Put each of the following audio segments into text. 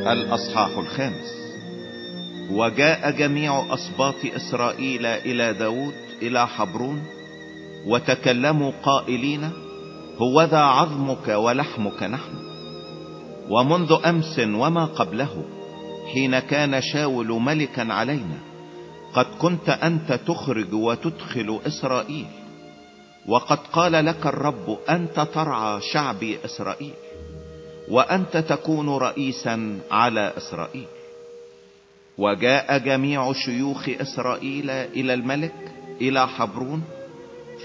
الأصحاح الخامس. وجاء جميع اسباط إسرائيل إلى داود إلى حبرون وتكلموا قائلين هوذا عظمك ولحمك نحن. ومنذ أمس وما قبله حين كان شاول ملكا علينا قد كنت أنت تخرج وتدخل إسرائيل. وقد قال لك الرب أنت ترعى شعبي إسرائيل. وأنت تكون رئيسا على إسرائيل. وجاء جميع شيوخ إسرائيل إلى الملك إلى حبرون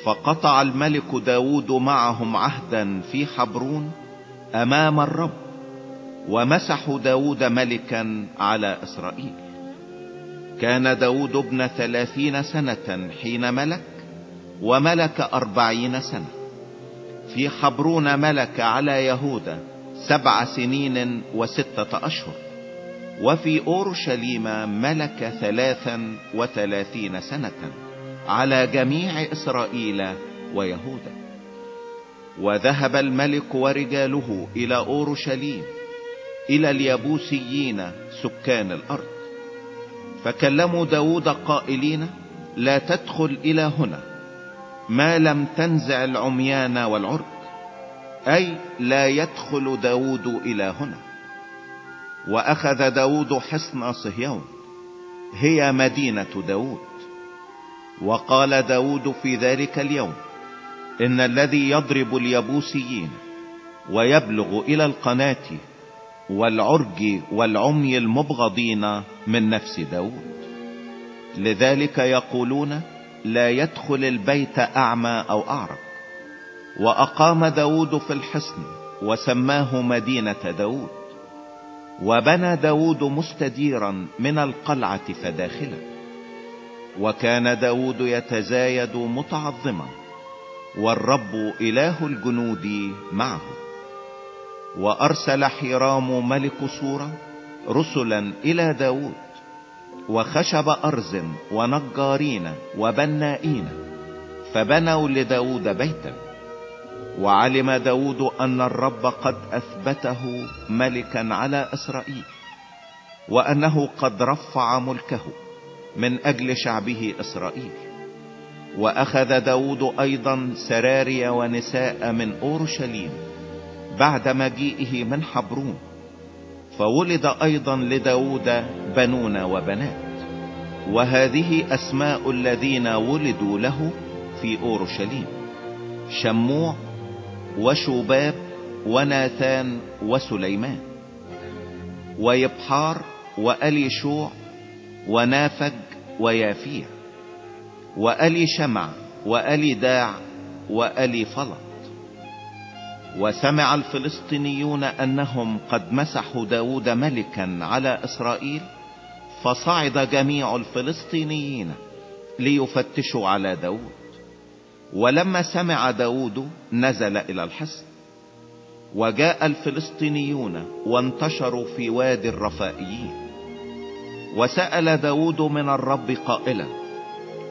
فقطع الملك داود معهم عهدا في حبرون أمام الرب ومسحوا داود ملكا على إسرائيل. كان داود ابن ثلاثين سنة حين ملك وملك أربعين سنة. في حبرون ملك على يهوذا سبع سنين وستة أشهر. وفي أورشليم ملك ثلاثا وثلاثين سنة على جميع إسرائيل ويهوذا وذهب الملك ورجاله إلى أورشليم إلى اليبوسيين سكان الأرض. فكلموا داود قائلين لا تدخل إلى هنا ما لم تنزع العميان والعرج أي لا يدخل داود إلى هنا. وأخذ داود حصن صهيون. هي مدينة داود. وقال داود في ذلك اليوم إن الذي يضرب اليبوسيين ويبلغ إلى القناة والعرج والعمي المبغضين من نفس داود. لذلك يقولون لا يدخل البيت أعمى أو اعرج وأقام داود في الحصن وسماه مدينة داود وبنى داود مستديرا من القلعة فداخلا. وكان داود يتزايد متعظما والرب إله الجنود معه. وأرسل حرام ملك صورة رسلا إلى داود وخشب أرز ونجارين وبنائين فبنوا لداود بيتا. وعلم داود أن الرب قد أثبته ملكا على إسرائيل وأنه قد رفع ملكه من أجل شعبه إسرائيل. وأخذ داود أيضا سراري ونساء من أورشليم بعد مجيئه من حبرون فولد أيضا لداود بنون وبنات. وهذه أسماء الذين ولدوا له في أورشليم شموع وشوباب وناثان وسليمان. ويبحار وألي شوع ونافج ويافيع. وألي شمع وألي داع وألي فلط وسمع الفلسطينيون أنهم قد مسحوا داود ملكا على إسرائيل فصعد جميع الفلسطينيين ليفتشوا على داود. ولما سمع داود نزل إلى الحصن وجاء الفلسطينيون وانتشروا في وادي الرفائيين وسأل داود من الرب قائلا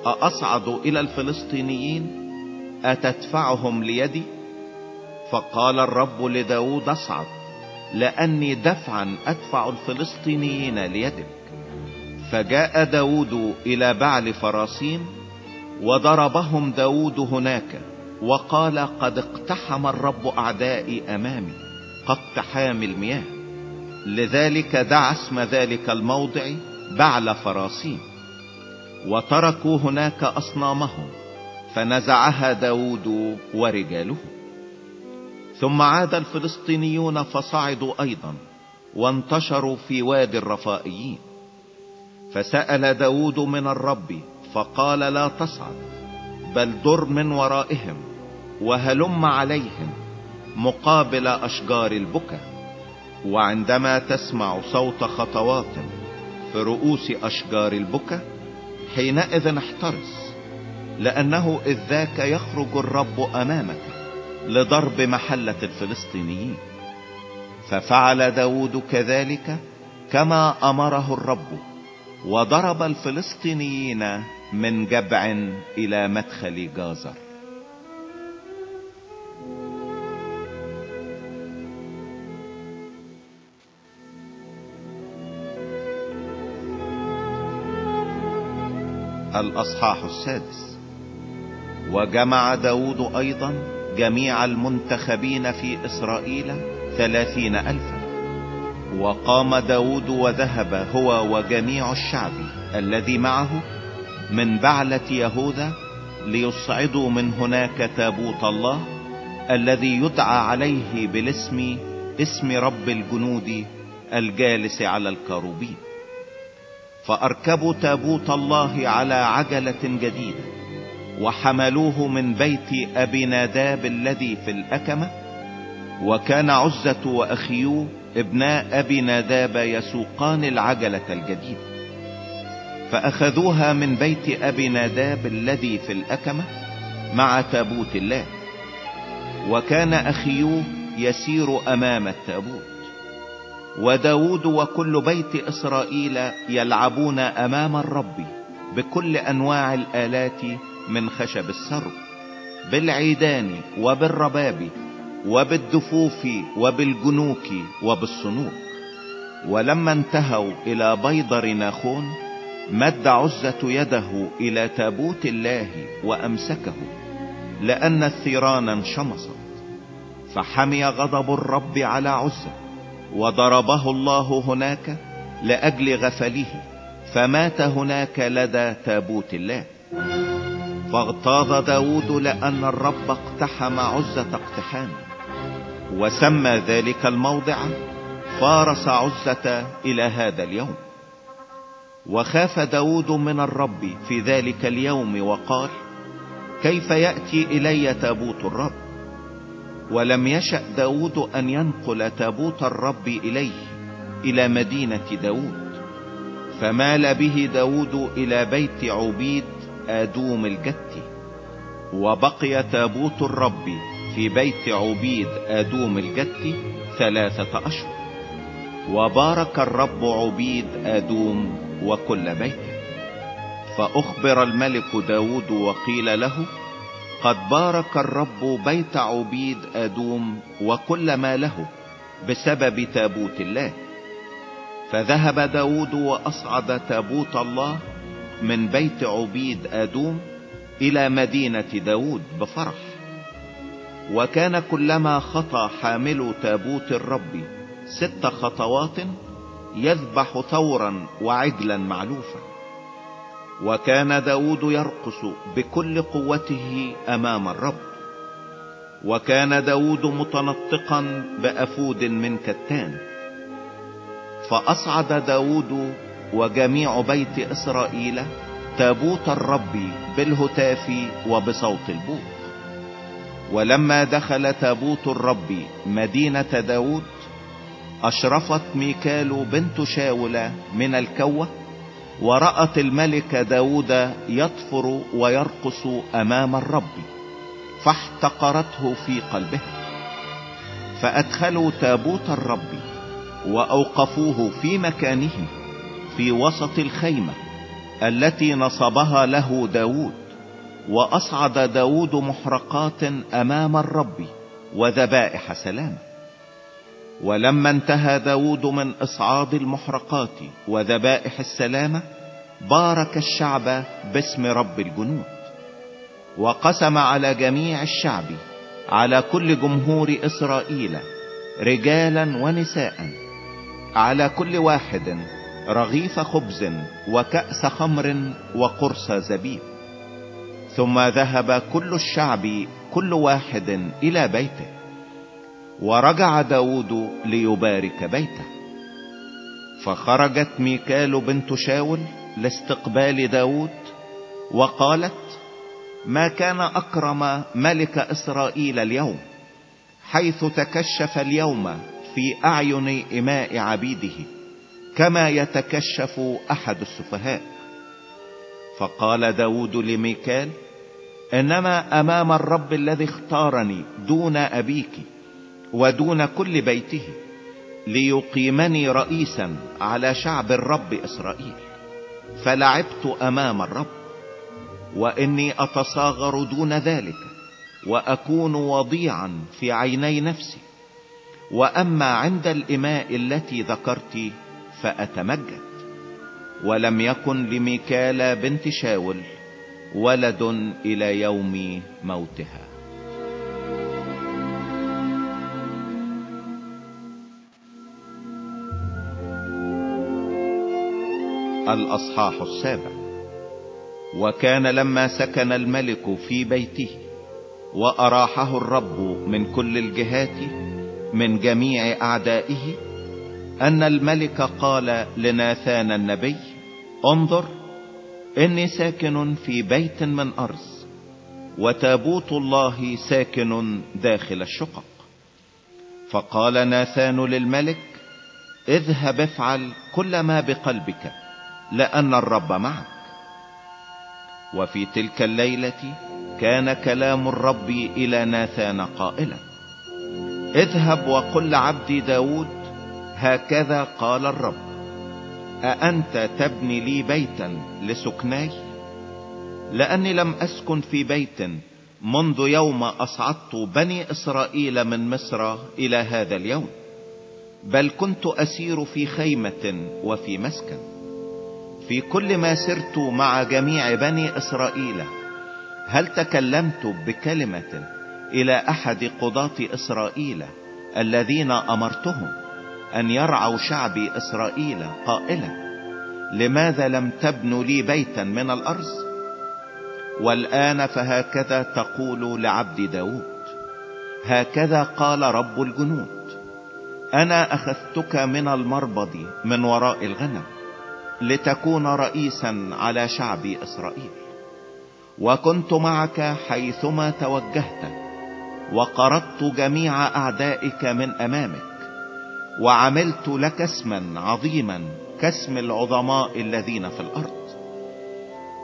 أأصعد إلى الفلسطينيين؟ أتدفعهم ليدي؟ فقال الرب لداود أصعد لأني دفعا أدفع الفلسطينيين ليدك. فجاء داود إلى بعل فراسيم وضربهم داود هناك وقال قد اقتحم الرب أعدائي أمامي كاقتحام المياه. لذلك دعا اسم ذلك الموضع بعل فراسين وتركوا هناك أصنامهم فنزعها داود ورجاله. ثم عاد الفلسطينيون فصعدوا أيضا وانتشروا في وادي الرفائيين. فسأل داود من الرب فقال لا تصعد بل در من ورائهم وهلم عليهم مقابل أشجار البكا وعندما تسمع صوت خطوات في رؤوس أشجار البكا حينئذ احترس لأنه إذ ذاك يخرج الرب أمامك لضرب محلة الفلسطينيين. ففعل داود كذلك كما أمره الرب وضرب الفلسطينيين من جبع إلى مدخل جازر. الأصحاح السادس. وجمع داود أيضا جميع المنتخبين في إسرائيل ثلاثين الفا. وقام داود وذهب هو وجميع الشعب الذي معه من بعلة يهوذا ليصعدوا من هناك تابوت الله الذي يدعى عليه بالاسم اسم رب الجنود الجالس على الكروبين فأركبوا تابوت الله على عجلة جديدة وحملوه من بيت أبي ناداب الذي في الأكمة. وكان عزة واخيوه ابناء أبي ناداب يسوقان العجلة الجديدة. فأخذوها من بيت أبي ناداب الذي في الأكمة مع تابوت الله. وكان اخيوه يسير أمام التابوت. وداود وكل بيت إسرائيل يلعبون أمام الرب بكل أنواع الآلات من خشب السرب بالعيدان وبالرباب وبالدفوف وبالجنوك وبالصنوك ولما انتهوا إلى بيضر ناخون مد عزة يده إلى تابوت الله وأمسكه لأن الثيران انشمصت فحمي غضب الرب على عزة وضربه الله هناك لأجل غفله فمات هناك لدى تابوت الله. فاغتاظ داود لأن الرب اقتحم عزة اقتحاما وسمى ذلك الموضع فارس عزة إلى هذا اليوم. وخاف داود من الرب في ذلك اليوم وقال كيف يأتي إلي تابوت الرب؟ ولم يشأ داود أن ينقل تابوت الرب إليه إلى مدينة داود. فمال به داود إلى بيت عبيد آدوم الجتي وبقي تابوت الرب في بيت عبيد آدوم الجتي ثلاثة أشهر. وبارك الرب عبيد آدوم وكل بيته فأخبر الملك داود وقيل له قد بارك الرب بيت عبيد أدوم وكل ما له بسبب تابوت الله. فذهب داود وأصعد تابوت الله من بيت عبيد أدوم إلى مدينة داود بفرح. وكان كلما خطى حامل تابوت الرب ست خطوات يذبح ثورا وعجلا معلوفا. وكان داود يرقص بكل قوته أمام الرب. وكان داود متنطقا بأفود من كتان. فأصعد داود وجميع بيت إسرائيل تابوت الرب بالهتاف وبصوت البوق ولما دخل تابوت الرب مدينة داود أشرفت ميكال بنت شاول من الكوة ورأت الملك داود يطفر ويرقص أمام الرب فاحتقرته في قلبها فأدخلوا تابوت الرب وأوقفوه في مكانه في وسط الخيمة التي نصبها له داود وأصعد داود محرقات أمام الرب وذبائح سلامه ولما انتهى داود من إصعاد المحرقات وذبائح السلامة بارك الشعب باسم رب الجنود وقسم على جميع الشعب على كل جمهور إسرائيل رجالا ونساء على كل واحد رغيف خبز وكأس خمر وقرص زبيب. ثم ذهب كل الشعب كل واحد إلى بيته. ورجع داود ليبارك بيته. فخرجت ميكال بنت شاول لاستقبال داود وقالت ما كان أكرم ملك إسرائيل اليوم حيث تكشف اليوم في أعين إماء عبيده كما يتكشف أحد السفهاء. فقال داود لميكال إنما أمام الرب الذي اختارني دون أبيك ودون كل بيته ليقيمني رئيسا على شعب الرب إسرائيل. فلعبت أمام الرب وإني أتصاغر دون ذلك وأكون وضيعا في عيني نفسي. وأما عند الإماء التي ذكرت فأتمجد. ولم يكن لميكالا بنت شاول ولد إلى يوم موتها. الأصحاح السابع. وكان لما سكن الملك في بيته وأراحه الرب من كل الجهات من جميع أعدائه أن الملك قال لناثان النبي انظر إني ساكن في بيت من ارز وتابوت الله ساكن داخل الشقق. فقال ناثان للملك اذهب افعل كل ما بقلبك. لأن الرب معك. وفي تلك الليلة كان كلام الرب إلى ناثان قائلا اذهب وقل لعبدي داود هكذا قال الرب أأنت تبني لي بيتا لسكناي؟ لأني لم أسكن في بيت منذ يوم أصعدت بني إسرائيل من مصر إلى هذا اليوم بل كنت أسير في خيمة وفي مسكن. في كل ما سرت مع جميع بني إسرائيل. هل تكلمت بكلمة إلى أحد قضاة إسرائيل الذين أمرتهم أن يرعوا شعبي إسرائيل قائلا لماذا لم تبنوا لي بيتا من الأرض؟ والآن فهكذا تقول لعبد داود. هكذا قال رب الجنود. أنا أخذتك من المربض من وراء الغنم. لتكون رئيسا على شعب إسرائيل. وكنت معك حيثما توجهت وقرضت جميع أعدائك من أمامك وعملت لك اسما عظيما كاسم العظماء الذين في الأرض.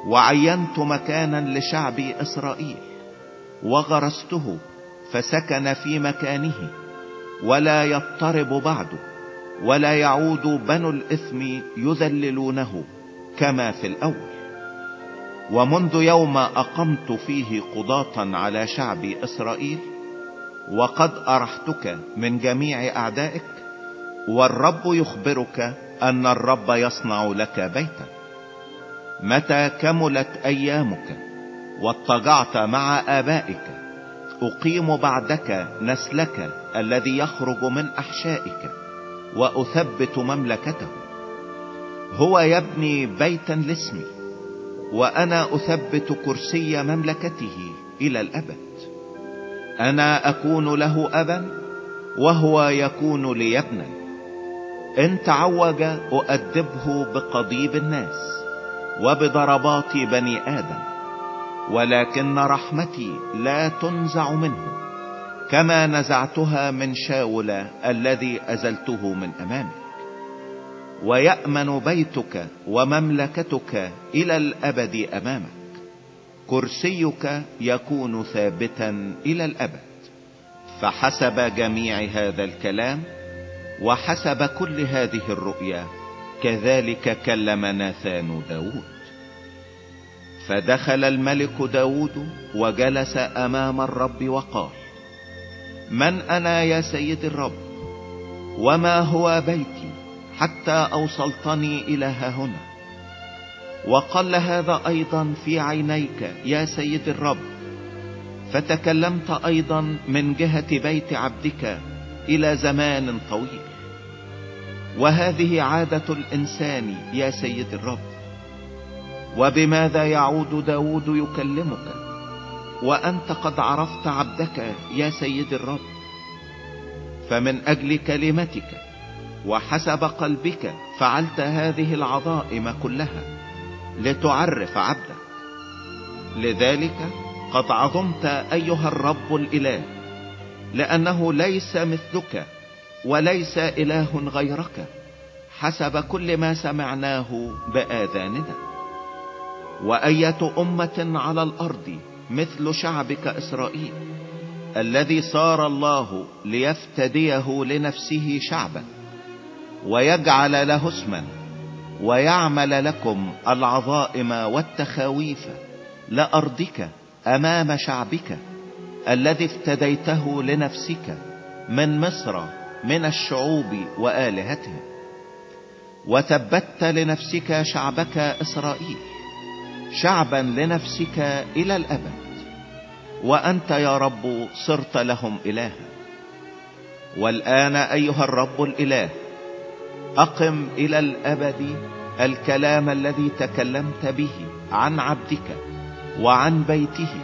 وعينت مكانا لشعبي إسرائيل وغرسته فسكن في مكانه ولا يضطرب بعده. ولا يعود بنو الإثم يذللونه كما في الأول. ومنذ يوم أقمت فيه قضاة على شعب إسرائيل وقد أرحتك من جميع أعدائك والرب يخبرك أن الرب يصنع لك بيتا. متى كملت أيامك واضطجعت مع آبائك أقيم بعدك نسلك الذي يخرج من أحشائك. وأثبت مملكته. هو يبني بيتا لاسمي وأنا أثبت كرسي مملكته إلى الأبد. أنا أكون له أبا وهو يكون لي ابنا. إن تعوج أؤدبه بقضيب الناس وبضربات بني آدم ولكن رحمتي لا تنزع منه. كما نزعتها من شاول الذي أزلته من أمامك. ويأمن بيتك ومملكتك إلى الأبد أمامك. كرسيك يكون ثابتا إلى الأبد. فحسب جميع هذا الكلام وحسب كل هذه الرؤيا كذلك كلم ناثان داود. فدخل الملك داود وجلس أمام الرب وقال من أنا يا سيد الرب؟ وما هو بيتي حتى أوصلتني إلى هنا؟ وقال هذا أيضا في عينيك يا سيد الرب. فتكلمت أيضا من جهة بيت عبدك إلى زمان طويل. وهذه عادة الإنسان يا سيد الرب. وبماذا يعود داود يكلمك؟ وأنت قد عرفت عبدك يا سيد الرب. فمن أجل كلمتك وحسب قلبك فعلت هذه العظائم كلها لتعرف عبدك. لذلك قد عظمت أيها الرب الإله لأنه ليس مثلك وليس إله غيرك حسب كل ما سمعناه بآذاننا. وأية أمة على الأرض مثل شعبك إسرائيل الذي صار الله ليفتديه لنفسه شعبا ويجعل له اسما ويعمل لكم العظائم والتخاويف لأرضك أمام شعبك الذي افتديته لنفسك من مصر من الشعوب وآلهتهم. وثبتت لنفسك شعبك إسرائيل. شعبا لنفسك إلى الأبد وأنت يا رب صرت لهم الها والآن أيها الرب الإله أقم إلى الأبد الكلام الذي تكلمت به عن عبدك وعن بيته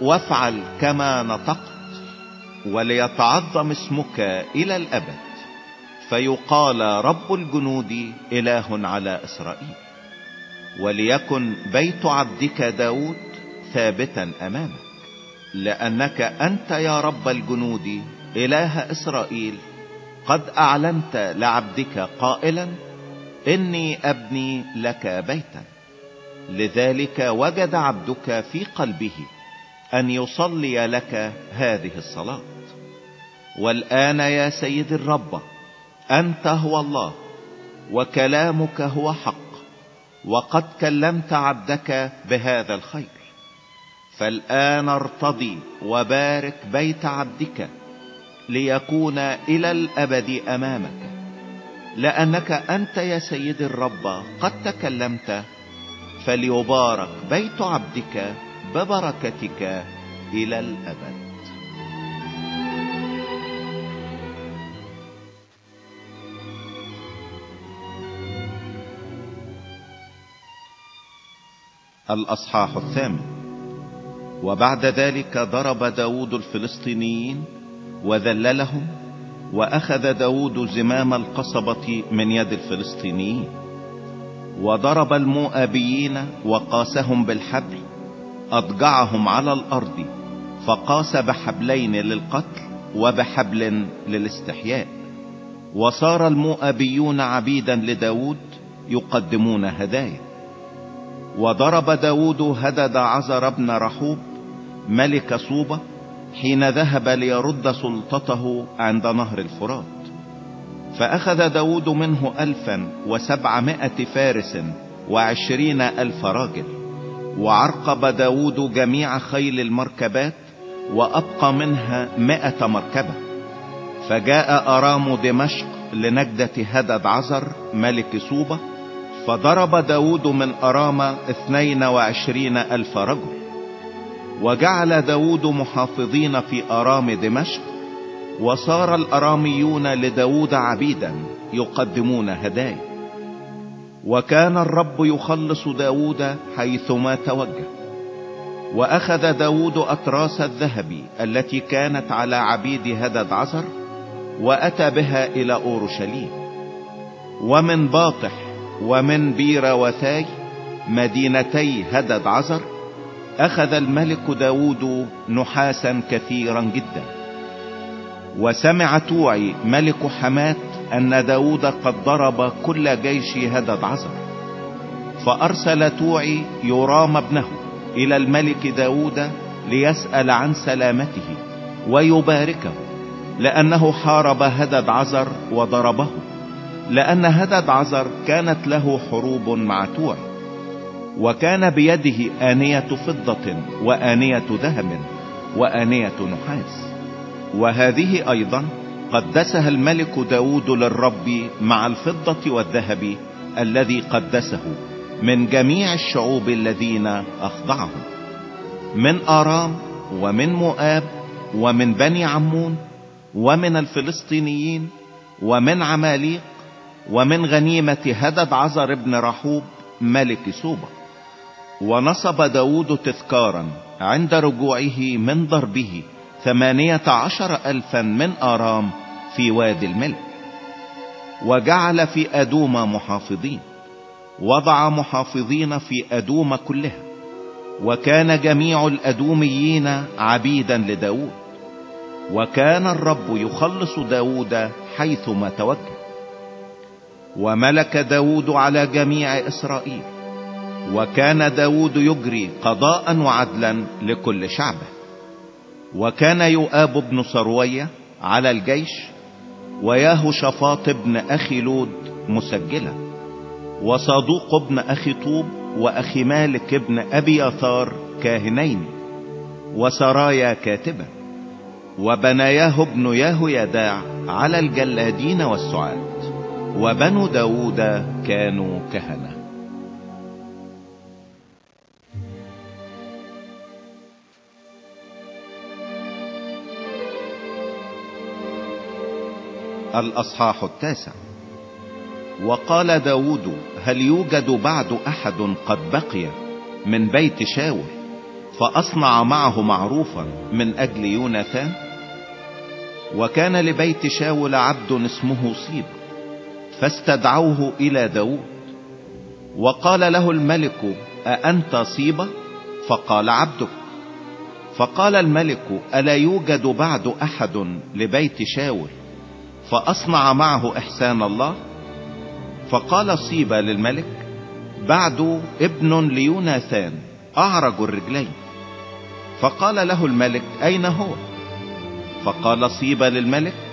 وافعل كما نطقت وليتعظم اسمك إلى الأبد. فيقال رب الجنود إله على إسرائيل. وليكن بيت عبدك داود ثابتا أمامك لأنك أنت يا رب الجنود إله إسرائيل قد أعلنت لعبدك قائلا إني أبني لك بيتا. لذلك وجد عبدك في قلبه أن يصلي لك هذه الصلاة. والآن يا سيد الرب أنت هو الله وكلامك هو حق. وقد كلمت عبدك بهذا الخير. فالآن ارتضي وبارك بيت عبدك ليكون إلى الأبد أمامك. لأنك أنت يا سيد الرب قد تكلمت فليبارك بيت عبدك ببركتك إلى الأبد. الأصحاح الثامن. وبعد ذلك ضرب داود الفلسطينيين وذللهم وأخذ داود زمام القصبة من يد الفلسطينيين. وضرب المؤابيين وقاسهم بالحبل أضجعهم على الأرض فقاس بحبلين للقتل وبحبل للاستحياء. وصار المؤابيون عبيدا لداود يقدمون هدايا. وضرب داود هدد عزر بن رحوب ملك صوبة حين ذهب ليرد سلطته عند نهر الفرات. فأخذ داود منه ألفا وسبعمائة فارس وعشرين ألف راجل وعرقب داود جميع خيل المركبات وأبقى منها مائة مركبة. فجاء أرام دمشق لنجدة هدد عزر ملك صوبة فضرب داود من أرام اثنين وعشرين ألف رجل وجعل داود محافظين في أرام دمشق وصار الأراميون لداود عبيدا يقدمون هدايا. وكان الرب يخلص داود حيثما توجه وأخذ داود أطراس الذهب التي كانت على عبيد هدد عزر وأتى بها إلى أورشليم. ومن باطح ومن بير وثاي مدينتي هدد عزر أخذ الملك داود نحاسا كثيرا جدا. وسمع توعي ملك حمات أن داود قد ضرب كل جيش هدد عزر. فأرسل توعي يرام ابنه إلى الملك داود ليسأل عن سلامته ويباركه لأنه حارب هدد عزر وضربه. لأن هدد عزر كانت له حروب مع توعي وكان بيده آنية فضة وآنية ذهب وآنية نحاس. وهذه أيضا قدسها الملك داود للرب مع الفضة والذهب الذي قدسه من جميع الشعوب الذين أخضعهم من آرام ومن مؤاب ومن بني عمون ومن الفلسطينيين ومن عماليق ومن غنيمة هدد عزر بن رحوب ملك سوبر ونصب داود تذكارا عند رجوعه من ضربه ثمانية عشر ألفا من آرام في وادي الملك. وجعل في أدوم محافظين وضع محافظين في أدوم كلها وكان جميع الأدوميين عبيدا لداود وكان الرب يخلص داود حيثما توجه وملك داود على جميع إسرائيل. وكان داود يجري قضاء وعدلا لكل شعبه. وكان يؤاب بن صروية على الجيش وياهو شفاط بن أخي لود مسجلا وصادوق بن أخي طوب وأخي مالك بن أبي يثار كاهنين وسرايا كاتبا وبناياه ابن ياهو يداع على الجلادين والسعاد وبنو داود كانوا كهنة. الأصحاح التاسع. وقال داود هل يوجد بعد أحد قد بقي من بيت شاول فأصنع معه معروفا من أجل يوناثان؟ وكان لبيت شاول عبد اسمه صيب. فاستدعوه إلى داود. وقال له الملك أأنت صيبة؟ فقال عبدك. فقال الملك ألا يوجد بعد أحد لبيت شاول؟ فأصنع معه إحسان الله. فقال صيبا للملك بعد ابن ليوناثان أعرج الرجلين. فقال له الملك أين هو؟ فقال صيبا للملك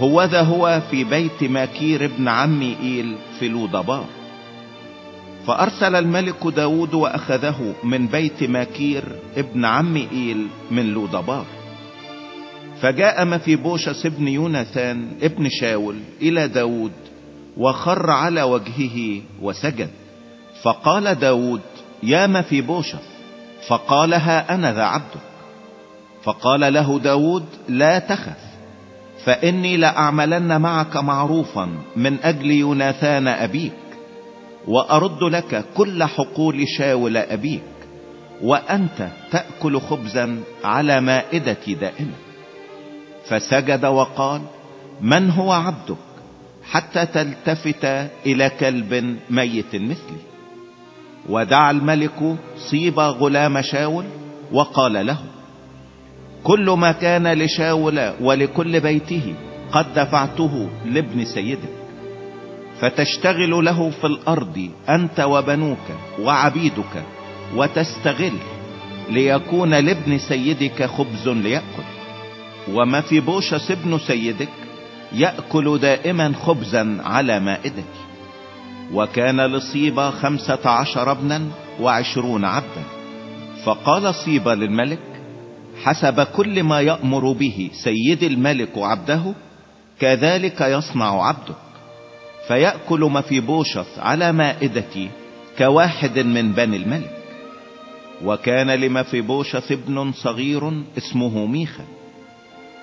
هو ذا هو في بيت ماكير ابن عميئيل في لودبار فأرسل الملك داود وأخذه من بيت ماكير ابن عميئيل من لودبار فجاء مفيبوشس ابن يوناثان ابن شاول إلى داود وخر على وجهه وسجد. فقال داود يا مفيبوشس فقال ها أنا ذا عبدك. فقال له داود لا تخف فإني لأعملن معك معروفا من أجل يوناثان أبيك وأرد لك كل حقول شاول أبيك وأنت تأكل خبزا على مائدتي دائما فسجد وقال من هو عبدك حتى تلتفت إلى كلب ميت مثلي؟ ودعا الملك صيب غلام شاول وقال له كل ما كان لشاول ولكل بيته قد دفعته لابن سيدك فتشتغل له في الأرض أنت وبنوك وعبيدك وتستغل ليكون لابن سيدك خبز ليأكل. وما في بوشس ابن سيدك يأكل دائما خبزا على مائدك. وكان لصيبة خمسة عشر ابنا وعشرون عبدا. فقال صيبة للملك حسب كل ما يأمر به سيد الملك عبده كذلك يصنع عبدك. فيأكل ما في بوشث على مائدتي كواحد من بني الملك. وكان لما في بوشث ابن صغير اسمه ميخا.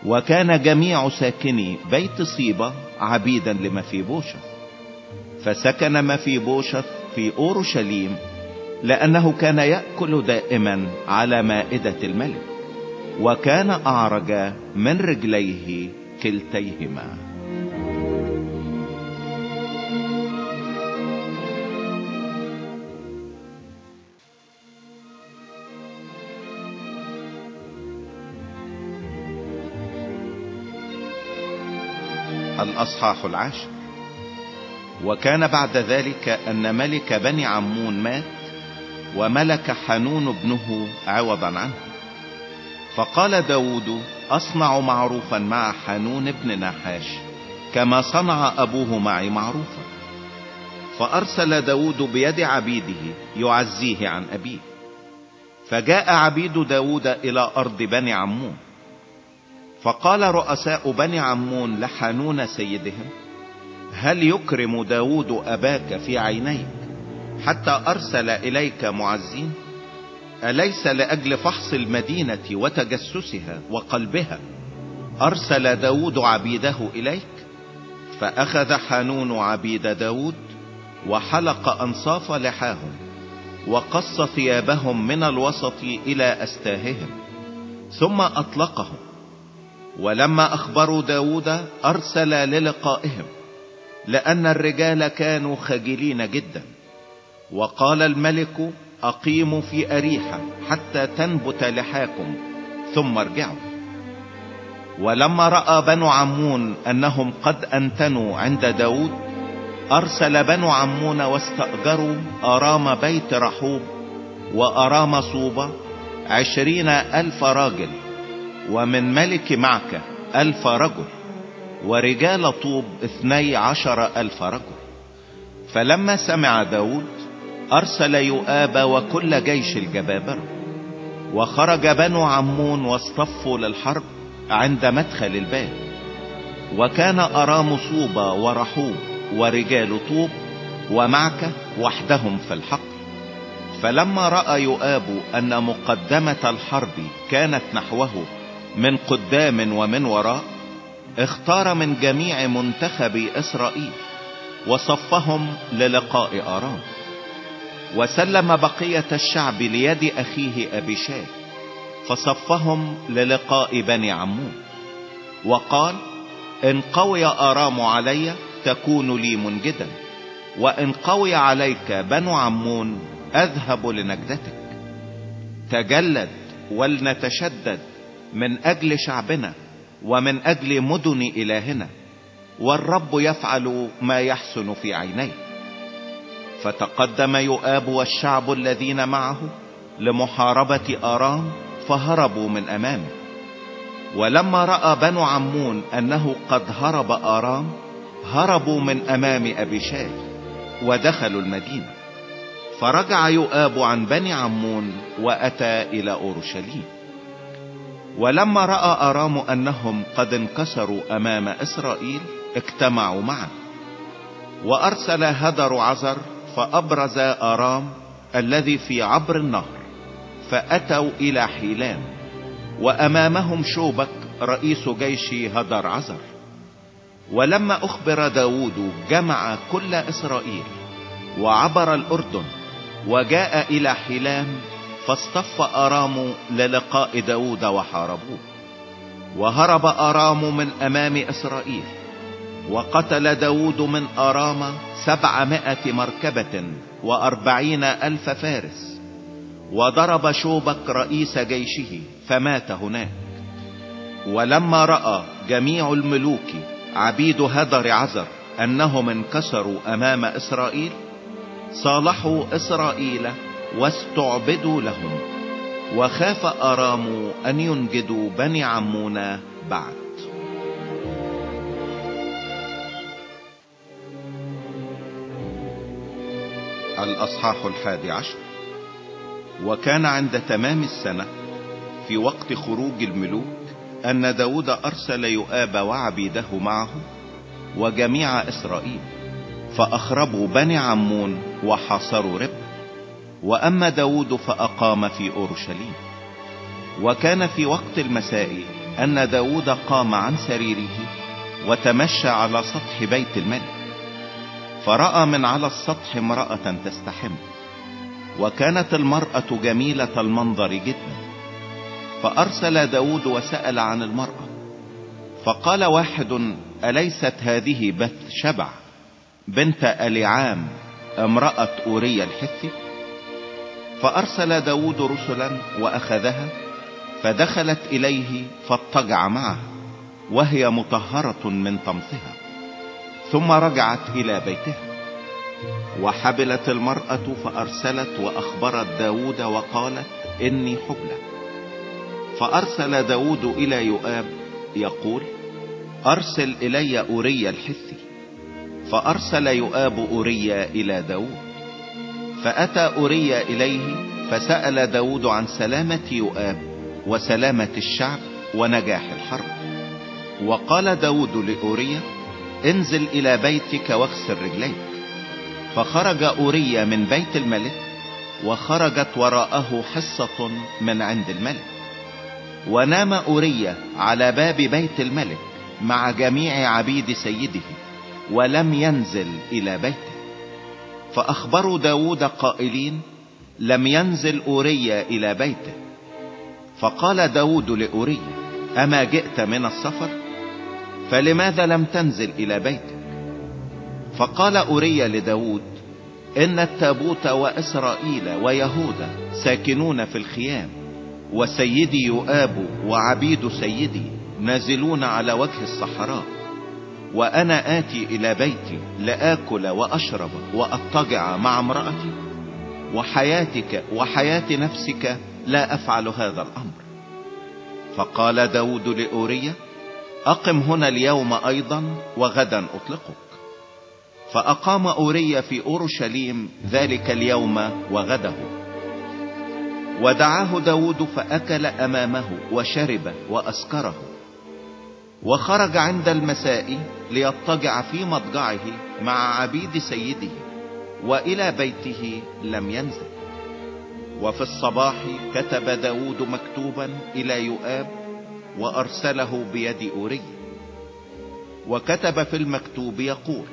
وكان جميع ساكني بيت صيبة عبيدا لما في بوشث فسكن ما في بوشث في أورشليم لأنه كان يأكل دائما على مائدة الملك. وكان أعرج من رجليه كلتيهما. الأصحاح العاشر. وكان بعد ذلك أن ملك بني عمون مات وملك حنون ابنه عوضا عنه. فقال داود أصنع معروفا مع حنون ابن نحاش كما صنع أبوه معي معروفا. فأرسل داود بيد عبيده يعزيه عن أبيه. فجاء عبيد داود إلى أرض بني عمون. فقال رؤساء بني عمون لحانون سيدهم هل يكرم داود أباك في عينيك حتى أرسل إليك معزين؟ أليس لأجل فحص المدينة وتجسسها وقلبها؟ أرسل داود عبيده إليك؟ فأخذ حانون عبيد داود وحلق أنصاف لحاهم وقص ثيابهم من الوسط إلى أستاههم ثم أطلقهم. ولما أخبروا داود أرسل للقائهم لأن الرجال كانوا خجلين جدا. وقال الملك اقيموا في اريحة حتى تنبت لحاكم ثم ارجعوا. ولما رأى بنو عمون أنهم قد أنتنوا عند داود أرسل بنو عمون واستأجروا أرام بيت رحوب وأرام صوبة عشرين ألف راجل ومن ملك معك ألف رجل ورجال طوب اثني عشر ألف رجل. فلما سمع داود أرسل يؤاب وكل جيش الجبابرة. وخرج بنو عمون واصطفوا للحرب عند مدخل الباب. وكان أرام صوبة ورحوب ورجال طوب ومعك وحدهم في الحقل فلما رأى يؤاب أن مقدمة الحرب كانت نحوه من قدام ومن وراء اختار من جميع منتخب إسرائيل وصفهم للقاء آرام. وسلم بقية الشعب ليد أخيه ابيشاي فصفهم للقاء بني عمون وقال إن قوي أرام علي تكون لي منجدا وإن قوي عليك بنو عمون أذهب لنجدتك. تجلد ولنتشدد من أجل شعبنا ومن أجل مدن إلهنا والرب يفعل ما يحسن في عينيه فتقدم يؤاب والشعب الذين معه لمحاربة آرام فهربوا من أمامه. ولما رأى بنو عمون أنه قد هرب آرام هربوا من أمام ابيشاي ودخلوا المدينة. فرجع يؤاب عن بني عمون وأتى إلى أورشليم. ولما رأى آرام أنهم قد انكسروا أمام إسرائيل اجتمعوا معا وأرسل هدر عزر فأبرز آرام الذي في عبر النهر فأتوا إلى حيلان وأمامهم شوبك رئيس جيش هدر عزر. ولما أخبر داود جمع كل إسرائيل وعبر الأردن وجاء إلى حيلان فاصطف آرام للقاء داود وحاربوه. وهرب آرام من أمام إسرائيل وقتل داود من أرام سبعمائة مركبة وأربعين ألف فارس وضرب شوبك رئيس جيشه فمات هناك. ولما رأى جميع الملوك عبيد هدر عزر أنهم انكسروا أمام إسرائيل صالحوا إسرائيل واستعبدوا لهم وخاف أرام أن ينجدوا بني عمون بعد. الأصحاح الحادي عشر. وكان عند تمام السنة في وقت خروج الملوك أن داود أرسل يؤاب وعبيده معه وجميع إسرائيل فأخربوا بني عمون وحاصروا رب وأما داود فأقام في أورشليم. وكان في وقت المساء أن داود قام عن سريره وتمشى على سطح بيت الملك. فرأى من على السطح امرأة تستحم وكانت المرأة جميلة المنظر جدا. فأرسل داود وسأل عن المرأة فقال واحد أليست هذه بث شبع بنت أليعام امرأة أوريا الحثي فأرسل داود رسلا وأخذها فدخلت إليه فاضطجع معها وهي مطهرة من طمثها ثم رجعت إلى بيتها وحبلت المرأة فأرسلت وأخبرت داود وقالت إني حبلة. فأرسل داود إلى يؤاب يقول أرسل إلي أوريا الحثي فأرسل يؤاب أوريا إلى داود. فأتى أوريا إليه فسأل داود عن سلامة يؤاب وسلامة الشعب ونجاح الحرب. وقال داود لأوريا انزل إلى بيتك واغسل رجليك. فخرج أوريا من بيت الملك وخرجت وراءه حصة من عند الملك. ونام أوريا على باب بيت الملك مع جميع عبيد سيده ولم ينزل إلى بيته. فأخبروا داود قائلين لم ينزل أوريا إلى بيته. فقال داود لأوريا أما جئت من السفر؟ فلماذا لم تنزل إلى بيتك؟ فقال أوريا لداود إن التابوت وإسرائيل ويهوذا ساكنون في الخيام وسيدي يؤاب وعبيد سيدي نازلون على وجه الصحراء وأنا آتي إلى بيتي لآكل وأشرب وأضطجع مع امرأتي وحياتك وحياة نفسك لا أفعل هذا الأمر. فقال داود لأوريا أقم هنا اليوم أيضا وغدا أطلقك. فأقام اوريا في أورشليم ذلك اليوم وغده. ودعاه داود فأكل أمامه وشرب وأسكره. وخرج عند المساء ليضطجع في مضجعه مع عبيد سيده وإلى بيته لم ينزل. وفي الصباح كتب داود مكتوبا إلى يؤاب وأرسله بيد أوري. وكتب في المكتوب يقول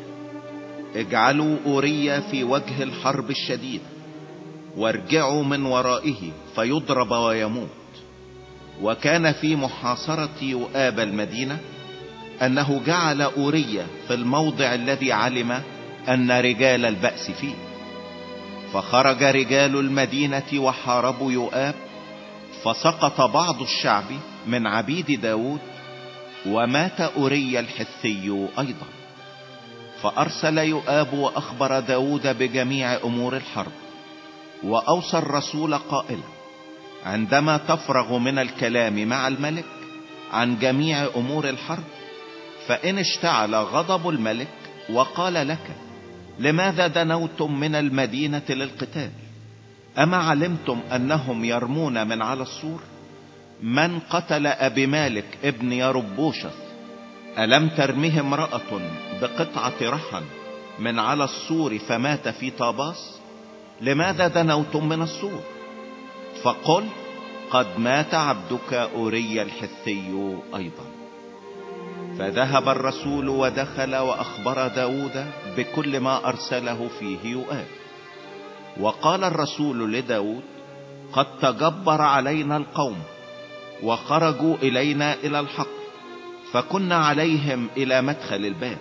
اجعلوا اوريا في وجه الحرب الشديد وارجعوا من ورائه فيضرب ويموت. وكان في محاصرة يؤاب المدينة أنه جعل اوريا في الموضع الذي علم أن رجال البأس فيه. فخرج رجال المدينة وحاربوا يؤاب فسقط بعض الشعب من عبيد داود ومات أوري الحثي أيضا. فأرسل يؤاب وأخبر داود بجميع أمور الحرب وأوصى الرسول قائلا عندما تفرغ من الكلام مع الملك عن جميع أمور الحرب فإن اشتعل غضب الملك وقال لك لماذا دنوتم من المدينة للقتال؟ أما علمتم أنهم يرمون من على السور؟ من قتل أبي مالك ابن يربوشث ألم ترمه امرأة بقطعة رحن من على السور فمات في طاباس؟ لماذا دنوتم من السور؟ فقل قد مات عبدك أوري الحثي أيضا. فذهب الرسول ودخل وأخبر داود بكل ما أرسله فيه يؤاب وقال الرسول لداود قد تجبر علينا القوم وخرجوا إلينا إلى الحق فكنا عليهم إلى مدخل الباب.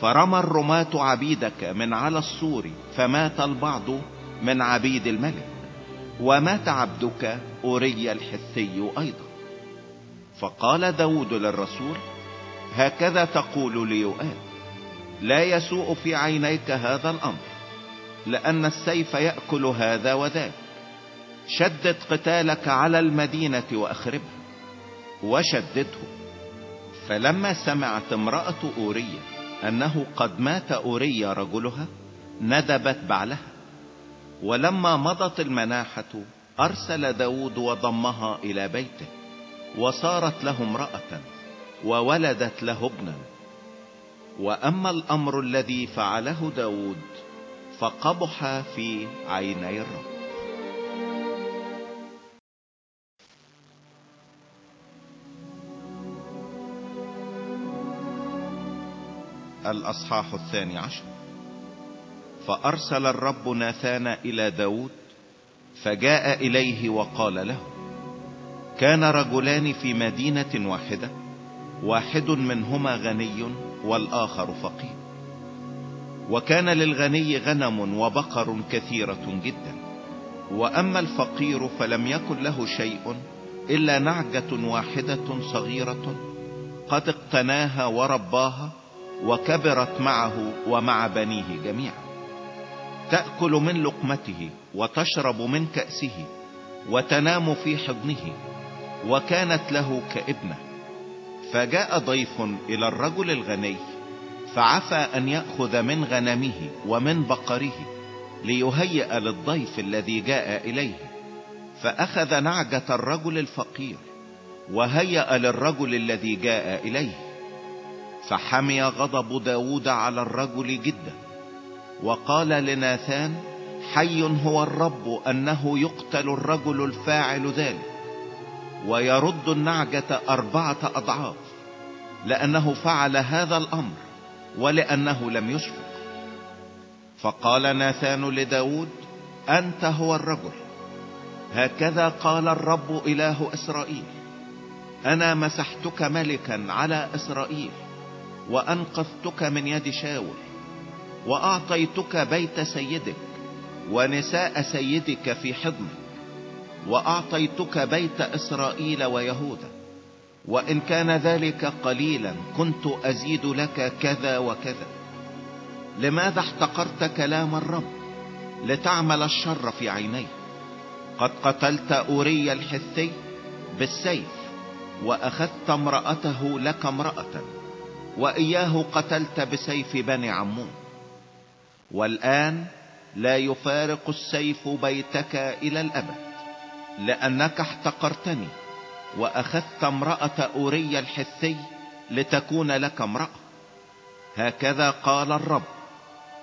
فرمى الرماة عبيدك من على السور فمات البعض من عبيد الملك. ومات عبدك أوري الحثي أيضا. فقال داود للرسول هكذا تقول ليؤاب لا يسوء في عينيك هذا الأمر لأن السيف يأكل هذا وذاك. شدد قتالك على المدينة وأخربها. وشدده. فلما سمعت امرأة أورية أنه قد مات أورية رجلها ندبت بعلها. ولما مضت المناحة أرسل داود وضمها إلى بيته وصارت له امرأة وولدت له ابنا. وأما الأمر الذي فعله داود فقبح في عيني الرب. الأصحاح الثاني عشر. فأرسل الرب ناثان إلى داود فجاء إليه وقال له كان رجلان في مدينة واحدة واحد منهما غني والآخر فقير وكان للغني غنم وبقر كثيرة جدا. وأما الفقير فلم يكن له شيء إلا نعجة واحدة صغيرة قد اقتناها ورباها وكبرت معه ومع بنيه جميعا. تأكل من لقمته وتشرب من كأسه وتنام في حضنه وكانت له كابنة. فجاء ضيف إلى الرجل الغني فعفى أن يأخذ من غنمه ومن بقره ليهيئ للضيف الذي جاء إليه. فأخذ نعجة الرجل الفقير وهيأ للرجل الذي جاء إليه. فحمي غضب داود على الرجل جدا. وقال لناثان حي هو الرب أنه يقتل الرجل الفاعل ذلك ويرد النعجة أربعة أضعاف لأنه فعل هذا الأمر ولأنه لم يشفق. فقال ناثان لداود أنت هو الرجل. هكذا قال الرب إله إسرائيل أنا مسحتك ملكا على إسرائيل. وأنقذتك من يد شاول وأعطيتك بيت سيدك ونساء سيدك في حضنك وأعطيتك بيت إسرائيل ويهوذا. وإن كان ذلك قليلا كنت أزيد لك كذا وكذا. لماذا احتقرت كلام الرب؟ لتعمل الشر في عينيه قد قتلت أوري الحثي بالسيف وأخذت امرأته لك امرأة. وإياه قتلت بسيف بني عمون والآن لا يفارق السيف بيتك إلى الأبد لأنك احتقرتني وأخذت امرأة أوري الحثي لتكون لك امرأة. هكذا قال الرب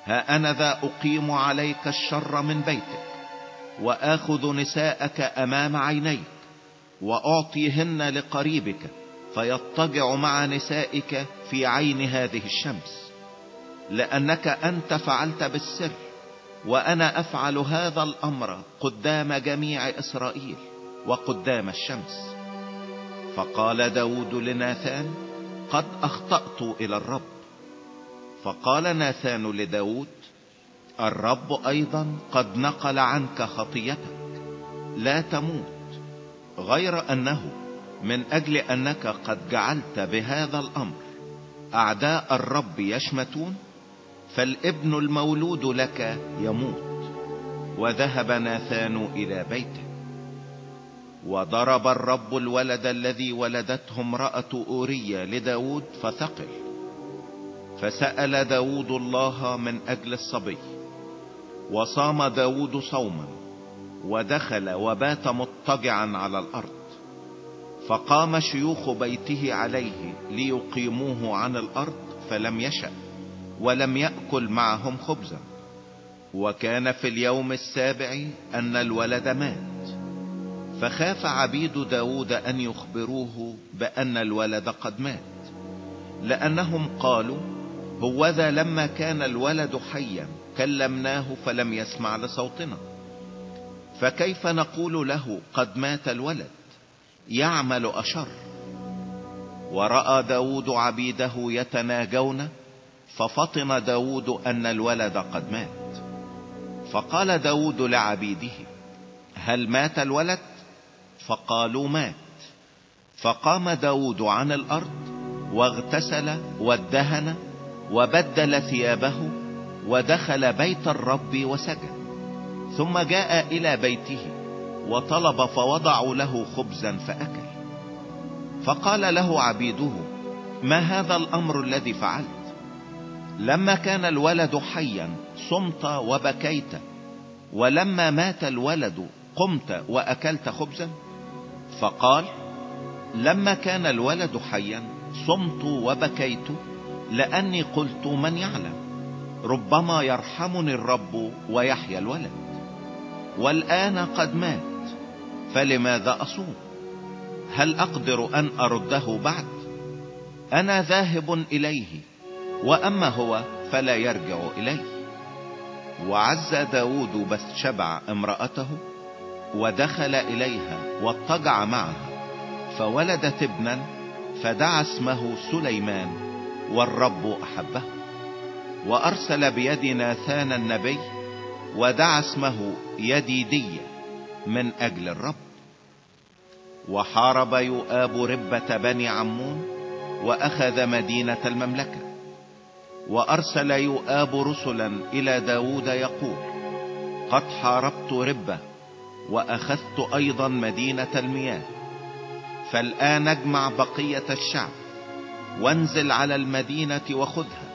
ها أنا ذا أقيم عليك الشر من بيتك وآخذ نساءك أمام عينيك وأعطيهن لقريبك فيضطجع مع نسائك في عين هذه الشمس لأنك أنت فعلت بالسر وأنا أفعل هذا الأمر قدام جميع إسرائيل وقدام الشمس. فقال داود لناثان قد أخطأت إلى الرب. فقال ناثان لداود الرب أيضا قد نقل عنك خطيتك لا تموت غير أنه من أجل أنك قد جعلت بهذا الأمر. أعداء الرب يشمتون فالابن المولود لك يموت. وذهب ناثان إلى بيته. وضرب الرب الولد الذي ولدته امرأة أورية لداود فثقل. فسأل داود الله من أجل الصبي. وصام داود صوما. ودخل وبات مضطجعا على الأرض. فقام شيوخ بيته عليه ليقيموه عن الأرض فلم يشأ ولم يأكل معهم خبزا. وكان في اليوم السابع أن الولد مات. فخاف عبيد داود أن يخبروه بأن الولد قد مات لأنهم قالوا هوذا لما كان الولد حيا كلمناه فلم يسمع لصوتنا. فكيف نقول له قد مات الولد؟ يعمل أشر. ورأى داود عبيده يتناجون ففطن داود أن الولد قد مات. فقال داود لعبيده هل مات الولد؟ فقالوا مات. فقام داود عن الأرض واغتسل وادهن وبدل ثيابه ودخل بيت الرب وسجد ثم جاء إلى بيته وطلب فوضعوا له خبزا فأكل. فقال له عبيده ما هذا الأمر الذي فعلت؟ لما كان الولد حيا صمت وبكيت ولما مات الولد قمت وأكلت خبزا؟ فقال لما كان الولد حيا صمت وبكيت لأني قلت من يعلم ربما يرحمني الرب ويحيى الولد. والآن قد مات فلماذا أصوم؟ هل أقدر أن أرده بعد؟ أنا ذاهب إليه وأما هو فلا يرجع إليه. وعز داود بس شبع امرأته ودخل إليها واضطجع معها فولدت ابنا فدعا اسمه سليمان والرب أحبه. وأرسل بيد ناثان النبي ودعا اسمه يديدية. من أجل الرب. وحارب يؤاب ربة بني عمون وأخذ مدينة المملكة. وأرسل يؤاب رسلا إلى داود يقول قد حاربت ربة وأخذت أيضا مدينة المياه. فالآن اجمع بقية الشعب وانزل على المدينة وخذها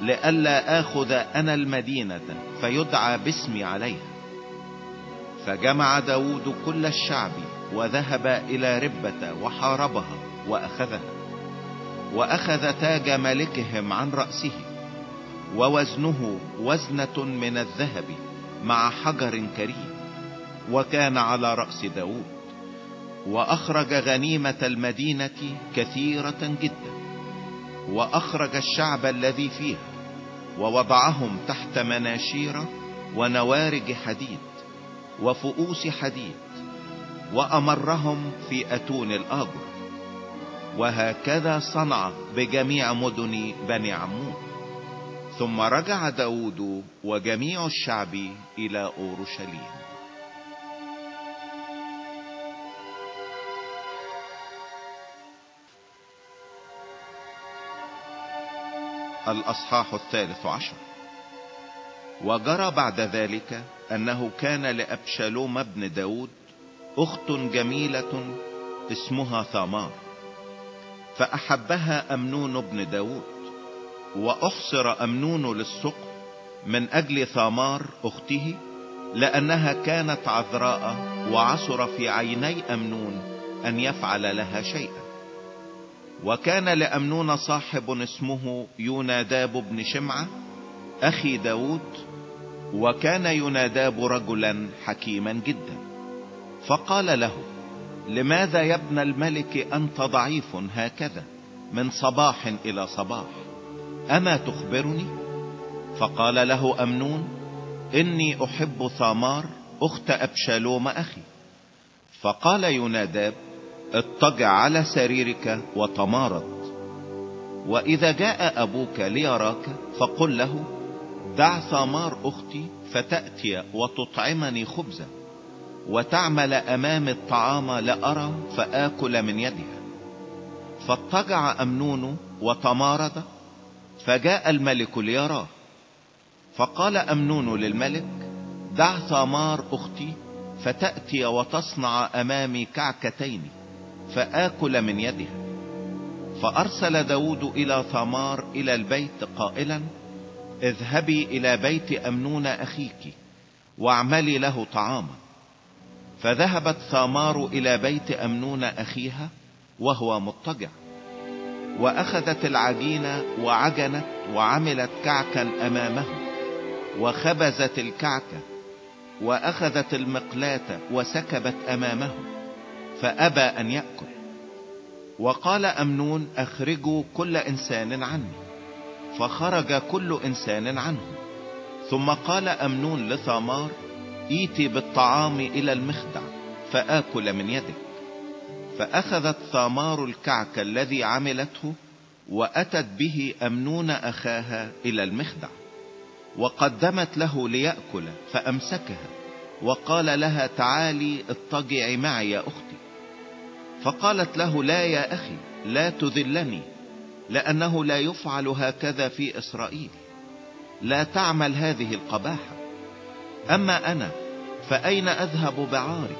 لئلا آخذ أنا المدينة فيدعى باسمي عليها. فجمع داود كل الشعب وذهب إلى ربة وحاربها وأخذها وأخذ تاج ملكهم عن رأسه ووزنه وزنة من الذهب مع حجر كريم وكان على رأس داود وأخرج غنيمة المدينة كثيرة جدا وأخرج الشعب الذي فيها ووضعهم تحت مناشير ونوارج حديد وفؤوس حديد وأمرهم في أتون الآجر وهكذا صنع بجميع مدن بني عمون ثم رجع داود وجميع الشعب إلى أورشليم. الأصحاح الثالث عشر. وجرى بعد ذلك أنه كان لأبشالوم ابن داود أخت جميلة اسمها ثامار فأحبها أمنون بن داود وأحصر أمنون للسقف من أجل ثامار أخته لأنها كانت عذراء وعصر في عيني أمنون أن يفعل لها شيئا. وكان لأمنون صاحب اسمه يوناداب بن شمعة أخي داود وكان يناداب رجلا حكيما جدا. فقال له لماذا يا ابن الملك أنت ضعيف هكذا من صباح إلى صباح؟ أما تخبرني؟ فقال له أمنون إني أحب ثامار أخت أبشالوم أخي. فقال يناداب اضطجع على سريرك وتمارض وإذا جاء أبوك ليراك فقل له دع ثمار أختي فتأتي وتطعمني خبزا وتعمل أمام الطعام لأرى فآكل من يدها. فاضطجع أمنون وتمارض فجاء الملك ليراه. فقال أمنون للملك دع ثمار أختي فتأتي وتصنع أمامي كعكتين فآكل من يدها. فأرسل داود إلى ثمار إلى البيت قائلا اذهبي إلى بيت أمنون أخيك واعملي له طعاما. فذهبت ثامار إلى بيت أمنون أخيها وهو مضطجع. وأخذت العجين وعجنت وعملت كعكا أمامه وخبزت الكعكة وأخذت المقلاة وسكبت أمامه فأبى أن يأكل. وقال أمنون أخرجوا كل إنسان عني. فخرج كل إنسان عنه. ثم قال أمنون لثامار إيتي بالطعام إلى المخدع فآكل من يدك. فأخذت ثامار الكعك الذي عملته وأتت به أمنون أخاها إلى المخدع. وقدمت له ليأكل فأمسكها. وقال لها تعالي اضطجعي معي يا أختي. فقالت له لا يا أخي لا تذلني. لأنه لا يفعل هكذا في إسرائيل. لا تعمل هذه القباحة. أما أنا فأين أذهب بعاري؟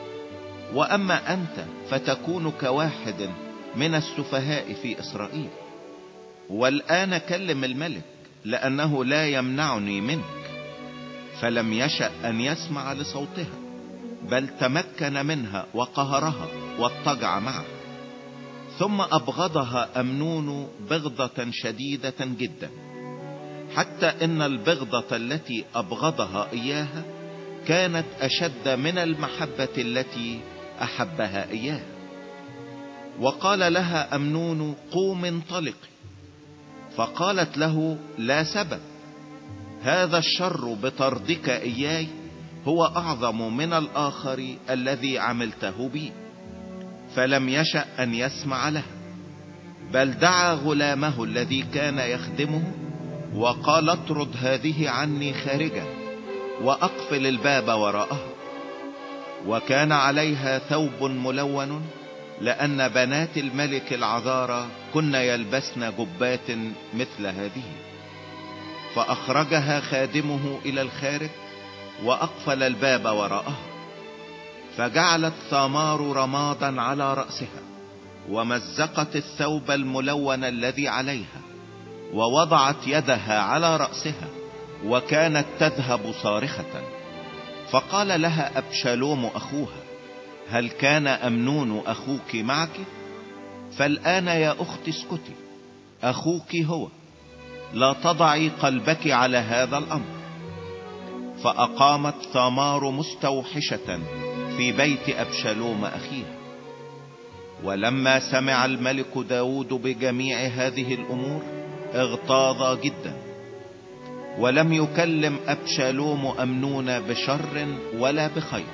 وأما أنت فتكون كواحد من السفهاء في إسرائيل. والآن كلم الملك لأنه لا يمنعني منك. فلم يشأ أن يسمع لصوتها بل تمكن منها وقهرها واضطجع معها. ثم أبغضها أمنون بغضة شديدة جدا. حتى إن البغضة التي أبغضها إياها كانت أشد من المحبة التي أحبها إياها. وقال لها أمنون قوم انطلقي فقالت له لا سبب. هذا الشر بطردك إياي هو أعظم من الآخر الذي عملته بي. فلم يشأ أن يسمع له بل دعا غلامه الذي كان يخدمه وقال اطرد هذه عني خارجا وأقفل الباب وراءها وكان عليها ثوب ملون لأن بنات الملك العذارى كن يلبسن جبات مثل هذه. فأخرجها خادمه إلى الخارج وأقفل الباب وراءها. فجعلت ثمار رمادا على رأسها ومزقت الثوب الملون الذي عليها ووضعت يدها على رأسها وكانت تذهب صارخة. فقال لها أبشالوم أخوها هل كان أمنون أخوك معك؟ فالآن يا أخت اسكتي أخوك هو لا تضعي قلبك على هذا الأمر. فأقامت ثمار مستوحشة في بيت أبشالوم أخيها ولما سمع الملك داود بجميع هذه الأمور اغتاظ جدا. ولم يكلم أبشالوم أمنون بشر ولا بخير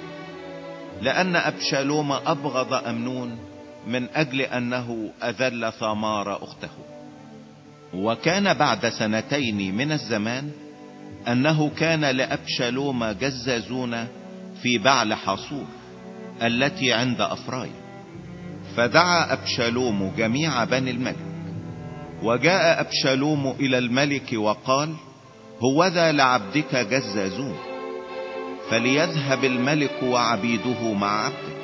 لأن أبشالوم أبغض أمنون من أجل أنه أذل ثمار أخته. وكان بعد سنتين من الزمان أنه كان لأبشالوم جزازون في بعل حاصور التي عند افرايم فدعا أبشالوم جميع بني الملك وجاء أبشالوم إلى الملك وقال هوذا لعبدك جزازون فليذهب الملك وعبيده مع عبدك.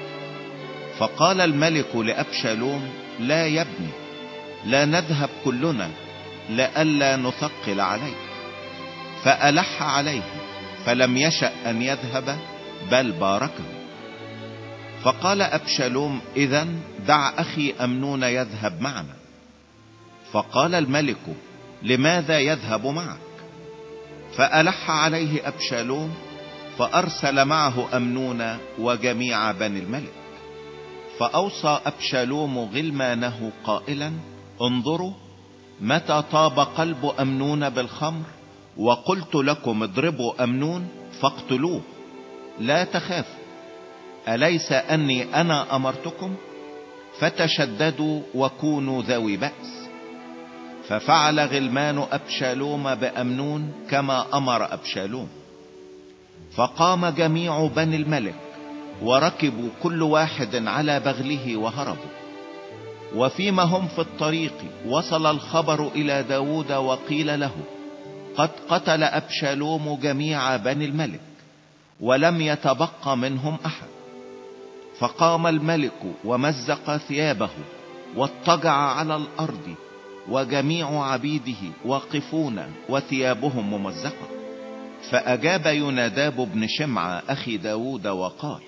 فقال الملك لأبشالوم لا يبني لا نذهب كلنا لئلا نثقل عليك. فألح عليه فلم يشأ أن يذهب بل باركه. فقال أبشالوم إذا دع أخي أمنون يذهب معنا. فقال الملك لماذا يذهب معك؟ فألح عليه أبشالوم فأرسل معه أمنون وجميع بني الملك. فأوصى أبشالوم غلمانه قائلا انظروا متى طاب قلب أمنون بالخمر؟ وقلت لكم اضربوا أمنون فاقتلوه. لا تخافوا أليس أني أنا أمرتكم؟ فتشددوا وكونوا ذوي بأس. ففعل غلمان أبشالوم بأمنون كما أمر أبشالوم. فقام جميع بني الملك وركبوا كل واحد على بغله وهربوا. وفيما هم في الطريق وصل الخبر إلى داود وقيل له قد قتل أبشالوم جميع بني الملك. ولم يتبق منهم أحد. فقام الملك ومزق ثيابه واضطجع على الأرض وجميع عبيده واقفون وثيابهم ممزقة. فأجاب يناداب بن شمعة أخي داود وقال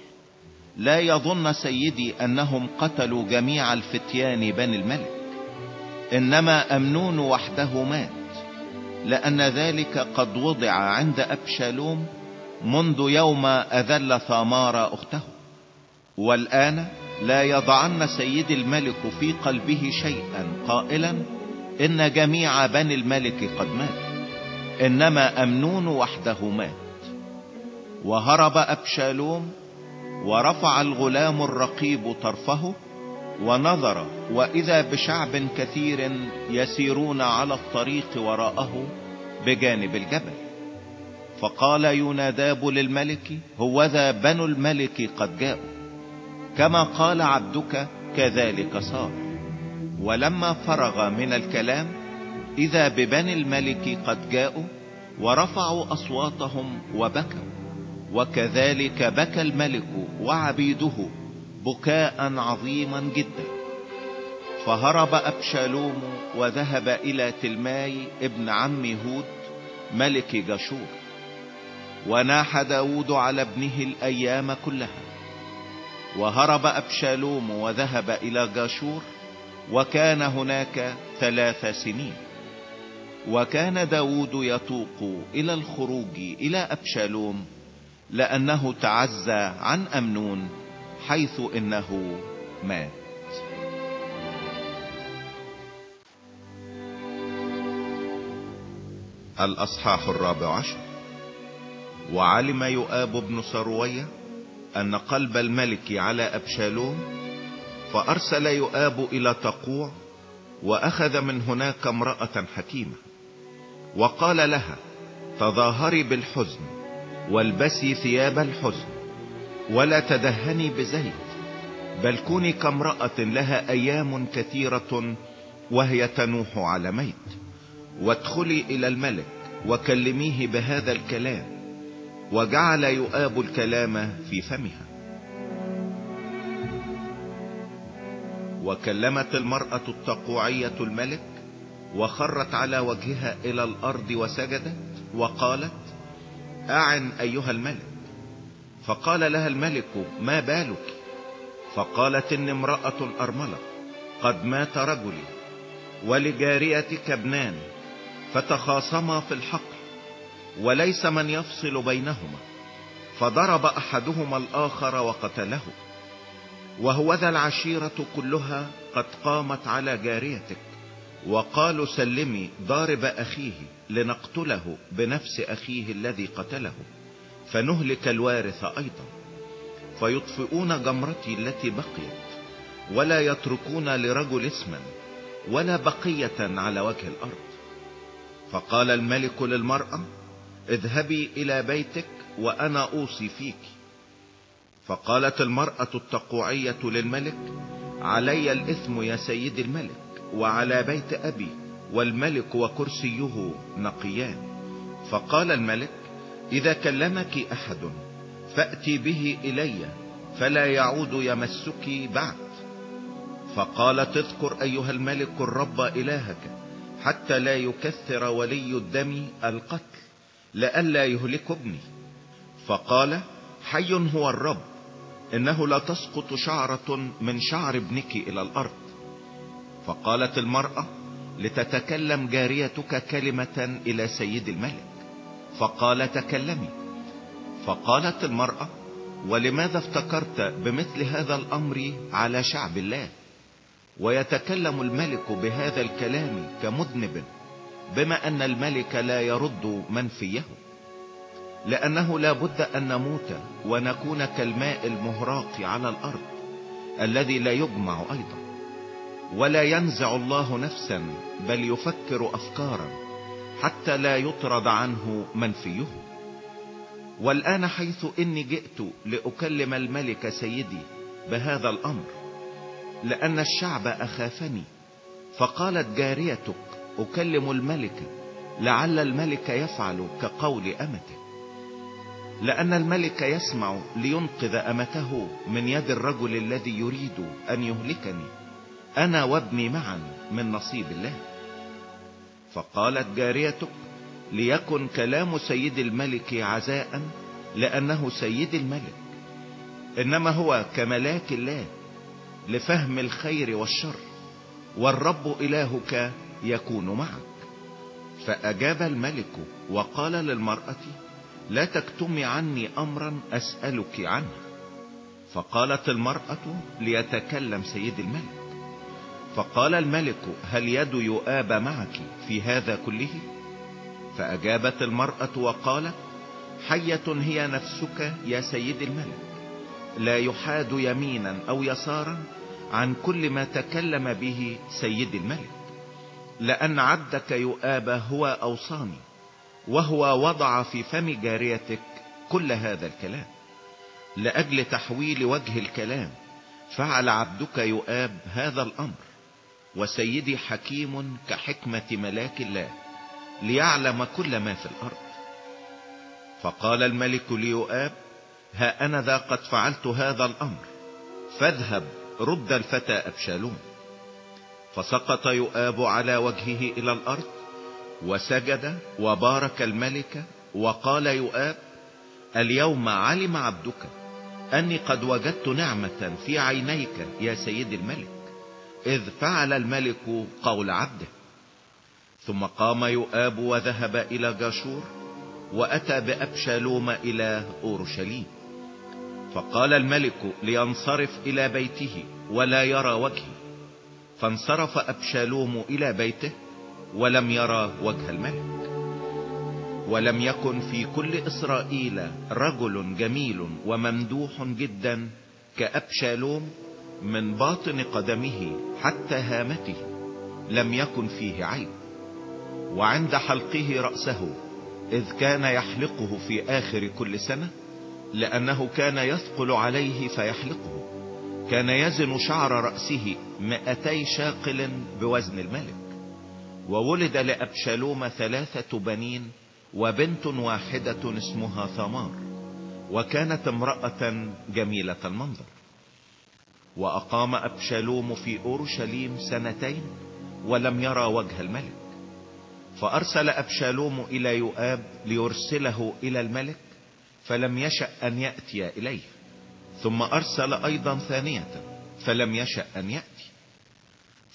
لا يظن سيدي أنهم قتلوا جميع الفتيان بني الملك إنما أمنون وحده مات لأن ذلك قد وضع عند أبشالوم منذ يوم أذل ثامار أخته. والآن لا يضعن سيد الملك في قلبه شيئا. قائلا إن جميع بني الملك قد مات. إنما أمنون وحده مات. وهرب أبشالوم ورفع الغلام الرقيب طرفه ونظر وإذا بشعب كثير يسيرون على الطريق وراءه بجانب الجبل. فقال يناداب للملك هوذا بنو الملك قد جاءوا. كما قال عبدك كذلك صار. ولما فرغ من الكلام إذا ببني الملك قد جاءوا ورفعوا أصواتهم وبكوا. وكذلك بكى الملك وعبيده بكاء عظيما جدا. فهرب أبشالوم وذهب إلى تلماي ابن عم هود ملك جشور. وناح داود على ابنه الأيام كلها وهرب أبشالوم وذهب إلى جاشور وكان هناك ثلاث سنين. وكان داود يتوق إلى الخروج إلى أبشالوم لأنه تعزى عن أمنون حيث إنه مات. الأصحاح الرابع عشر. وعلم يؤاب بن سروية أن قلب الملك على أبشالوم فأرسل يؤاب إلى تقوع وأخذ من هناك امرأة حكيمة وقال لها تظاهري بالحزن والبسي ثياب الحزن ولا تدهني بزيت بل كوني كامرأة لها أيام كثيرة وهي تنوح على ميت وادخلي إلى الملك وكلميه بهذا الكلام وجعل يؤاب الكلام في فمها. وكلمت المرأة التقوعية الملك وخرت على وجهها إلى الأرض وسجدت وقالت أعن أيها الملك. فقال لها الملك ما بالك؟ فقالت ان امرأة ارملة قد مات رجلي ولجاريتك ابنان فتخاصما في الحقل وليس من يفصل بينهما فضرب أحدهما الآخر وقتله وهو ذا العشيرة كلها قد قامت على جاريتك وقالوا سلمي ضارب أخيه لنقتله بنفس أخيه الذي قتله فنهلك الوارث أيضا فيطفئون جمرتي التي بقيت ولا يتركون لرجل اسما ولا بقية على وجه الأرض. فقال الملك للمرأة اذهبي إلى بيتك وأنا أوصي فيك. فقالت المرأة التقوعية للملك علي الإثم يا سيد الملك وعلى بيت أبي والملك وكرسيه نقيان. فقال الملك إذا كلمك أحد فأتي به إلي فلا يعود يمسك بعد. فقالت اذكر أيها الملك الرب إلهك حتى لا يكثر ولي الدم القتل. لئلا يهلك ابني. فقال حي هو الرب إنه لا تسقط شعرة من شعر ابنك إلى الأرض. فقالت المرأة لتتكلم جاريتك كلمة إلى سيد الملك. فقال تكلمي. فقالت المرأة ولماذا افتكرت بمثل هذا الأمر على شعب الله؟ ويتكلم الملك بهذا الكلام كمذنب. بما أن الملك لا يرد منفيه لأنه لا بد أن نموت ونكون كالماء المهراق على الأرض الذي لا يجمع أيضا. ولا ينزع الله نفسا بل يفكر افكارا حتى لا يطرد عنه منفيه. والآن حيث إني جئت لأكلم الملك سيدي بهذا الأمر لأن الشعب أخافني فقالت جاريتك أكلم الملك لعل الملك يفعل كقول أمته. لأن الملك يسمع لينقذ أمته من يد الرجل الذي يريد أن يهلكني. أنا وابني معا من نصيب الله. فقالت جاريتك ليكن كلام سيد الملك عزاء لأنه سيد الملك. إنما هو كملاك الله لفهم الخير والشر. والرب إلهك يكون معك. فأجاب الملك وقال للمرأة لا تكتمي عني امرا أسألك عنه فقالت المرأة ليتكلم سيد الملك. فقال الملك هل يد يؤاب معك في هذا كله؟ فأجابت المرأة وقالت حية هي نفسك يا سيد الملك. لا يحاد يمينا أو يسارا عن كل ما تكلم به سيد الملك. لأن عبدك يؤاب هو اوصاني وهو وضع في فم جاريتك كل هذا الكلام. لأجل تحويل وجه الكلام فعل عبدك يؤاب هذا الأمر. وسيدي حكيم كحكمة ملاك الله ليعلم كل ما في الأرض. فقال الملك ليؤاب ها أنا ذا قد فعلت هذا الأمر فاذهب رد الفتى أبشالون. فسقط يؤاب على وجهه إلى الأرض وسجد وبارك الملك وقال يؤاب اليوم علم عبدك أني قد وجدت نعمة في عينيك يا سيد الملك إذ فعل الملك قول عبده. ثم قام يؤاب وذهب إلى جاشور وأتى بأبشالوم إلى أورشليم. فقال الملك لينصرف إلى بيته ولا يرى وجهي. فانصرف أبشالوم إلى بيته ولم يرى وجه الملك. ولم يكن في كل إسرائيل رجل جميل وممدوح جدا كأبشالوم من باطن قدمه حتى هامته. لم يكن فيه عيب وعند حلقه رأسه إذ كان يحلقه في آخر كل سنة لأنه كان يثقل عليه فيحلقه. كان يزن شعر رأسه مئتي شاقل بوزن الملك وولد لأبشالوم ثلاثة بنين وبنت واحدة اسمها ثمار وكانت امرأة جميلة المنظر. وأقام أبشالوم في أورشليم سنتين ولم يرى وجه الملك. فأرسل أبشالوم إلى يؤاب ليرسله إلى الملك فلم يشأ أن يأتي إليه. ثم أرسل أيضا ثانية فلم يشأ أن يأتي.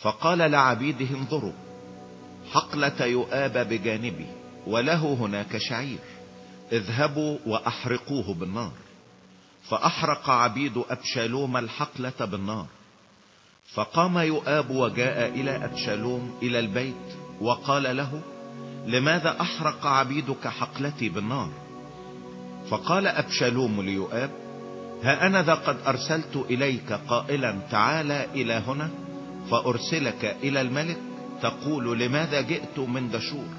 فقال لعبيده انظروا حقلة يؤاب بجانبي وله هناك شعير اذهبوا وأحرقوه بالنار. فأحرق عبيد أبشالوم الحقلة بالنار. فقام يؤاب وجاء إلى أبشالوم إلى البيت وقال له لماذا أحرق عبيدك حقلتي بالنار؟ فقال أبشالوم ليؤاب ها أنا ذا قد أرسلت إليك قائلا تعالى إلى هنا؟ فأرسلك إلى الملك تقول لماذا جئت من دشور؟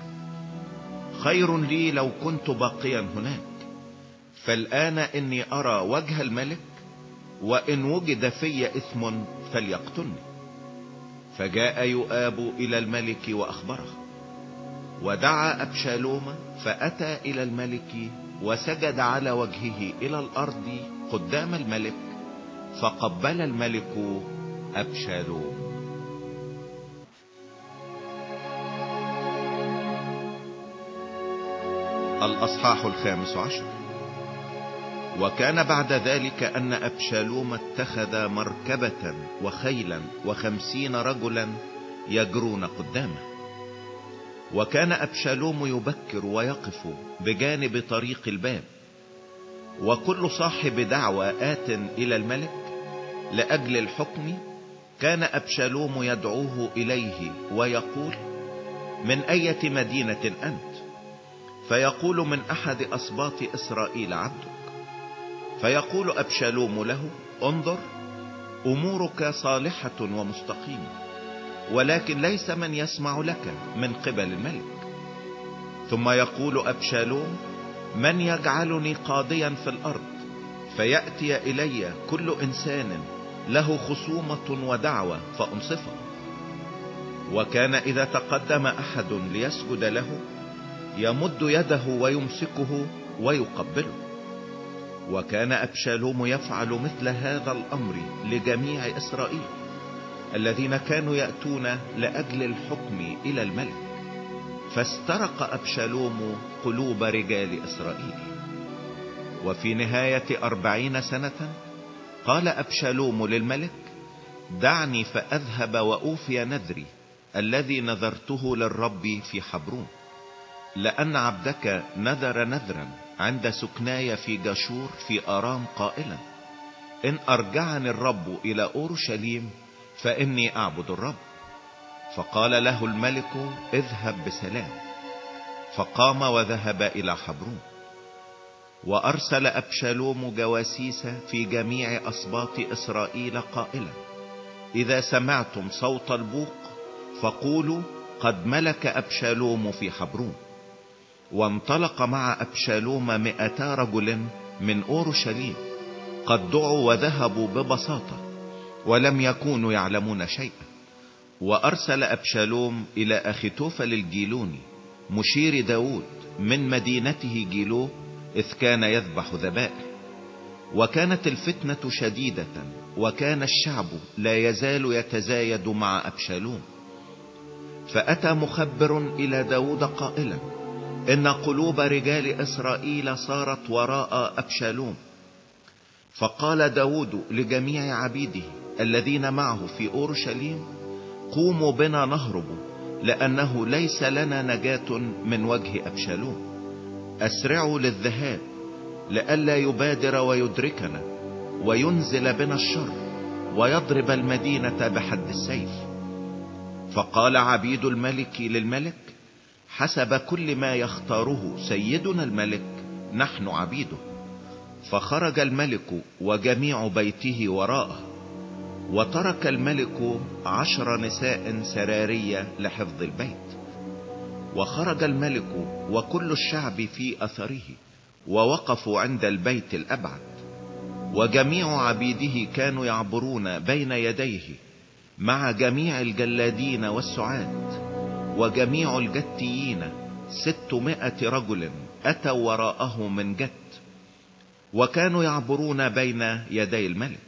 خير لي لو كنت باقيا هناك. فالآن إني أرى وجه الملك وإن وجد في إثم فليقتلني. فجاء يؤاب إلى الملك وأخبره. ودعا أبشالوم فأتى إلى الملك وسجد على وجهه إلى الأرض قدام الملك فقبل الملك أبشالوم. الأصحاح الخامس عشر. وكان بعد ذلك أن أبشالوم اتخذ مركبة وخيلا وخمسين رجلا يجرون قدامه. وكان أبشالوم يبكر ويقف بجانب طريق الباب. وكل صاحب دعوة آت إلى الملك لأجل الحكم. كان أبشالوم يدعوه إليه ويقول من أية مدينة أنت؟ فيقول من أحد أسباط إسرائيل عبدك. فيقول أبشالوم له انظر أمورك صالحة ومستقيمة ولكن ليس من يسمع لك من قبل الملك. ثم يقول أبشالوم من يجعلني قاضيا في الأرض؟ فيأتي إلي كل إنسان له خصومة ودعوة فأنصفه. وكان إذا تقدم أحد ليسجد له يمد يده ويمسكه ويقبله. وكان أبشالوم يفعل مثل هذا الأمر لجميع إسرائيل الذين كانوا يأتون لأجل الحكم إلى الملك. فاسترق أبشالوم قلوب رجال إسرائيل. وفي نهاية أربعين سنة قال أبشالوم للملك دعني فأذهب وأوفي نذري الذي نذرته للرب في حبرون. لأن عبدك نذر نذرا عند سكناي في جاشور في أرام قائلا. إن أرجعني الرب إلى أورشليم فإني أعبد الرب. فقال له الملك اذهب بسلام. فقام وذهب إلى حبرون. وأرسل أبشالوم جواسيس في جميع أسباط إسرائيل قائلا. إذا سمعتم صوت البوق فقولوا قد ملك أبشالوم في حبرون. وانطلق مع أبشالوم مئتا رجل من أورشليم. قد دعوا وذهبوا ببساطة ولم يكونوا يعلمون شيئا. وأرسل أبشالوم إلى أخيتوفل الجيلوني مشير داود من مدينته جيلو إذ كان يذبح ذبائح. وكانت الفتنة شديدة وكان الشعب لا يزال يتزايد مع أبشالوم. فأتى مخبر إلى داود قائلا إن قلوب رجال إسرائيل صارت وراء أبشالوم. فقال داود لجميع عبيده الذين معه في أورشليم قوموا بنا نهرب لأنه ليس لنا نجاة من وجه أبشالوم. أسرعوا للذهاب لئلا يبادر ويدركنا وينزل بنا الشر ويضرب المدينة بحد السيف. فقال عبيد الملك للملك حسب كل ما يختاره سيدنا الملك نحن عبيده. فخرج الملك وجميع بيته وراءه وترك الملك عشر نساء سرارية لحفظ البيت. وخرج الملك وكل الشعب في أثره ووقفوا عند البيت الأبعد. وجميع عبيده كانوا يعبرون بين يديه مع جميع الجلادين والسعاد. وجميع الجتيين ستمائة رجل أتوا وراءه من جت وكانوا يعبرون بين يدي الملك.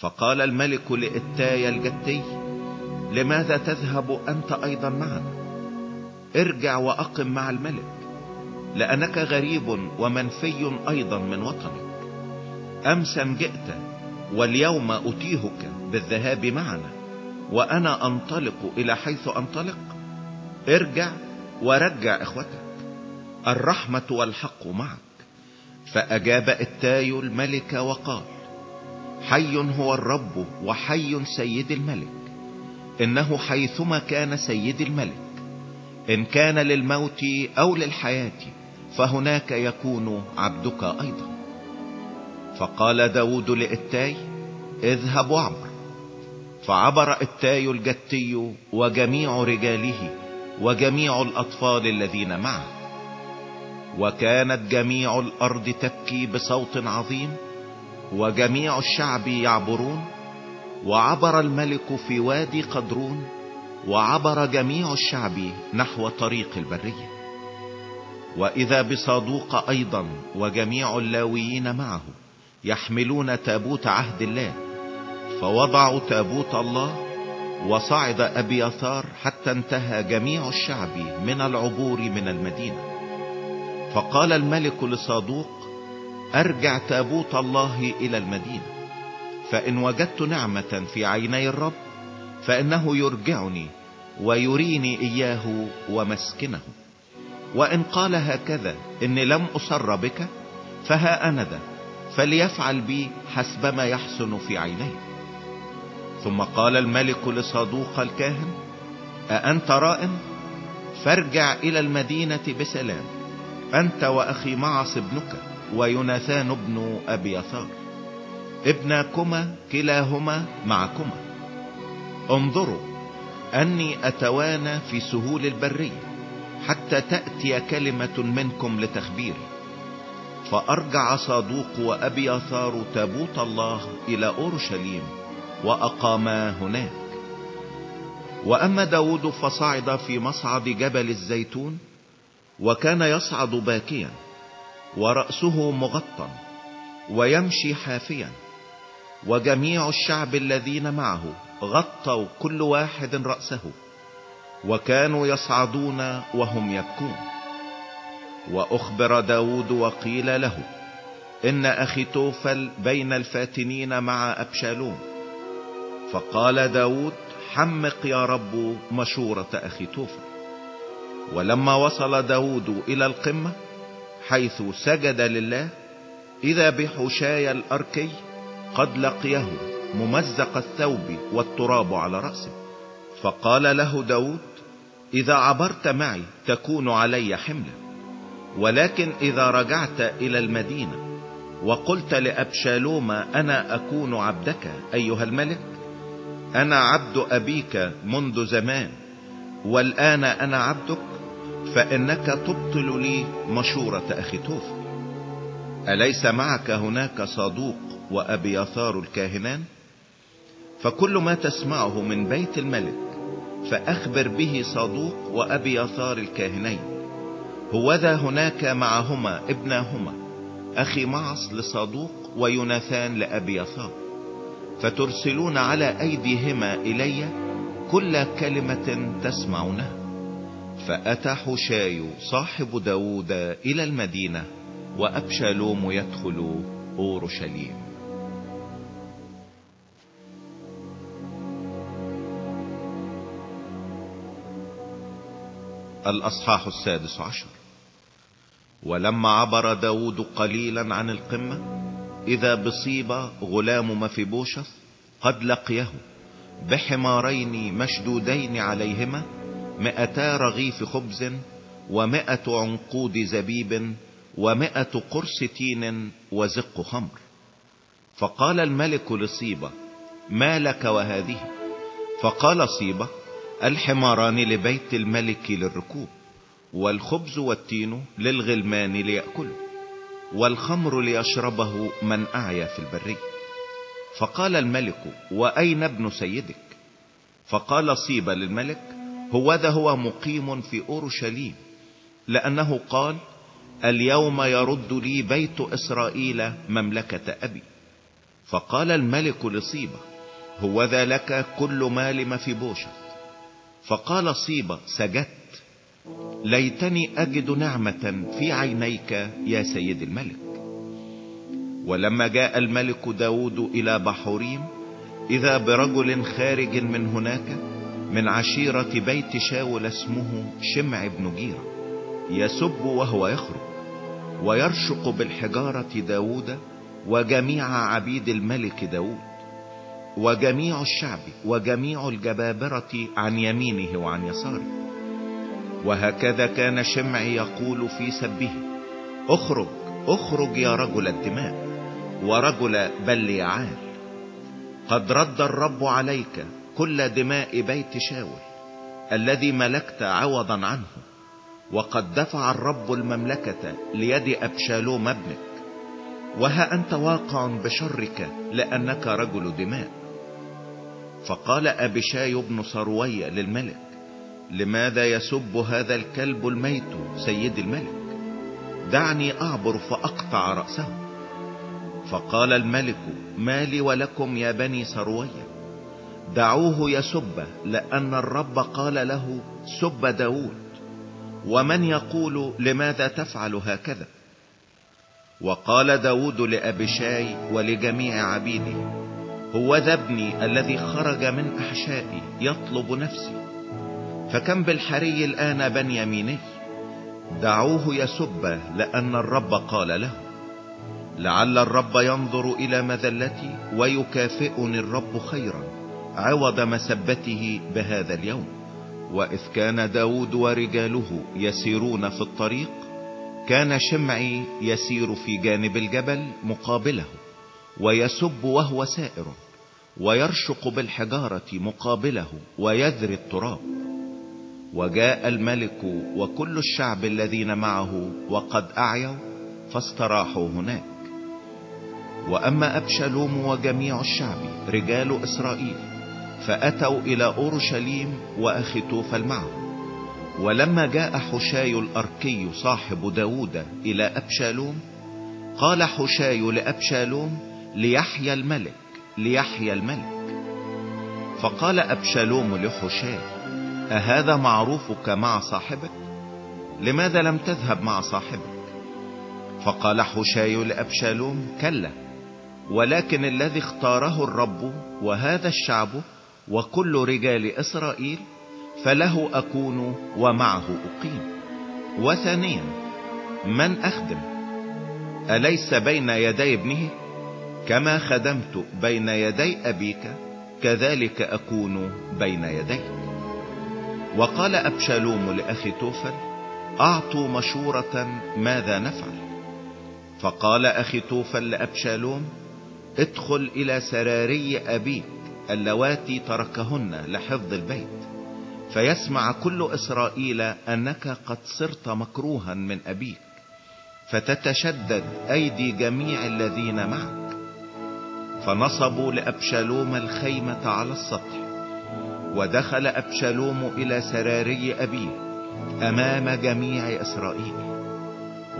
فقال الملك لإتاي الجتي لماذا تذهب أنت أيضا معنا؟ ارجع وأقم مع الملك لأنك غريب ومنفي أيضا من وطنك. أمسا جئت واليوم أتيهك بالذهاب معنا وأنا أنطلق إلى حيث أنطلق ارجع ورجع إخوتك. الرحمة والحق معك. فأجاب التاي الملك وقال حي هو الرب وحي سيد الملك. إنه حيثما كان سيد الملك. إن كان للموت أو للحياة فهناك يكون عبدك أيضا. فقال داود لإتاي اذهب واعبر. فعبر إتاي الجتي وجميع رجاله وجميع الأطفال الذين معه. وكانت جميع الأرض تبكي بصوت عظيم وجميع الشعب يعبرون وعبر الملك في وادي قدرون وعبر جميع الشعب نحو طريق البرية. وإذا بصادوق أيضا وجميع اللاويين معه يحملون تابوت عهد الله فوضعوا تابوت الله وصعد أبيثار حتى انتهى جميع الشعب من العبور من المدينة. فقال الملك لصادوق أرجع تابوت الله إلى المدينة. فإن وجدت نعمة في عيني الرب فإنه يرجعني ويريني إياه ومسكنه. وإن قال هكذا إني لم أصر بك فها أنا ذا فليفعل بي حسب ما يحسن في عينيه. ثم قال الملك لصدوق الكاهن أأنت رائم فارجع إلى المدينة بسلام أنت وأخي معص ابنك ويوناثان ابن أبي يثار ابناكما كلاهما معكما. انظروا أني أتوانى في سهول البرية حتى تأتي كلمة منكم لتخبيري. فأرجع صادوق وأبي يثار تابوت الله إلى أورشليم وأقاما هناك. وأما داود فصعد في مصعد جبل الزيتون وكان يصعد باكيا ورأسه مغطى ويمشي حافيا وجميع الشعب الذين معه غطوا كل واحد رأسه وكانوا يصعدون وهم يبكون. وأخبر داود وقيل له إن أخي توفل بين الفاتنين مع أبشالوم. فقال داود حمق يا رب مشورة أخي توفل ولما وصل داود إلى القمة حيث سجد لله إذا بحشاي الأركي قد لقيه ممزق الثوب والتراب على رأسه. فقال له داود إذا عبرت معي تكون علي حملا. ولكن إذا رجعت إلى المدينة وقلت لأبشالوم أنا أكون عبدك أيها الملك أنا عبد أبيك منذ زمان والآن أنا عبدك فإنك تبطل لي مشورة أخي توفى أليس معك هناك صادوق وأبياثار الكاهنان؟ فكل ما تسمعه من بيت الملك فأخبر به صادوق وأبياثار الكاهنين. هوذا هناك معهما ابناهما أخي معص لصادوق ويوناثان لأبياثار فترسلون على أيديهما إلي كل كلمة تسمعونها فأتى حشاي صاحب داود إلى المدينة وأبشالوم يدخل أورشليم. الأصحاح السادس عشر. ولما عبر داود قليلا عن القمة إذا بصيب غلام مفيبوشث قد لقيه بحمارين مشدودين عليهما مئتا رغيف خبز ومئة عنقود زبيب ومئة قرص تين وزق خمر. فقال الملك لصيبة ما لك وهذه؟ فقال صيبة الحماران لبيت الملك للركوب والخبز والتين للغلمان ليأكلوا. والخمر ليشربه من أعيا في البرية فقال الملك وأين ابن سيدك؟ فقال صيبة للملك هو ذا هو مقيم في أورشليم. لأنه قال اليوم يرد لي بيت إسرائيل مملكة أبي. فقال الملك لصيبة هو ذا لك كل مال مفيبوشة فقال صيبة سجدت. ليتني أجد نعمة في عينيك يا سيد الملك. ولما جاء الملك داود إلى بحوريم إذا برجل خارج من هناك من عشيرة بيت شاول اسمه شمع بن جيرة يسب وهو يخرج ويرشق بالحجارة داود وجميع عبيد الملك داود وجميع الشعب وجميع الجبابرة عن يمينه وعن يساره. وهكذا كان شمع يقول في سبه اخرج اخرج يا رجل الدماء ورجل بليعال قد رد الرب عليك كل دماء بيت شاول الذي ملكت عوضا عنه وقد دفع الرب المملكة ليد أبشالوم ابنك. وها أنت واقع بشرك لأنك رجل دماء. فقال أبشاي بن صروي للملك لماذا يسب هذا الكلب الميت سيد الملك؟ دعني أعبر فأقطع رأسه. فقال الملك ما لي ولكم يا بني صروية دعوه يسب لأن الرب قال له سب داود. ومن يقول لماذا تفعل هكذا؟ وقال داود لأبشاي ولجميع عبيده هو ذا ابني الذي خرج من أحشائي يطلب نفسي. فكم بالحري الآن بنياميني دعوه يسب لأن الرب قال له. لعل الرب ينظر إلى مذلتي ويكافئني الرب خيرا عوض مسبته بهذا اليوم. وإذ كان داود ورجاله يسيرون في الطريق كان شمعي يسير في جانب الجبل مقابله ويسب وهو سائر ويرشق بالحجارة مقابله ويذري التراب. وجاء الملك وكل الشعب الذين معه وقد أعيوا فاستراحوا هناك. وأما أبشلوم وجميع الشعب رجال إسرائيل فأتوا إلى أورشليم وأخيتوفل معه ولما جاء حشاي الأركي صاحب داود إلى أبشالوم قال حشاي لأبشالوم ليحيى الملك ليحيى الملك. فقال أبشالوم لحشاي أهذا معروفك مع صاحبك؟ لماذا لم تذهب مع صاحبك؟ فقال حشاي لأبشالوم كلا ولكن الذي اختاره الرب وهذا الشعب وكل رجال إسرائيل فله أكون ومعه أقيم. وثانيا من أخدم؟ أليس بين يدي ابنه؟ كما خدمت بين يدي أبيك كذلك أكون بين يديك. وقال أبشالوم لأخي توفل أعطوا مشورة ماذا نفعل؟ فقال أخي توفل لأبشالوم ادخل إلى سراري أبيك اللواتي تركهن لحفظ البيت. فيسمع كل إسرائيل أنك قد صرت مكروها من أبيك فتتشدد أيدي جميع الذين معك. فنصبوا لأبشالوم الخيمة على السطح. ودخل أبشالوم إلى سراري أبيه أمام جميع إسرائيل.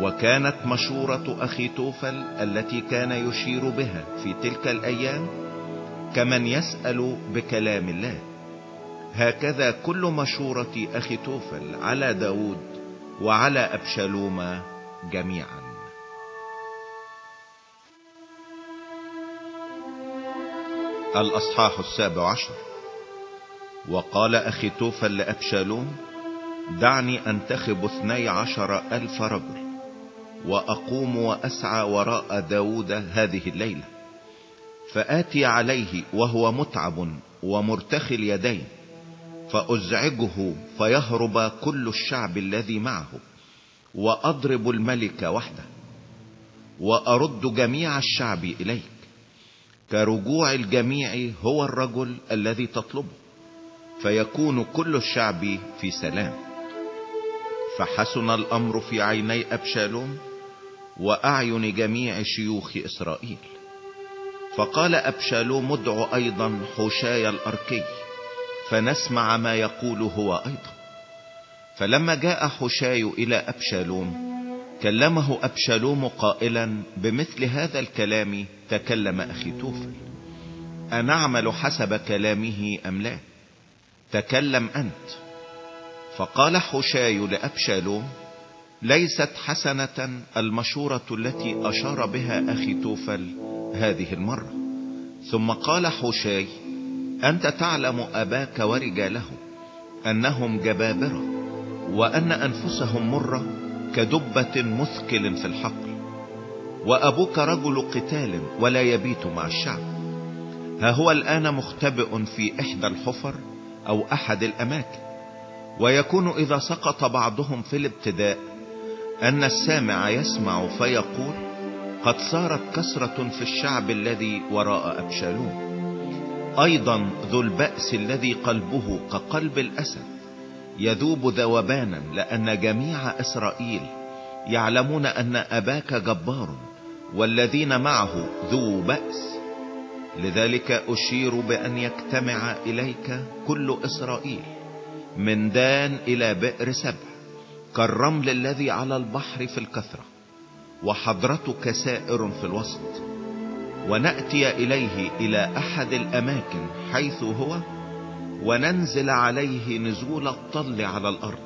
وكانت مشورة أخي توفل التي كان يشير بها في تلك الأيام كمن يسأل بكلام الله. هكذا كل مشورة أخي توفل على داود وعلى أبشالوم جميعا. الأصحاح السابع عشر. وقال أخي توفل لأبشالوم دعني أنتخب اثني عشر ألف رجل وأقوم وأسعى وراء داود هذه الليلة. فآتي عليه وهو متعب ومرتخي اليدين فأزعجه فيهرب كل الشعب الذي معه وأضرب الملك وحده وأرد جميع الشعب إليك كرجوع الجميع هو الرجل الذي تطلبه. فيكون كل الشعب في سلام. فحسن الأمر في عيني أبشالوم وأعين جميع شيوخ إسرائيل. فقال أبشالوم ادع أيضا حشاي الأركي فنسمع ما يقول هو أيضا. فلما جاء حشاي إلى أبشالوم كلمه أبشالوم قائلا بمثل هذا الكلام تكلم أخي توفل. أنعمل حسب كلامه أم لا؟ تكلم أنت. فقال حشاي لأبشالوم ليست حسنة المشورة التي أشار بها أخي توفل هذه المرة. ثم قال حشاي أنت تعلم أباك ورجاله أنهم جبابرة وأن أنفسهم مرة كدبة مثكل في الحقل. وأبوك رجل قتال ولا يبيت مع الشعب. ها هو الآن مختبئ في إحدى الحفر أو أحد الأماكن. ويكون إذا سقط بعضهم في الابتداء أن السامع يسمع فيقول قد صارت كسرة في الشعب الذي وراء أبشالوم أيضا ذو البأس الذي قلبه كقلب الأسد. يذوب ذوبانا لأن جميع إسرائيل يعلمون أن أباك جبار والذين معه ذو بأس. لذلك أشير بأن يجتمع إليك كل إسرائيل من دان إلى بئر سبع كالرمل الذي على البحر في الكثرة وحضرتك سائر في الوسط. ونأتي إليه إلى أحد الأماكن حيث هو وننزل عليه نزول الطل على الأرض.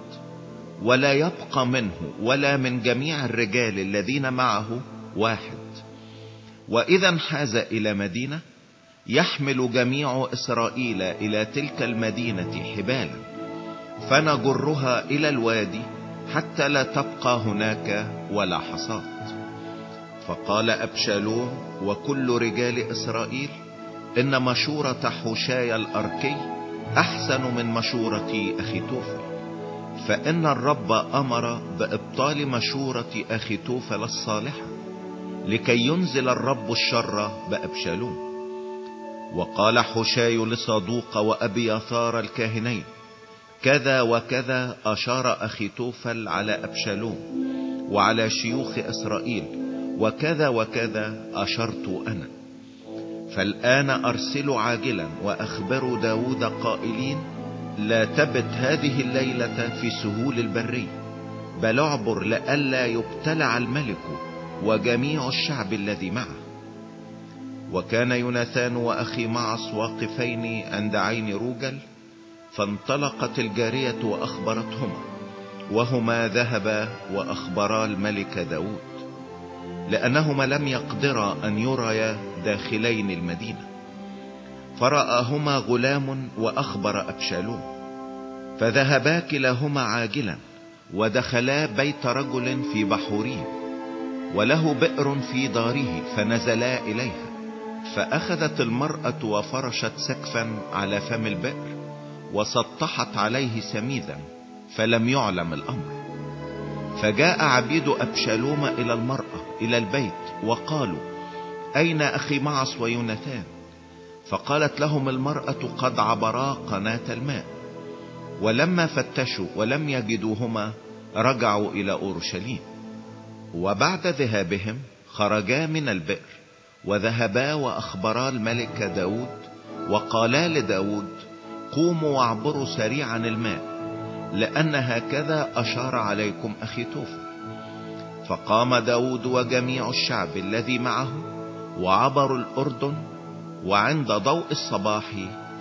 ولا يبقى منه ولا من جميع الرجال الذين معه واحد. وإذا انحاز إلى مدينة يحمل جميع إسرائيل إلى تلك المدينة حبالا. فنجرها إلى الوادي حتى لا تبقى هناك ولا حصاد. فقال أبشالوم وكل رجال إسرائيل إن مشورة حوشاي الأركي أحسن من مشورة أخي توفل. فإن الرب أمر بإبطال مشورة أخي توفل الصالحة لكي ينزل الرب الشر بأبشالوم. وقال حشاي لصدوق وأبي يثار الكاهنين كذا وكذا أشار أخي توفل على أبشالوم وعلى شيوخ إسرائيل وكذا وكذا أشرت أنا. فالآن أرسلوا عاجلا وأخبروا داود قائلين لا تبت هذه الليلة في سهول البرية بل اعبر لئلا يبتلع الملك وجميع الشعب الذي معه. وكان يوناثان وأخي معص واقفين عند عين روجل فانطلقت الجارية وأخبرتهما وهما ذهبا وأخبرا الملك داود لأنهما لم يقدرا أن يريا داخلين المدينة. فرآهما غلام وأخبر أبشالوم فذهبا كلاهما عاجلا ودخلا بيت رجل في بحوريه وله بئر في داره فنزلا إليها. فأخذت المرأة وفرشت سقفا على فم البئر وسطحت عليه سميدا فلم يعلم الأمر. فجاء عبيد أبشالوم إلى المرأة إلى البيت وقالوا أين أخي معص ويونتان فقالت لهم المرأة قد عبرا قناة الماء. ولما فتشوا ولم يجدوهما رجعوا إلى أورشليم. وبعد ذهابهم خرجا من البئر. وذهبا وأخبرا الملك داود وقالا لداود قوموا واعبروا سريعا الماء لأن هكذا أشار عليكم أخي توفل فقام داود وجميع الشعب الذي معه وعبروا الأردن وعند ضوء الصباح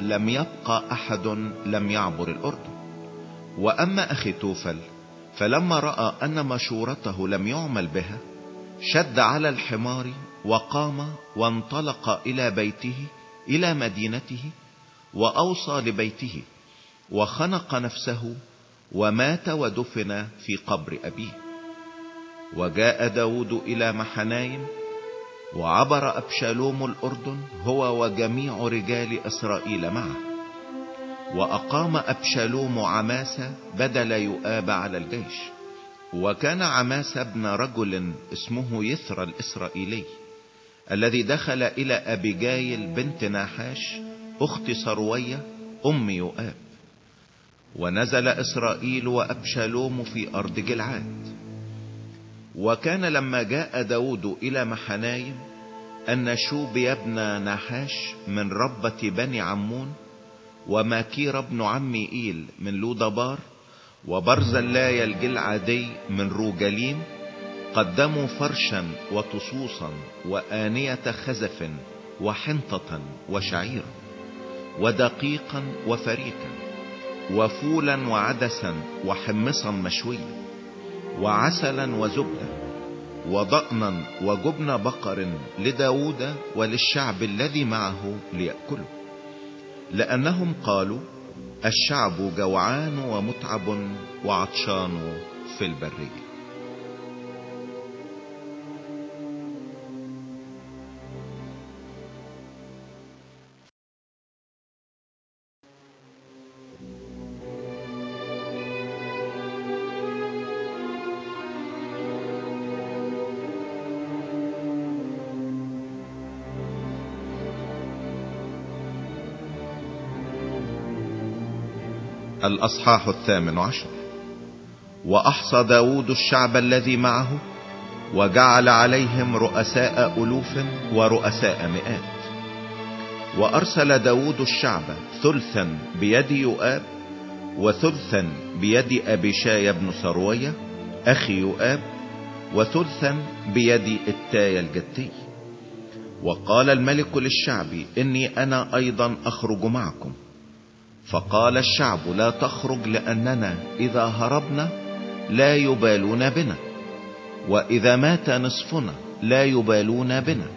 لم يبقى أحد لم يعبر الأردن. وأما أخي توفل فلما رأى أن مشورته لم يعمل بها شد على الحمار وقام وانطلق إلى بيته إلى مدينته وأوصى لبيته وخنق نفسه ومات ودفن في قبر أبيه. وجاء داود إلى محنايم وعبر أبشالوم الأردن هو وجميع رجال إسرائيل معه. وأقام أبشالوم عماسة بدل يؤاب على الجيش. وكان عماسة ابن رجل اسمه يثرى الإسرائيلي. الذي دخل إلى أبيجايل بنت ناحاش أخت سروية أم يؤاب. ونزل إسرائيل وأبشالوم في أرض جلعاد. وكان لما جاء داود إلى محنايم أن شوبي ابن نحاش من ربة بني عمون وماكير ابن عم إيل من لودبار وبرزلاي الجلعادي من روجليم قدموا فرشا وطصوصا وآنية خزف وحنطة وشعيرا ودقيقا وفريكا وفولا وعدسا وحمصا مشويا وعسلا وزبدا وضأنا وجبن بقر لداود وللشعب الذي معه ليأكلوا لأنهم قالوا الشعب جوعان ومتعب وعطشان في البرية. الأصحاح الثامن عشر. وأحصى داود الشعب الذي معه وجعل عليهم رؤساء ألوف ورؤساء مئات. وأرسل داود الشعب ثلثا بيد يؤاب وثلثا بيد أبيشاي بن سروية أخي يؤاب وثلثا بيد التاي الجتي وقال الملك للشعب إني أنا أيضا أخرج معكم. فقال الشعب لا تخرج لأننا إذا هربنا لا يبالون بنا وإذا مات نصفنا لا يبالون بنا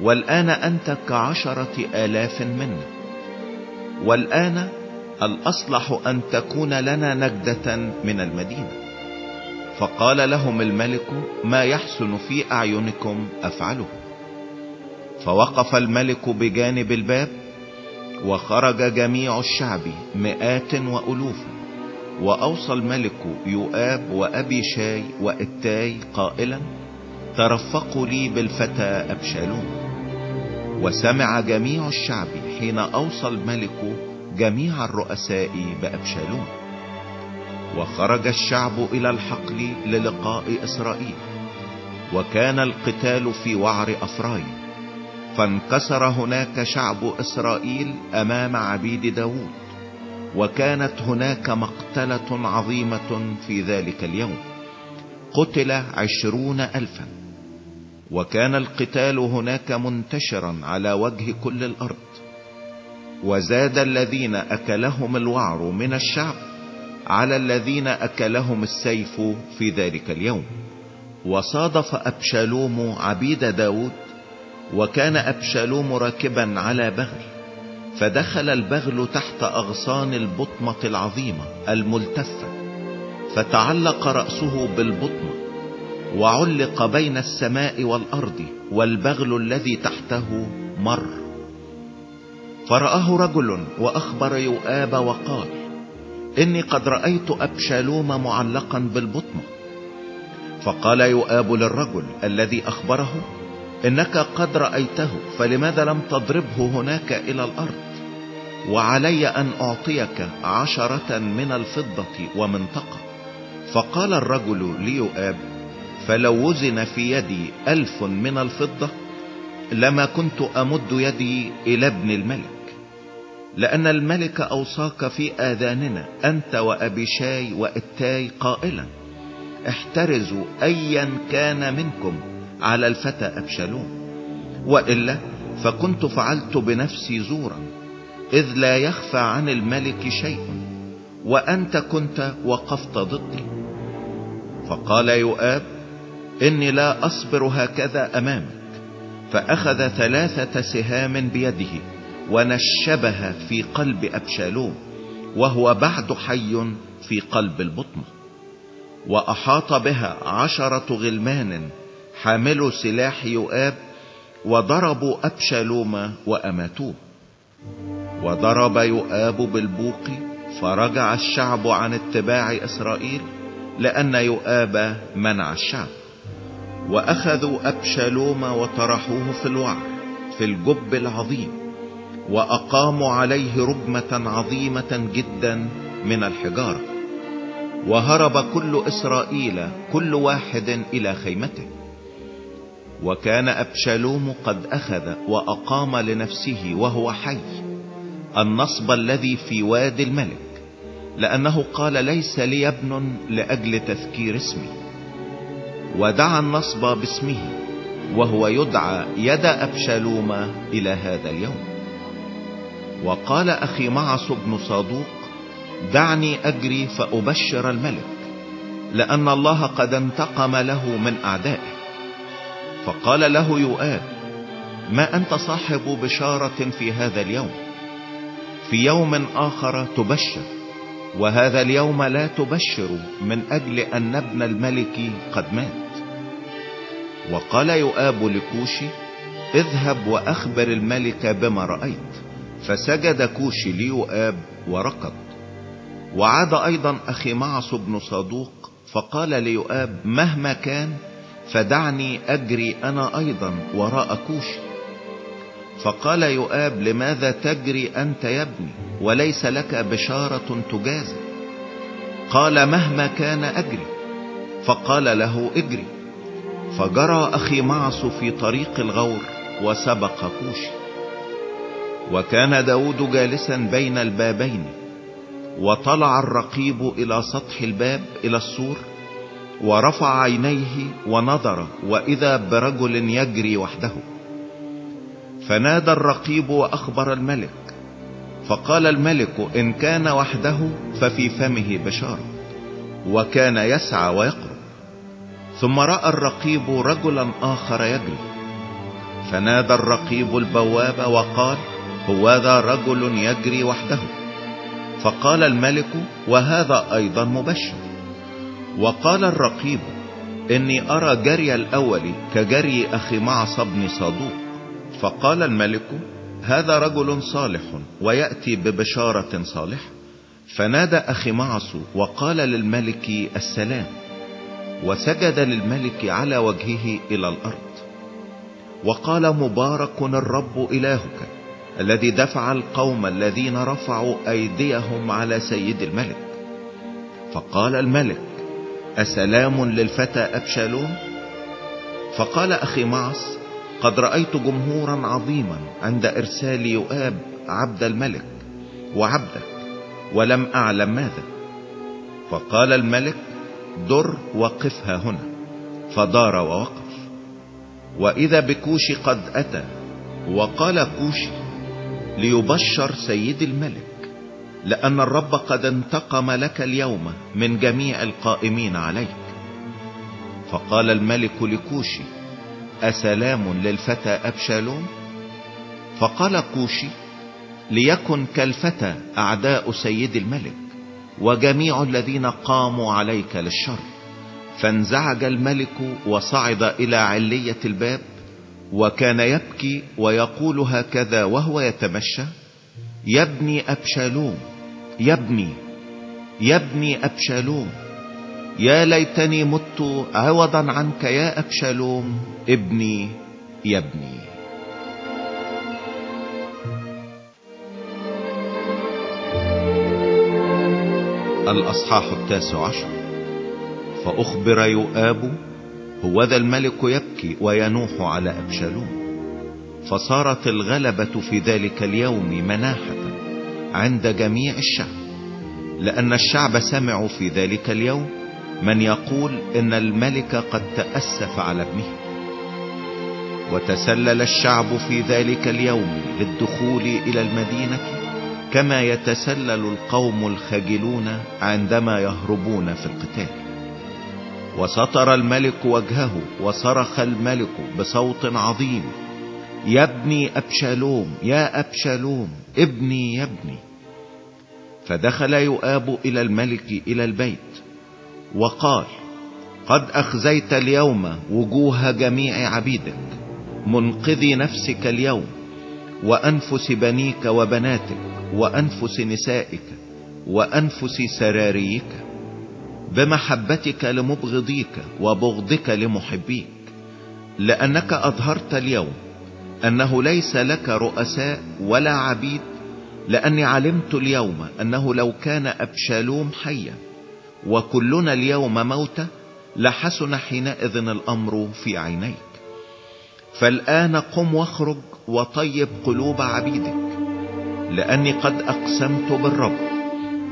والآن أنت كعشرة آلاف منا والآن الأصلح أن تكون لنا نجدة من المدينة. فقال لهم الملك ما يحسن في أعينكم أفعله. فوقف الملك بجانب الباب وخرج جميع الشعب مئات وألوف. وأوصى الملك يؤاب وأبي شاي وإتاي قائلا ترفقوا لي بالفتى أبشالوم وسمع جميع الشعب حين أوصى الملك جميع الرؤساء بأبشالوم وخرج الشعب إلى الحقل للقاء إسرائيل. وكان القتال في وعر أفرايم فانكسر هناك شعب إسرائيل أمام عبيد داود وكانت هناك مقتلة عظيمة في ذلك اليوم. قتل عشرون ألفا. وكان القتال هناك منتشرا على وجه كل الأرض. وزاد الذين أكلهم الوعر من الشعب على الذين أكلهم السيف في ذلك اليوم. وصادف أبشالوم عبيد داود وكان أبشالوم راكبا على بغل فدخل البغل تحت أغصان البطمة العظيمة الملتفة فتعلق رأسه بالبطمة وعلق بين السماء والأرض والبغل الذي تحته مر. فرآه رجل وأخبر يؤاب وقال إني قد رأيت أبشالوم معلقا بالبطمة. فقال يؤاب للرجل الذي أخبره إنك قد رأيته فلماذا لم تضربه هناك إلى الأرض؟ وعلي أن أعطيك عشرة من الفضة ومنطقة. فقال الرجل ليؤاب فلو وزن في يدي ألف من الفضة لما كنت أمد يدي إلى ابن الملك. لأن الملك أوصاك في آذاننا أنت وأبيشاي وإتاي قائلا احترزوا أيا كان منكم على الفتى أبشالوم وإلا فكنت فعلت بنفسي زورا إذ لا يخفى عن الملك شيء وأنت كنت وقفت ضدي. فقال يؤاب إني لا أصبر هكذا أمامك. فأخذ ثلاثة سهام بيده ونشبها في قلب أبشالوم وهو بعد حي في قلب البطمة وأحاط بها عشرة غلمان حاملوا سلاح يؤاب وضربوا أبشالوم وأماتوه وضرب يؤاب بالبوق فرجع الشعب عن اتباع إسرائيل لأن يؤاب منع الشعب. وأخذوا أبشالوم وطرحوه في الوعر في الجب العظيم وأقاموا عليه رجمة عظيمة جدا من الحجارة. وهرب كل إسرائيل كل واحد إلى خيمته. وكان أبشالوم قد أخذ وأقام لنفسه وهو حي النصب الذي في وادي الملك لأنه قال ليس لي ابن لأجل تذكير اسمي. ودعا النصب باسمه وهو يدعى يد أبشالوم إلى هذا اليوم. وقال أخي معص بن صادوق دعني أجري فأبشر الملك لأن الله قد انتقم له من أعدائه. فقال له يؤاب ما أنت صاحب بشارة في هذا اليوم؟ في يوم آخر تبشر وهذا اليوم لا تبشر من أجل أن ابن الملك قد مات. وقال يؤاب لكوشي اذهب وأخبر الملك بما رأيت. فسجد كوشي ليؤاب وركض وعاد أيضا أخي معص بن صادوق فقال ليؤاب مهما كان فدعني أجري أنا أيضا وراء كوشي فقال يؤاب لماذا تجري أنت يا ابني؟ وليس لك بشارة تجازى. قال مهما كان أجري. فقال له اجري. فجرى أخي معص في طريق الغور وسبق كوشي وكان داود جالسا بين البابين. وطلع الرقيب إلى سطح الباب إلى السور ورفع عينيه ونظر وإذا برجل يجري وحده. فنادى الرقيب وأخبر الملك فقال الملك إن كان وحده ففي فمه بشارة وكان يسعى ويقرب. ثم رأى الرقيب رجلا آخر يجري. فنادى الرقيب البواب وقال هو ذا رجل يجري وحده. فقال الملك وهذا أيضا مبشر. وقال الرقيب إني أرى جري الأول كجري أخي معص بن صادوق فقال الملك هذا رجل صالح ويأتي ببشارة صالحة. فنادى أخي معص وقال للملك السلام. وسجد للملك على وجهه إلى الأرض. وقال مبارك الرب إلهك الذي دفع القوم الذين رفعوا أيديهم على سيد الملك. فقال الملك أسلام للفتى أبشالوم؟ فقال أخي معص قد رأيت جمهورا عظيما عند إرسال يؤاب عبد الملك وعبدك ولم أعلم ماذا. فقال الملك در وقفها هنا. فدار ووقف. وإذا بكوشي قد أتى وقال كوشي ليبشر سيد الملك. لأن الرب قد انتقم لك اليوم من جميع القائمين عليك. فقال الملك لكوشي أسلام للفتى أبشالوم؟ فقال كوشي ليكن كالفتى أعداء سيد الملك وجميع الذين قاموا عليك للشر. فانزعج الملك وصعد إلى علية الباب وكان يبكي ويقول هكذا وهو يتمشى. يبني أبشالوم يبني يبني أبشالوم يا ليتني مت عوضا عنك يا أبشالوم ابني يبني الأصحاح التاسع عشر. فأخبر يؤاب هو ذا الملك يبكي وينوح على أبشالوم. فصارت الغلبة في ذلك اليوم مناحة عند جميع الشعب لأن الشعب سمعوا في ذلك اليوم من يقول إن الملك قد تأسف على ابنه. وتسلل الشعب في ذلك اليوم للدخول إلى المدينة كما يتسلل القوم الخجلون عندما يهربون في القتال. وسطر الملك وجهه وصرخ الملك بصوت عظيم يا ابني أبشالوم يا أبشالوم ابني يا ابني. فدخل يؤاب إلى الملك إلى البيت وقال قد أخزيت اليوم وجوه جميع عبيدك منقذي نفسك اليوم وأنفس بنيك وبناتك وأنفس نسائك وأنفس سراريك بمحبتك لمبغضيك وبغضك لمحبيك لأنك أظهرت اليوم أنه ليس لك رؤساء ولا عبيد لأني علمت اليوم أنه لو كان أبشالوم حيا وكلنا اليوم موتى لحسن حينئذ الأمر في عينيك. فالآن قم واخرج وطيب قلوب عبيدك لأني قد أقسمت بالرب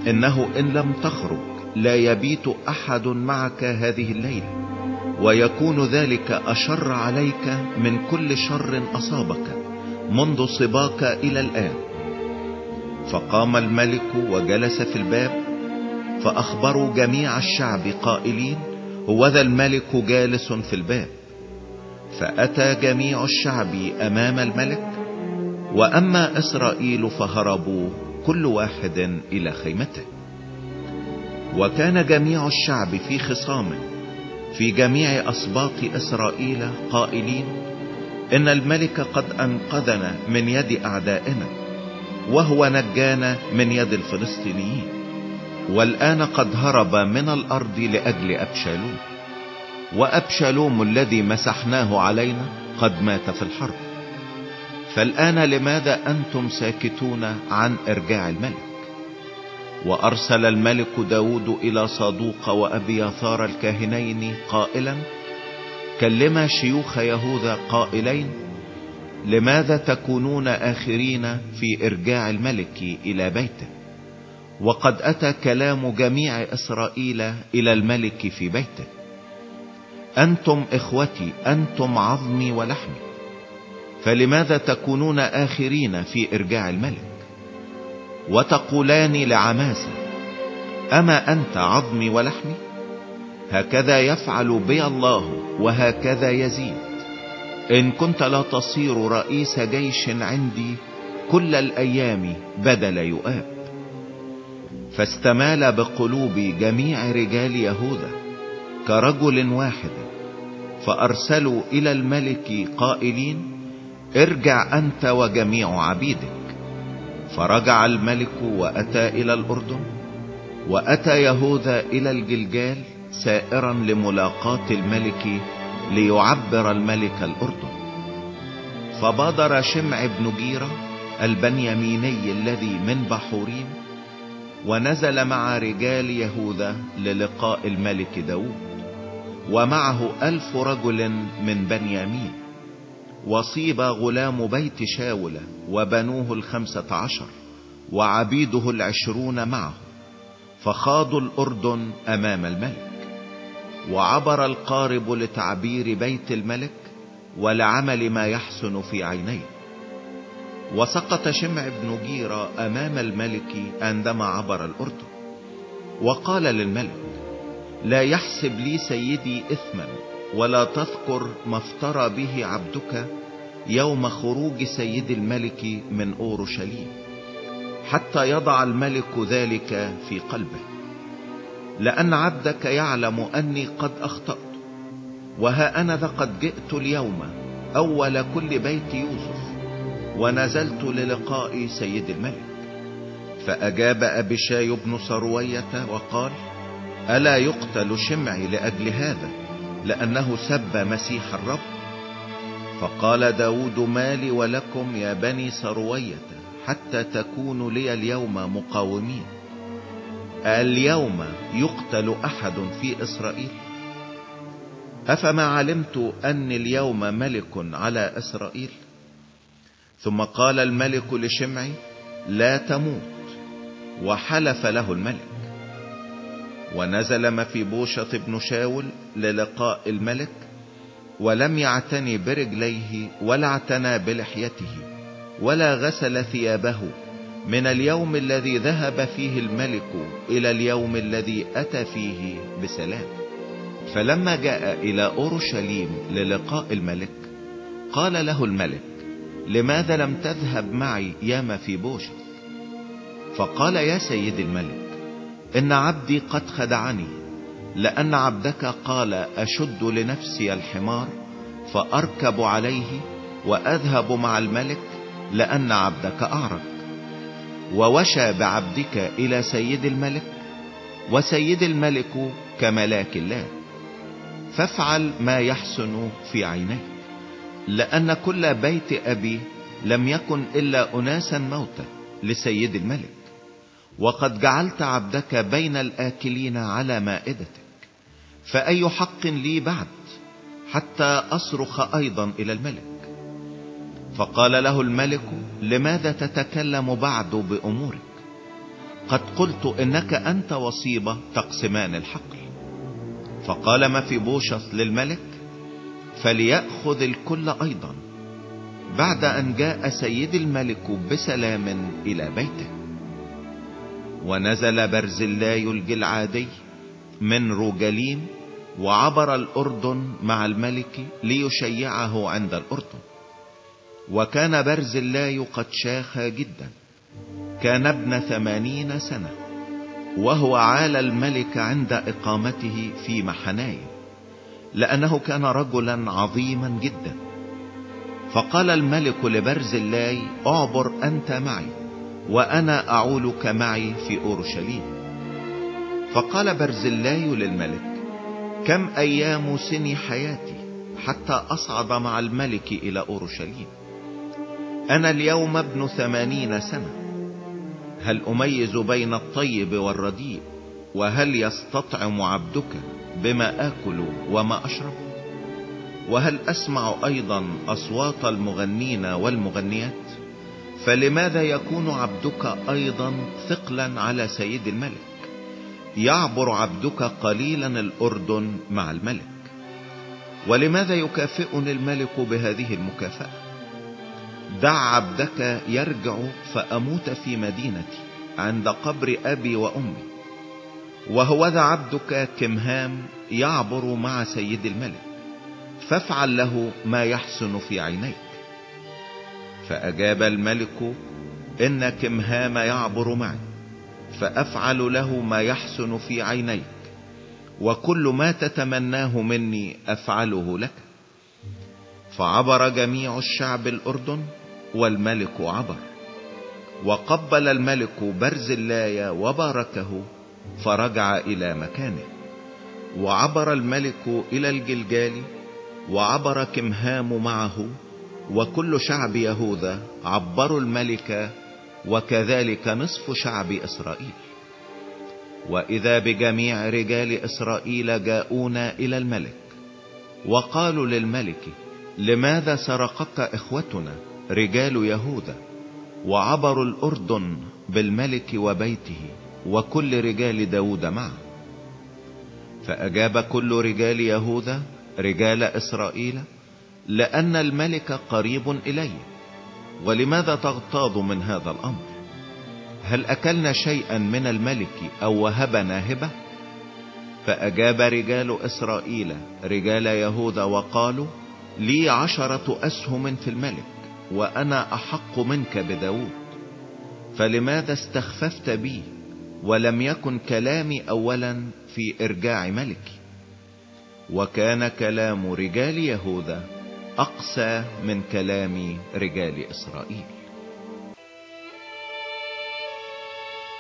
إنه إن لم تخرج لا يبيت أحد معك هذه الليلة. ويكون ذلك أشر عليك من كل شر أصابك منذ صباك إلى الآن. فقام الملك وجلس في الباب فأخبروا جميع الشعب قائلين هو ذا الملك جالس في الباب. فأتى جميع الشعب أمام الملك وأما إسرائيل فهربوا كل واحد إلى خيمته. وكان جميع الشعب في خصام في جميع أسباط إسرائيل قائلين إن الملك قد أنقذنا من يد أعدائنا وهو نجانا من يد الفلسطينيين. والآن قد هرب من الأرض لأجل أبشالوم. وأبشالوم الذي مسحناه علينا قد مات في الحرب. فالآن لماذا أنتم ساكتون عن إرجاع الملك؟ وأرسل الملك داود إلى صادوق وأبياثار الكاهنين قائلا كلم شيوخ يهوذا قائلين لماذا تكونون آخرين في إرجاع الملك إلى بيته؟ وقد أتى كلام جميع إسرائيل إلى الملك في بيته. أنتم إخوتي أنتم عظمي ولحمي فلماذا تكونون آخرين في إرجاع الملك؟ وتقولان لعماسة أما أنت عظمي ولحمي؟ هكذا يفعل بي الله وهكذا يزيد. إن كنت لا تصير رئيس جيش عندي كل الأيام بدل يؤاب. فاستمال بقلوب جميع رجال يهوذا كرجل واحد فأرسلوا إلى الملك قائلين ارجع أنت وجميع عبيدك. فرجع الملك وأتى إلى الأردن وأتى يهوذا إلى الجلجال سائرا لملاقاة الملك ليعبر الملك الأردن. فبادر شمع بن جيرة البنياميني الذي من بحوريم ونزل مع رجال يهوذا للقاء الملك داود ومعه ألف رجل من بنيامين. وصيب غلام بيت شاولة وبنوه الخمسة عشر وعبيده العشرون معه فخاضوا الأردن أمام الملك وعبر القارب لتعبير بيت الملك ولعمل ما يحسن في عينيه. وسقط شمع بن جيرة أمام الملك عندما عبر الأردن وقال للملك لا يحسب لي سيدي إثما ولا تذكر ما افترى به عبدك يوم خروج سيد الملك من أورشليم حتى يضع الملك ذلك في قلبه. لأن عبدك يعلم أني قد أخطأت وها أنا ذا قد جئت اليوم أول كل بيت يوسف ونزلت للقاء سيد الملك. فأجاب أبشاي بن سروية وقال ألا يقتل شمعي لأجل هذا؟ لأنه سب مسيح الرب. فقال داود مالي ولكم يا بني سروية حتى تكونوا لي اليوم مقاومين. اليوم يقتل أحد في إسرائيل. أفما علمت أن اليوم ملك على إسرائيل؟ ثم قال الملك لشمعي لا تموت. وحلف له الملك. ونزل مفيبوشة بن شاول للقاء الملك ولم يعتني برجليه ولا اعتنى بلحيته ولا غسل ثيابه. من اليوم الذي ذهب فيه الملك إلى اليوم الذي أتى فيه بسلام. فلما جاء إلى أورشليم للقاء الملك قال له الملك لماذا لم تذهب معي يا مفيبوشة؟ فقال يا سيد الملك إن عبدي قد خدعني لأن عبدك قال أشد لنفسي الحمار فأركب عليه وأذهب مع الملك لأن عبدك اعرج ووشى بعبدك إلى سيد الملك وسيد الملك كملاك الله. فافعل ما يحسن في عينيك لأن كل بيت أبي لم يكن إلا أناسا موتى لسيد الملك. وقد جعلت عبدك بين الآكلين على مائدتك فأي حق لي بعد حتى أصرخ أيضا إلى الملك. فقال له الملك لماذا تتكلم بعد بأمورك؟ قد قلت إنك أنت وصيبة تقسمان الحقل. فقال ما في بوشط للملك؟ فليأخذ الكل أيضا بعد أن جاء سيد الملك بسلام إلى بيته. ونزل برزلاي الجلعادي من روجليم وعبر الأردن مع الملك ليشيعه عند الأردن. وكان برزلاي قد شاخ جدا كان ابن ثمانين سنة وهو عال الملك عند إقامته في محنايم لأنه كان رجلا عظيما جدا. فقال الملك لبرزلاي اعبر أنت معي. وأنا أعولك معي في أورشليم. فقال برزلاي للملك كم أيام سني حياتي حتى اصعد مع الملك إلى أورشليم؟ أنا اليوم ابن ثمانين سنة. هل أميز بين الطيب والرديء؟ وهل يستطعم عبدك بما آكل وما أشرب؟ وهل أسمع أيضا أصوات المغنين والمغنيات؟ فلماذا يكون عبدك أيضا ثقلا على سيد الملك؟ يعبر عبدك قليلا الأردن مع الملك. ولماذا يكافئني الملك بهذه المكافأة؟ دع عبدك يرجع فأموت في مدينتي عند قبر أبي وأمي. وهوذا عبدك كمهام يعبر مع سيد الملك. فافعل له ما يحسن في عينيك. فأجاب الملك ان كمهام يعبر معي فأفعل له ما يحسن في عينيك وكل ما تتمناه مني أفعله لك. فعبر جميع الشعب الأردن والملك عبر وقبل الملك برز اللاية وباركه فرجع إلى مكانه. وعبر الملك إلى الجلجال وعبر كمهام معه وكل شعب يهوذا عبروا الملك وكذلك نصف شعب إسرائيل. وإذا بجميع رجال إسرائيل جاءون إلى الملك وقالوا للملك لماذا سرقك إخوتنا رجال يهوذا وعبروا الأردن بالملك وبيته وكل رجال داود معه؟ فأجاب كل رجال يهوذا رجال إسرائيل لأن الملك قريب الي ولماذا تغتاظ من هذا الأمر؟ هل أكلنا شيئا من الملك أو وهبنا هبة فأجاب رجال إسرائيل رجال يهوذا وقالوا لي عشرة أسهم في الملك وأنا أحق منك بداود. فلماذا استخففت بي ولم يكن كلامي اولا في إرجاع ملكي؟ وكان كلام رجال يهوذا أقسى من كلام رجال إسرائيل.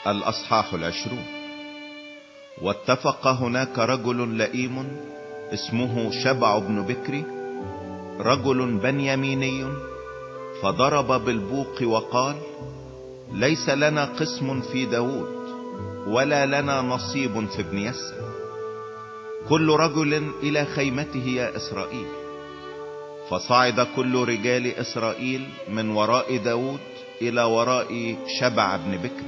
الأصحاح العشرون. واتفق هناك رجل لئيم اسمه شبع بن بكري رجل بنياميني فضرب بالبوق وقال ليس لنا قسم في داود ولا لنا نصيب في ابن يسى كل رجل إلى خيمته يا إسرائيل. فصعد كل رجال إسرائيل من وراء داود إلى وراء شبع بن بكر.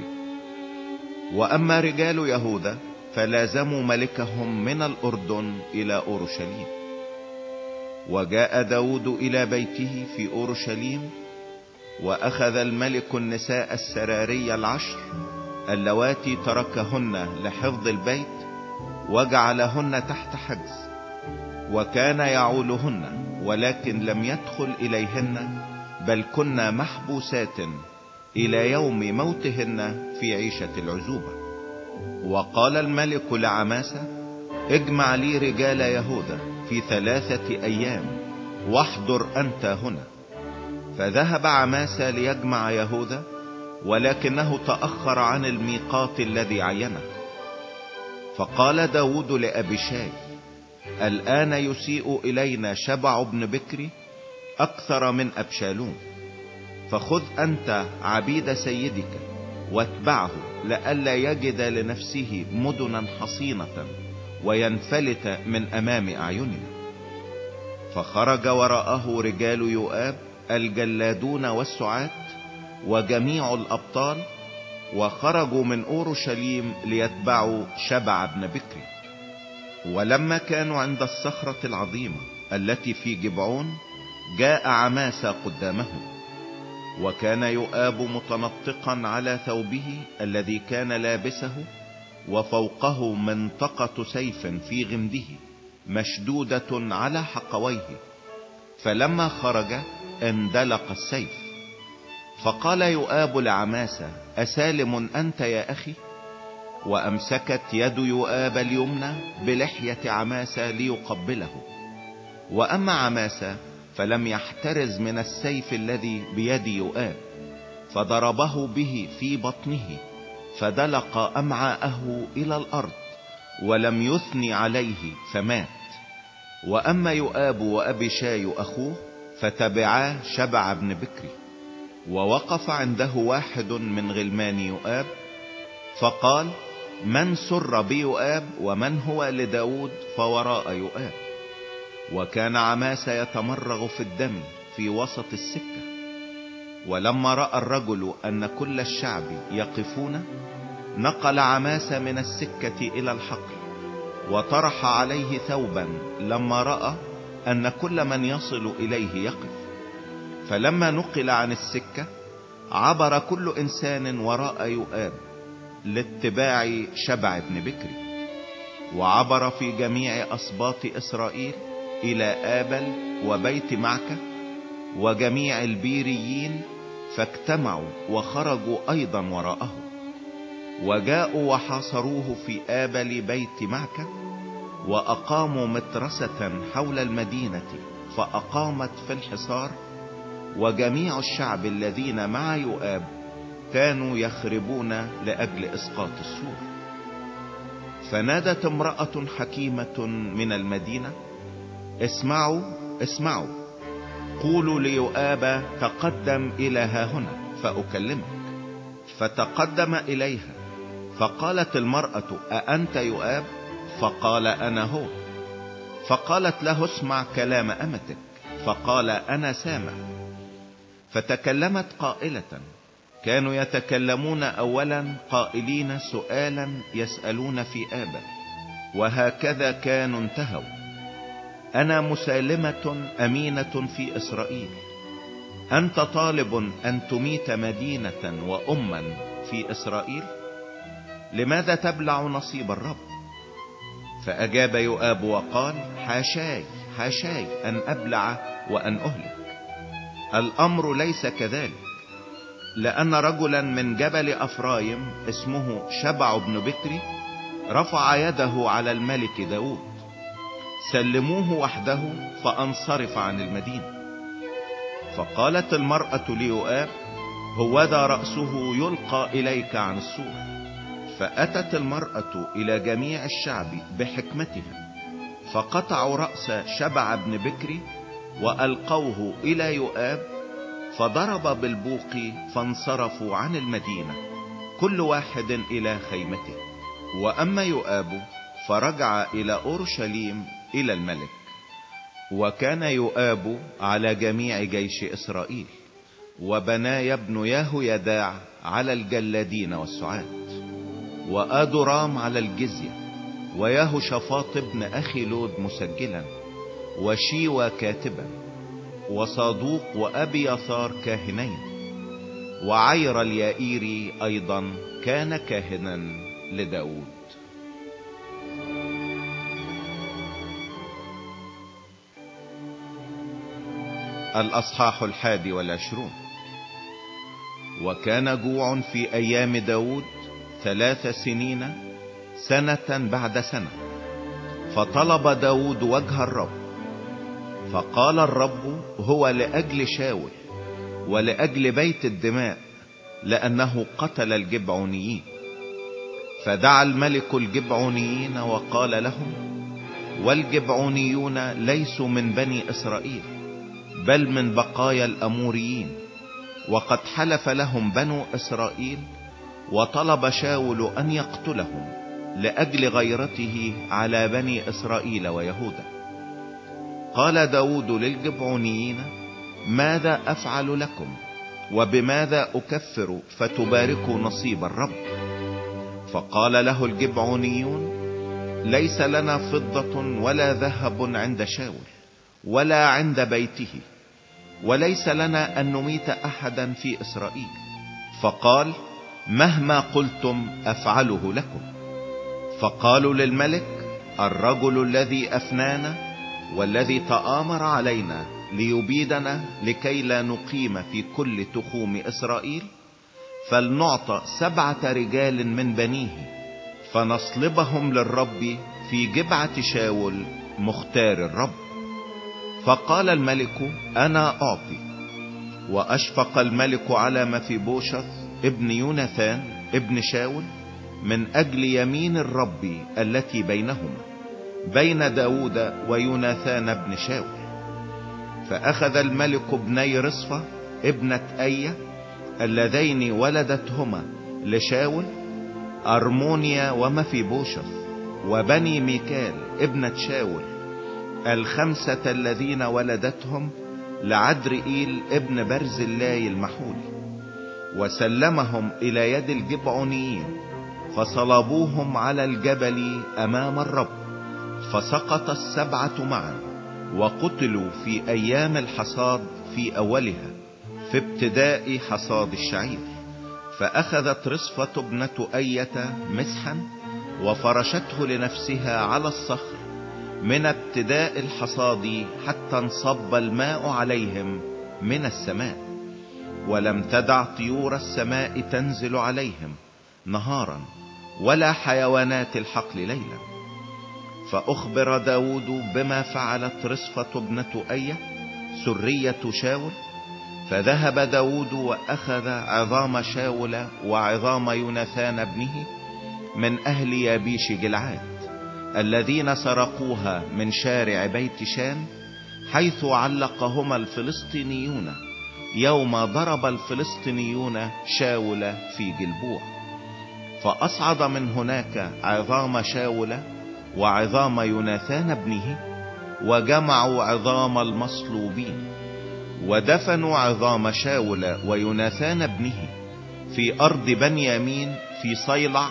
وأما رجال يهوذا فلازموا ملكهم من الأردن إلى أورشليم. وجاء داود إلى بيته في أورشليم وأخذ الملك النساء السراري العشر اللواتي تركهن لحفظ البيت وجعلهن تحت حجز. وكان يعولهن ولكن لم يدخل إليهن بل كنا محبوسات إلى يوم موتهن في عيشة العزوبة. وقال الملك لعماسة اجمع لي رجال يهوذا في ثلاثة أيام واحضر أنت هنا. فذهب عماسة ليجمع يهوذا ولكنه تأخر عن الميقات الذي عينه. فقال داود لأبيشاي الآن يسيء إلينا شبع بن بكري أكثر من أبشالوم. فخذ أنت عبيد سيدك واتبعه لئلا يجد لنفسه مدنا حصينة وينفلت من أمام أعيننا. فخرج وراءه رجال يؤاب الجلادون والسعات وجميع الأبطال وخرجوا من أورشليم ليتبعوا شبع بن بكر. ولما كانوا عند الصخرة العظيمة التي في جبعون جاء عماسة قدامهم وكان يؤاب متنطقا على ثوبه الذي كان لابسه وفوقه منطقة سيف في غمده مشدودة على حقويه. فلما خرج اندلق السيف. فقال يؤاب لعماسة أسالم أنت يا أخي؟ وأمسكت يد يؤاب اليمنى بلحية عماسة ليقبله. وأما عماسة فلم يحترز من السيف الذي بيد يؤاب فضربه به في بطنه فدلق أمعاءه إلى الأرض ولم يثني عليه فمات. وأما يؤاب وأبشاي أخوه فتبعاه شبع بن بكري ووقف عنده واحد من غلمان يؤاب فقال من سر بيؤاب ومن هو لداود فوراء يؤاب. وكان عماس يتمرغ في الدم في وسط السكة. ولما رأى الرجل أن كل الشعب يقفون نقل عماس من السكة إلى الحقل وطرح عليه ثوبا لما رأى أن كل من يصل إليه يقف. فلما نقل عن السكة عبر كل إنسان وراء يؤاب. لاتباع شبع بن بكري وعبر في جميع اسباط إسرائيل إلى آبل وبيت معكة وجميع البيريين فاجتمعوا وخرجوا أيضا وراءه وجاءوا وحاصروه في آبل بيت معكة وأقاموا مترسة حول المدينة فأقامت في الحصار وجميع الشعب الذين مع يؤاب كانوا يخربون لأجل إسقاط السور. فنادت امرأة حكيمة من المدينة اسمعوا اسمعوا قولوا ليؤاب تقدم إلى ها هنا فأكلمك. فتقدم إليها فقالت المرأة أأنت يؤاب؟ فقال أنا هو. فقالت له اسمع كلام أمتك. فقال أنا سامع. فتكلمت قائلة كانوا يتكلمون أولا قائلين سؤالا يسألون في آبا وهكذا كانوا انتهوا. أنا مسالمة أمينة في إسرائيل. أنت طالب أن تميت مدينة وأما في إسرائيل؟ لماذا تبلع نصيب الرب؟ فأجاب يؤاب وقال حاشاي حاشاي أن أبلع وأن أهلك. الأمر ليس كذلك. لأن رجلا من جبل أفرايم اسمه شبع بن بكري رفع يده على الملك داود. سلموه وحده فأنصرف عن المدينة. فقالت المرأة ليؤاب هوذا رأسه يلقى إليك عن السور فأتت المرأة إلى جميع الشعب بحكمتها. فقطعوا رأس شبع بن بكري وألقوه إلى يؤاب فضرب بالبوق فانصرفوا عن المدينة كل واحد إلى خيمته. وأما يؤاب فرجع إلى أورشليم إلى الملك. وكان يؤاب على جميع جيش إسرائيل وبناي ابن ياهو يداع على الجلادين والسعاد وآدرام على الجزية وياهو شفاط ابن أخي لود مسجلا وشيوى كاتبا. وصادوق وأبي يثار كاهنين وعير اليائيري أيضا كان كاهنا لداود. الأصحاح الحادي والعشرون. وكان جوع في أيام داود ثلاث سنين سنة بعد سنة فطلب داود وجه الرب فقال الرب هو لأجل شاول ولأجل بيت الدماء لأنه قتل الجبعونيين. فدعا الملك الجبعونيين وقال لهم والجبعونيون ليسوا من بني إسرائيل بل من بقايا الأموريين. وقد حلف لهم بنو إسرائيل وطلب شاول أن يقتلهم لأجل غيرته على بني إسرائيل ويهودا. قال داود للجبعونيين ماذا أفعل لكم؟ وبماذا أكفر فتباركوا نصيب الرب؟ فقال له الجبعونيون ليس لنا فضة ولا ذهب عند شاول ولا عند بيته وليس لنا أن نميت أحدا في إسرائيل. فقال مهما قلتم أفعله لكم. فقالوا للملك الرجل الذي أفنانا والذي تآمر علينا ليبيدنا لكي لا نقيم في كل تخوم إسرائيل فلنعطى سبعة رجال من بنيه فنصلبهم للرب في جبعة شاول مختار الرب. فقال الملك أنا أعطي. وأشفق الملك على مفيبوشث ابن يوناثان ابن شاول من أجل يمين الرب التي بينهما. بين داود ويوناثان ابن شاول فأخذ الملك ابني رصفة ابنة اية اللذين ولدتهما لشاول أرمونيا ومفيبوشث وبني ميكال ابنة شاول الخمسة الذين ولدتهم لعدرئيل ابن برز الله المحولي وسلمهم إلى يد الجبعونيين فصلبوهم على الجبل أمام الرب. فسقط السبعة معا وقتلوا في أيام الحصاد في أولها في ابتداء حصاد الشعير. فأخذت رصفة ابنة أية مسحا وفرشته لنفسها على الصخر من ابتداء الحصاد حتى انصب الماء عليهم من السماء. ولم تدع طيور السماء تنزل عليهم نهارا ولا حيوانات الحقل ليلا. فأخبر داود بما فعلت رصفة ابنة أية سرية شاول. فذهب داود وأخذ عظام شاول وعظام يوناثان ابنه من أهل يابيش جلعاد الذين سرقوها من شارع بيت شان حيث علقهما الفلسطينيون يوم ضرب الفلسطينيون شاول في جلبوع. فأصعد من هناك عظام شاول وعظام يوناثان ابنه وجمعوا عظام المصلوبين ودفنوا عظام شاول ويوناثان ابنه في أرض بنيامين في صيلع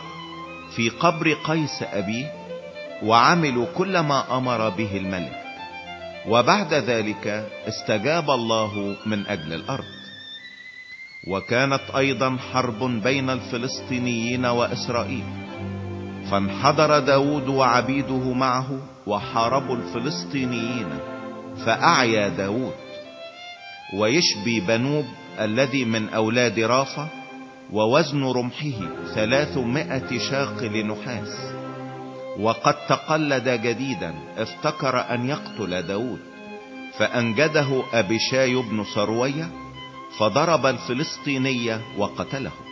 في قبر قيس أبيه وعملوا كل ما أمر به الملك. وبعد ذلك استجاب الله من أجل الأرض. وكانت أيضا حرب بين الفلسطينيين وإسرائيل. فانحدر داود وعبيده معه وحاربوا الفلسطينيين فأعيا داود ويشبي بنوب الذي من أولاد رافة ووزن رمحه ثلاثمائة شاقل نحاس وقد تقلد جديدا افتكر أن يقتل داود فأنجده أبشاي بن سروية فضرب الفلسطينية وقتله.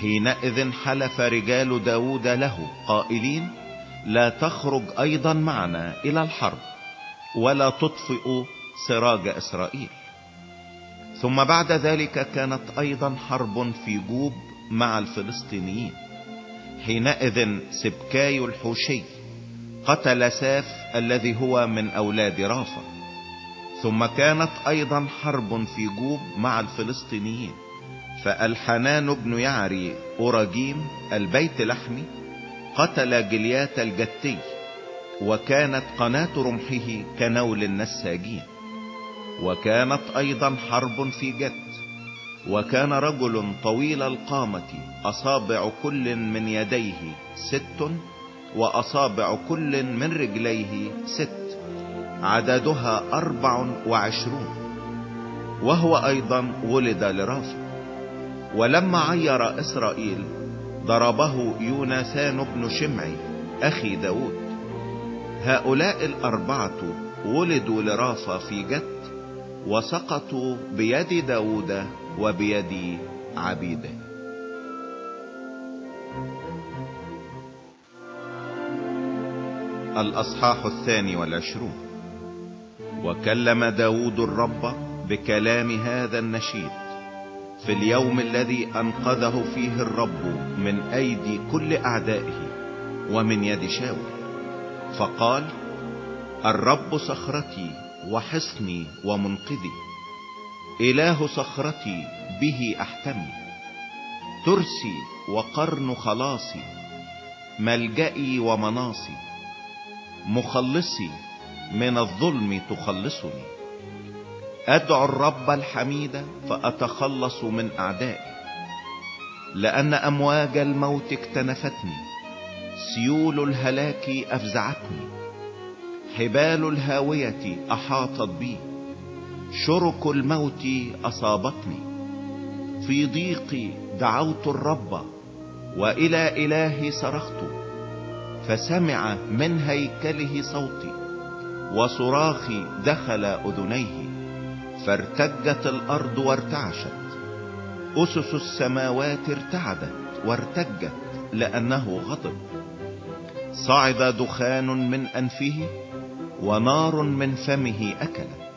حينئذ حلف رجال داود له قائلين لا تخرج أيضا معنا إلى الحرب ولا تطفئ سراج إسرائيل. ثم بعد ذلك كانت أيضا حرب في جوب مع الفلسطينيين. حينئذ سبكاي الحوشي قتل ساف الذي هو من أولاد رافا. ثم كانت أيضا حرب في جوب مع الفلسطينيين. فألحانان بن يعري أرجيم البيت لحمي قتل جليات الجتي وكانت قناة رمحه كنول النساجين وكانت أيضا حرب في جت وكان رجل طويل القامة أصابع كل من يديه ست وأصابع كل من رجليه ست عددها أربع وعشرون وهو أيضا ولد لرافع ولما عير إسرائيل ضربه يوناثان بن شمعي أخي داود. هؤلاء الأربعة ولدوا لرافا في جت وسقطوا بيد داود وبيد عبيده. الأصحاح الثاني والعشرون. وكلم داود الرب بكلام هذا النشيد. في اليوم الذي أنقذه فيه الرب من أيدي كل أعدائه ومن يد شاول فقال الرب صخرتي وحصني ومنقذي. إله صخرتي به أحتمي. ترسي وقرن خلاصي. ملجئي ومناصي. مخلصي من الظلم تخلصني. أدعو الرب الحميد فأتخلص من أعدائي لأن أمواج الموت اكتنفتني سيول الهلاك أفزعتني حبال الهاوية أحاطت بي شرك الموت أصابتني. في ضيقي دعوت الرب وإلى إلهي صرخت فسمع من هيكله صوتي وصراخي دخل أذنيه. فارتجت الأرض وارتعشت. أسس السماوات ارتعدت وارتجت لأنه غضب. صعد دخان من أنفه ونار من فمه أكلت.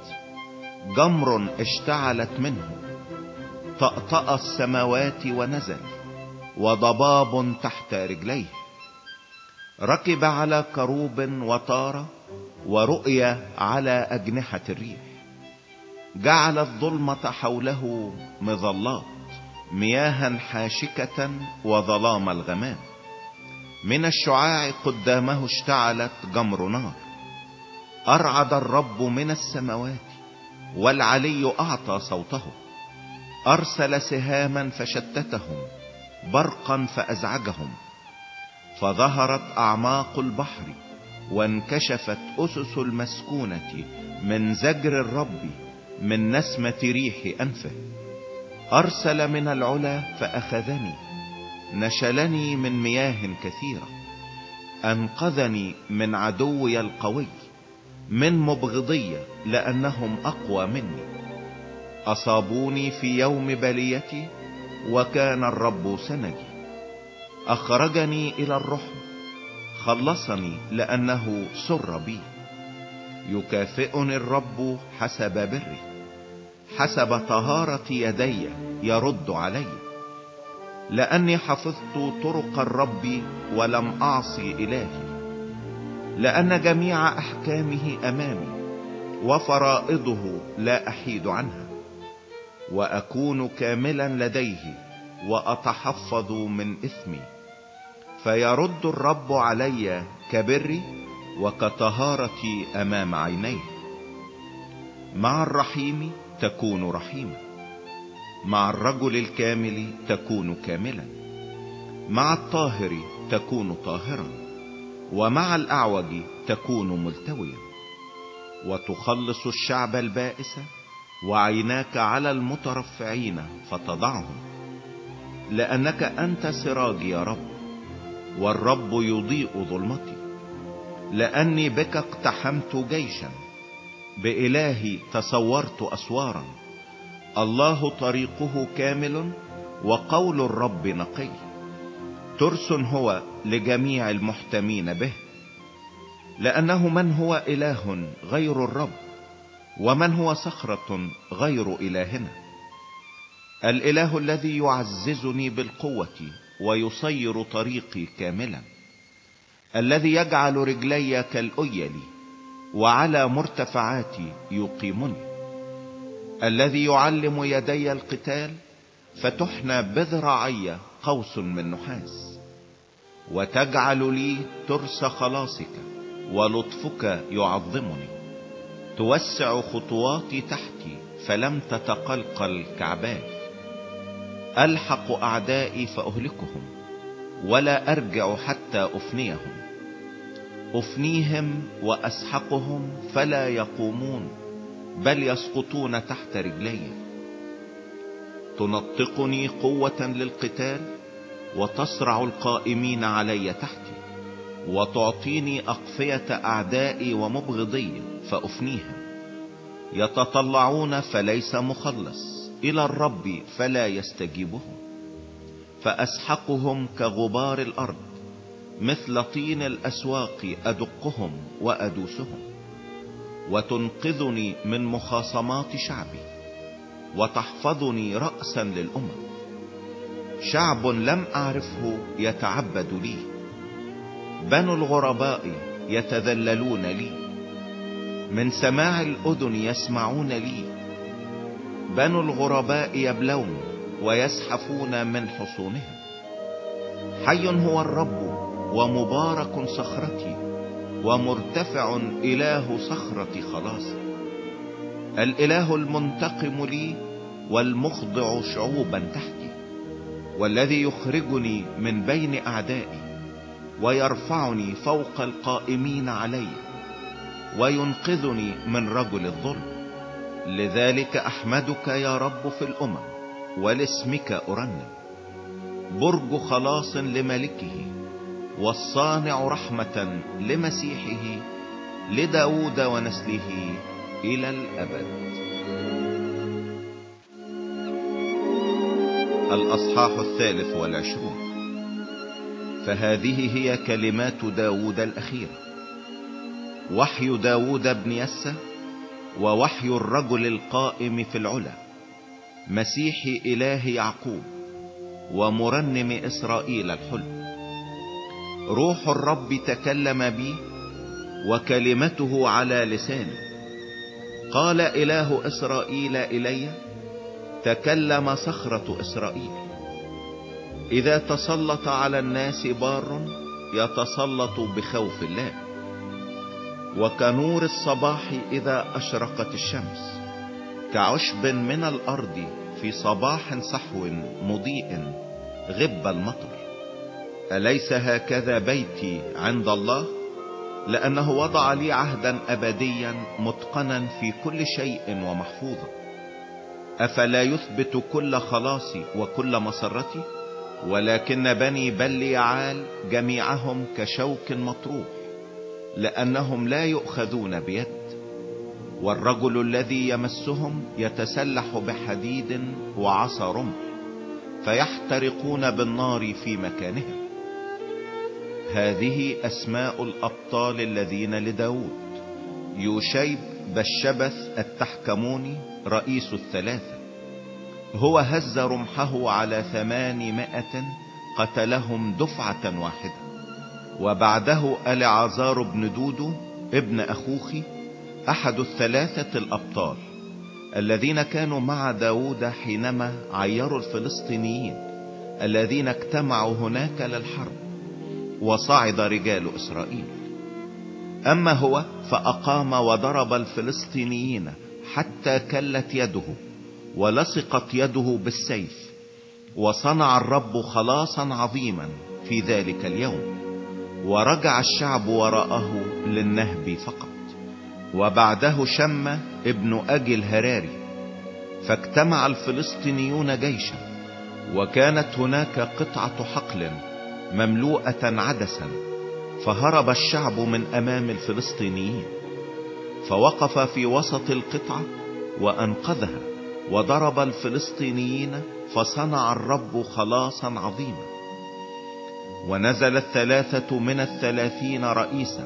جمر اشتعلت منه. طأطأ السماوات ونزل وضباب تحت رجليه. ركب على كروب وطار ورؤيا على أجنحة الريح. جعل الظلمة حوله مظلات مياها حاشكة وظلام الغمام. من الشعاع قدامه اشتعلت جمر نار. أرعد الرب من السماوات والعلي أعطى صوته. أرسل سهاما فشتتهم برقا فأزعجهم. فظهرت أعماق البحر وانكشفت أسس المسكونة من زجر الرب. من نسمة ريح أنفه. أرسل من العلا فأخذني نشلني من مياه كثيرة أنقذني من عدوي القوي من مبغضية لأنهم أقوى مني. أصابوني في يوم بليتي وكان الرب سندي أخرجني إلى الرحم خلصني لأنه سر بي. يكافئني الرب حسب بري حسب طهارة يدي يرد علي. لأني حفظت طرق الرب ولم أعصي إلهي. لأن جميع أحكامه أمامي وفرائضه لا أحيد عنها. وأكون كاملا لديه وأتحفظ من إثمي. فيرد الرب علي كبري وكطهارتي أمام عينيه. مع الرحيم تكون رحيما مع الرجل الكامل تكون كاملا. مع الطاهر تكون طاهرا. ومع الأعوج تكون ملتويا. وتخلص الشعب البائس وعيناك على المترفعين فتضعهم. لأنك أنت سراجي يا رب والرب يضيء ظلمتي. لأني بك اقتحمت جيشا. بإلهي تصورت أسوارا. الله طريقه كامل وقول الرب نقي. ترس هو لجميع المحتمين به. لأنه من هو إله غير الرب ومن هو صخرة غير إلهنا. الإله الذي يعززني بالقوة ويصير طريقي كاملا. الذي يجعل رجلي كالأيل وعلى مرتفعاتي يقيمني. الذي يعلم يدي القتال فتحنى بذراعي قوس من نحاس. وتجعل لي ترس خلاصك ولطفك يعظمني. توسع خطواتي تحتي فلم تتقلقل كعباي ألحق أعدائي فأهلكهم ولا أرجع حتى أفنيهم. أفنيهم وأسحقهم فلا يقومون بل يسقطون تحت رجلي. تنطقني قوة للقتال وتصرع القائمين علي تحتي وتعطيني أقفية أعدائي ومبغضي فأفنيهم. يتطلعون فليس مخلص إلى الرب فلا يستجيبهم. فأسحقهم كغبار الأرض مثل طين الأسواق أدقهم وأدوسهم وتنقذني من مخاصمات شعبي وتحفظني رأسا للأمم. شعب لم أعرفه يتعبد لي بنو الغرباء يتذللون لي من سماع الأذن يسمعون لي بنو الغرباء يبلون ويزحفون من حصونهم. حي هو الرب ومبارك صخرتي ومرتفع إله صخرة خلاصي الإله المنتقم لي والمخضع شعوبا تحتي والذي يخرجني من بين أعدائي ويرفعني فوق القائمين علي وينقذني من رجل الظلم. لذلك أحمدك يا رب في الأمم ولاسمك أرنم. برج خلاص لملكه والصانع رحمة لمسيحه لداود ونسله إلى الأبد. الأصحاح الثالث والعشرون. فهذه هي كلمات داود الاخيرة وحي داود بن يسى ووحي الرجل القائم في العلا مسيح إله يعقوب ومرنم إسرائيل الحلم. روح الرب تكلم بي وكلمته على لساني. قال إله إسرائيل إلي تكلم صخرة إسرائيل. إذا تسلط على الناس بار يتسلط بخوف الله. وكنور الصباح إذا أشرقت الشمس كعشب من الأرض في صباح صحو مضيء غب المطر. أليس هكذا بيتي عند الله؟ لأنه وضع لي عهدا أبديا متقنا في كل شيء ومحفوظا. أفلا يثبت كل خلاصي وكل مسرتي ولكن بني بليعال جميعهم كشوك مطروح لأنهم لا يؤخذون بيد. والرجل الذي يمسهم يتسلح بحديد وعصا رمح فيحترقون بالنار في مكانهم. هذه أسماء الأبطال الذين لداود. يوشيب بشبث التحكموني رئيس الثلاثة. هو هز رمحه على ثمانمائة قتلهم دفعة واحدة. وبعده العزار بن دودو ابن أخوخي أحد الثلاثة الأبطال الذين كانوا مع داود حينما عيروا الفلسطينيين الذين اجتمعوا هناك للحرب. وصعد رجال إسرائيل. أما هو فأقام وضرب الفلسطينيين حتى كلت يده ولصقت يده بالسيف وصنع الرب خلاصا عظيما في ذلك اليوم. ورجع الشعب وراءه للنهب فقط. وبعده شم ابن أجي الهراري فاجتمع الفلسطينيون جيشا وكانت هناك قطعة حقل مملوءة عدسا فهرب الشعب من أمام الفلسطينيين فوقف في وسط القطعة وأنقذها وضرب الفلسطينيين فصنع الرب خلاصا عظيما. ونزل الثلاثة من الثلاثين رئيسا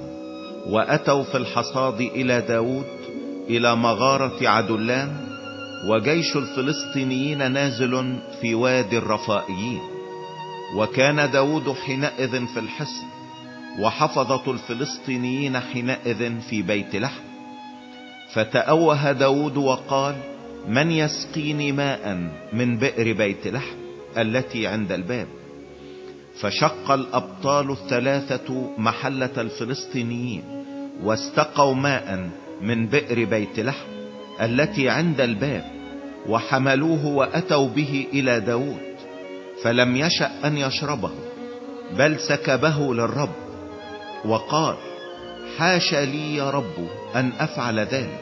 وأتوا في الحصاد إلى داود إلى مغارة عدلان وجيش الفلسطينيين نازل في وادي الرفائيين. وكان داود حينئذ في الحصن وحفظة الفلسطينيين حينئذ في بيت لحم. فتأوه داود وقال من يسقيني ماء من بئر بيت لحم التي عند الباب؟ فشق الأبطال الثلاثة محلة الفلسطينيين واستقوا ماء من بئر بيت لحم التي عند الباب وحملوه وأتوا به إلى داود. فلم يشأ أن يشربه بل سكبه للرب وقال حاش لي يا رب أن أفعل ذلك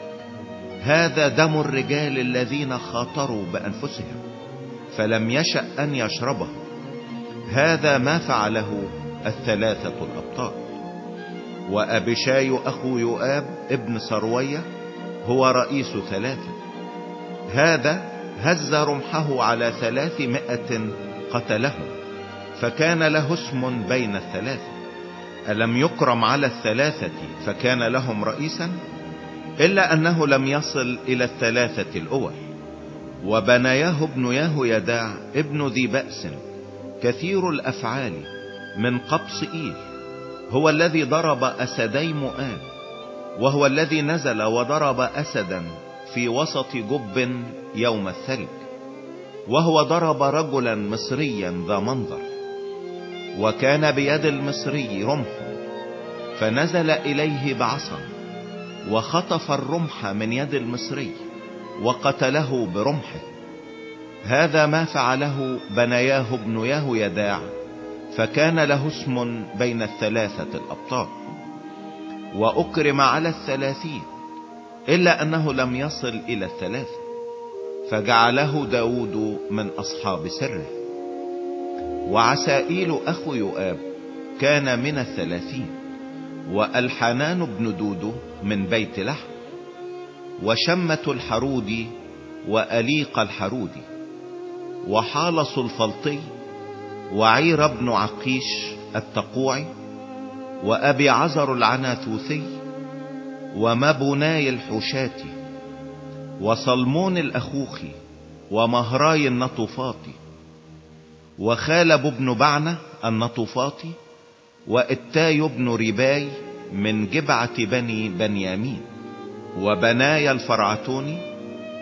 هذا دم الرجال الذين خاطروا بأنفسهم فلم يشأ أن يشربه هذا ما فعله الثلاثة الأبطال. وأبشاي أخو يؤاب ابن سروية هو رئيس ثلاثة هذا هز رمحه على ثلاثمائة قتلهم فكان له اسم بين الثلاثة. ألم يكرم على الثلاثة فكان لهم رئيسا؟ إلا أنه لم يصل إلى الثلاثة الأول. وبناياه ابن يداع ابن ذي بأس. كثير الأفعال من قبص ايل هو الذي ضرب أسدي مؤاب وهو الذي نزل وضرب اسدا في وسط جب يوم الثلج. وهو ضرب رجلا مصريا ذا منظر وكان بيد المصري رمح فنزل إليه بعصا وخطف الرمح من يد المصري وقتله برمحه. هذا ما فعله بنياه ابن يداع فكان له اسم بين الثلاثة الأبطال. وأكرم على الثلاثين إلا أنه لم يصل إلى الثلاثة. فجعله داود من أصحاب سره. وعسائيل أخو يؤاب كان من الثلاثين وألحنان بن دودو من بيت لحم وشمة الحرودي وأليق الحرودي وحالص الفلطي وعير بن عقيش التقوعي وأبي عزر العناثوثي ومبناي الحشاتي وصلمون الاخوخي ومهراي النطفاطي وخالب بن بعنة النطفاطي وإتاي بن رباي من جبعة بني بنيامين وبناي الفرعتوني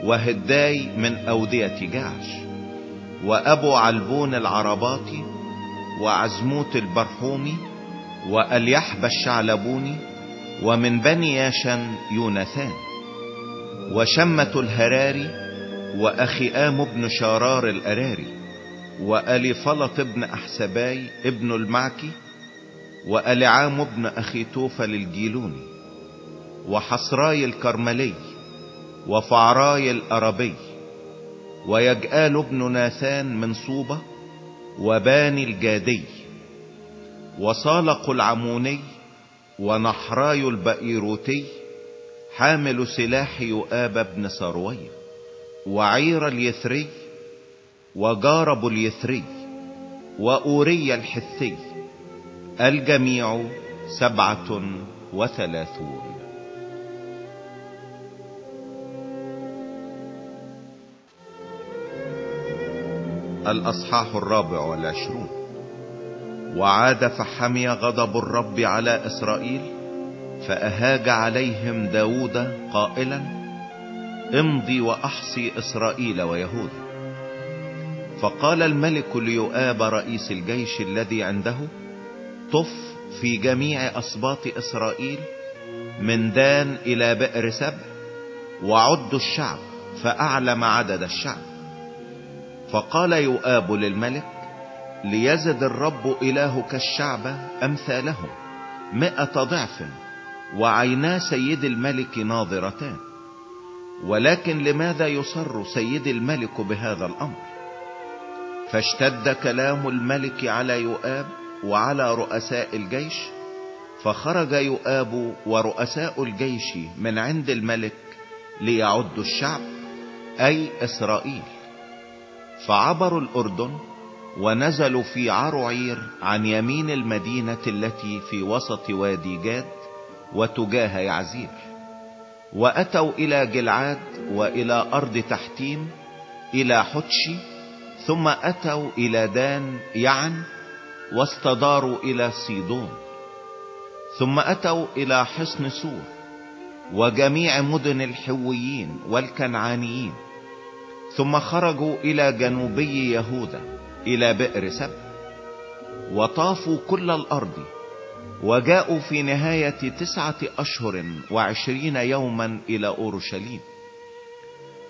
وهداي من أودية جعش وأبو علبون العرباطي وعزموت البرحومي وأليحب الشعلبوني ومن بني ياشن يونثان. وشمة الهراري واخيام بن شرار الأراري والفلط بن أحسباي ابن المعكي والعام بن أخي توفل الجيلوني وحصراي الكرملي وفعراي الأربي ويجآل ابن ناثان من صوبة وباني الجادي وصالق العموني ونحراي البئيروتي حامل سلاح يؤاب بن سروية وعير اليثري وجارب اليثري وأوري الحثي الجميع سبعة وثلاثون. الأصحاح الرابع والعشرون. وعاد فحمي غضب الرب على إسرائيل فأهاج عليهم داود قائلا امضي وأحصي إسرائيل ويهوذا فقال الملك ليؤاب رئيس الجيش الذي عنده طف في جميع أسباط إسرائيل من دان إلى بئر سبع وعد الشعب فأعلم عدد الشعب. فقال يؤاب للملك ليزد الرب إلهك الشعب أمثالهم مئة ضعف. وعينا سيد الملك ناظرتان. ولكن لماذا يصر سيد الملك بهذا الأمر؟ فاشتد كلام الملك على يؤاب وعلى رؤساء الجيش فخرج يؤاب ورؤساء الجيش من عند الملك ليعدوا الشعب أي إسرائيل. فعبروا الأردن ونزلوا في عرعير عن يمين المدينة التي في وسط وادي جاد وتجاه يعزير. وأتوا إلى جلعاد وإلى أرض تحتيم إلى حتشي ثم أتوا إلى دان يعن واستداروا إلى صيدون. ثم أتوا إلى حصن سور وجميع مدن الحويين والكنعانيين. ثم خرجوا إلى جنوبي يهوذا إلى بئر سبع وطافوا كل الأرض وجاءوا في نهاية تسعة أشهر وعشرين يوما إلى أورشليم.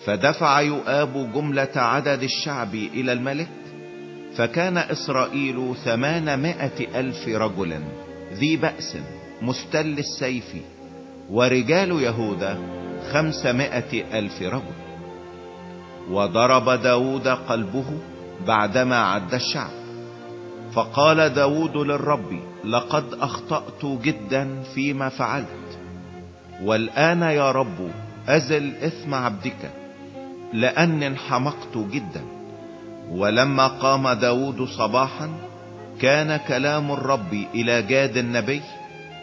فدفع يؤاب جملة عدد الشعب إلى الملك فكان إسرائيل ثمانمائة ألف رجل ذي بأس مستل السيف ورجال يهوذا خمسمائة ألف رجل. وضرب داود قلبه بعدما عد الشعب. فقال داود للرب لقد أخطأت جدا فيما فعلت. والآن يا رب أزل إثم عبدك لأني انحمقت جدا. ولما قام داود صباحا كان كلام الرب إلى جاد النبي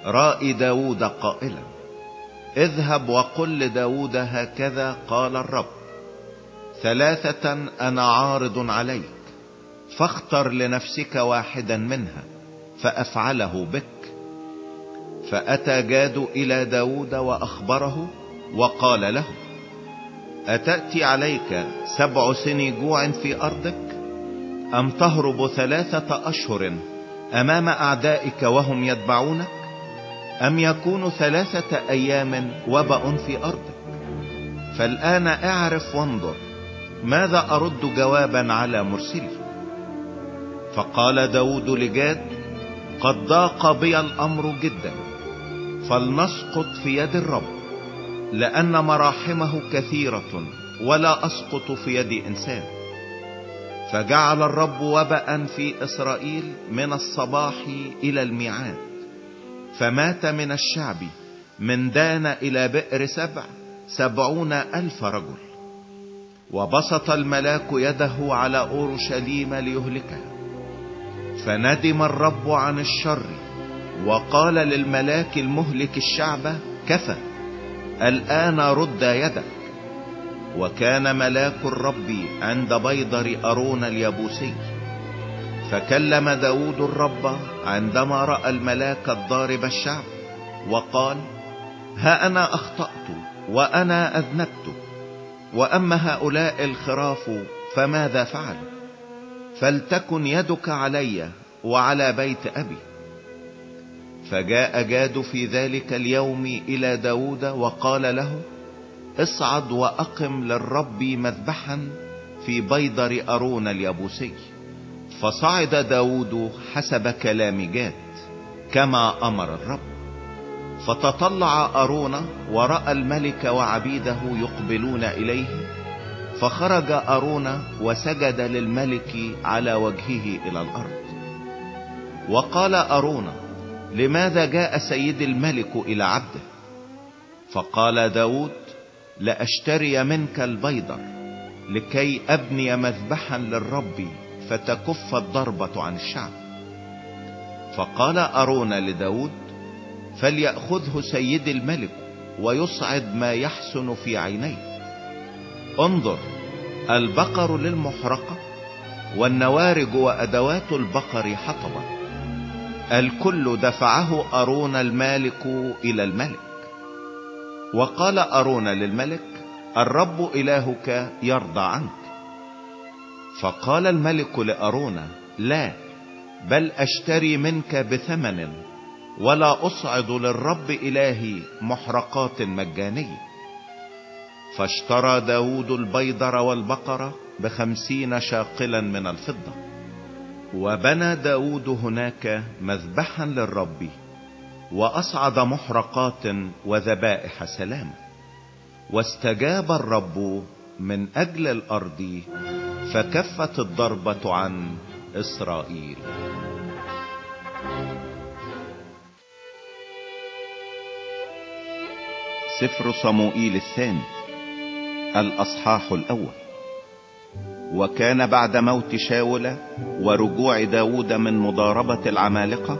رائي داود قائلا. اذهب وقل لداود هكذا قال الرب ثلاثة أنا عارض عليك فاختر لنفسك واحدا منها فأفعله بك. فأتى جاد إلى داود وأخبره وقال له أتأتي عليك سبع سني جوع في أرضك؟ أم تهرب ثلاثة أشهر أمام أعدائك وهم يتبعونك؟ أم يكون ثلاثة أيام وبأ في أرضك؟ فالآن اعرف وانظر ماذا أرد جوابا على مرسلي. فقال داود لجاد قد ضاق بي الأمر جدا فلنسقط في يد الرب لأن مراحمه كثيرة ولا أسقط في يد إنسان. فجعل الرب وبأ في إسرائيل من الصباح إلى الميعاد فمات من الشعب من دان إلى بئر سبع سبعون ألف رجل وبسط الملاك يده على أورشليم ليهلكها فندم الرب عن الشر وقال للملاك المهلك الشعب كفى الآن رد يدك. وكان ملاك الرب عند بيضر أرون اليبوسي فكلم داود الرب عندما رأى الملاك الضارب الشعب وقال ها أنا أخطأت وأنا أذنبت وأما هؤلاء الخراف فماذا فعل فلتكن يدك علي وعلى بيت أبي. فجاء جاد في ذلك اليوم إلى داود وقال له اصعد وأقم للرب مذبحا في بيضر أرون اليبوسي فصعد داود حسب كلام جاد كما أمر الرب. فتطلع أرون ورأى الملك وعبيده يقبلون إليه فخرج أرون وسجد للملك على وجهه إلى الأرض. وقال أرون لماذا جاء سيد الملك إلى عبده؟ فقال داود لأشتري منك البيضر لكي أبني مذبحا للرب فتكف الضربة عن الشعب. فقال أرون لداود فليأخذه سيد الملك ويصعد ما يحسن في عينيه. انظر البقر للمحرقة والنوارج وأدوات البقر حطبا الكل دفعه أرون المالك إلى الملك. وقال أرون للملك الرب إلهك يرضى عنك. فقال الملك لأرون لا بل أشتري منك بثمن ولا أصعد للرب إلهي محرقات مجانية. فاشترى داود البيضر والبقرة بخمسين شاقلا من الفضة. وبنى داود هناك مذبحا للرب وأصعد محرقات وذبائح سلام. واستجاب الرب من أجل الأرض فكفت الضربة عن إسرائيل. سفر صموئيل الثاني. الأصحاح الأول. وكان بعد موت شاول ورجوع داود من مضاربة العمالقة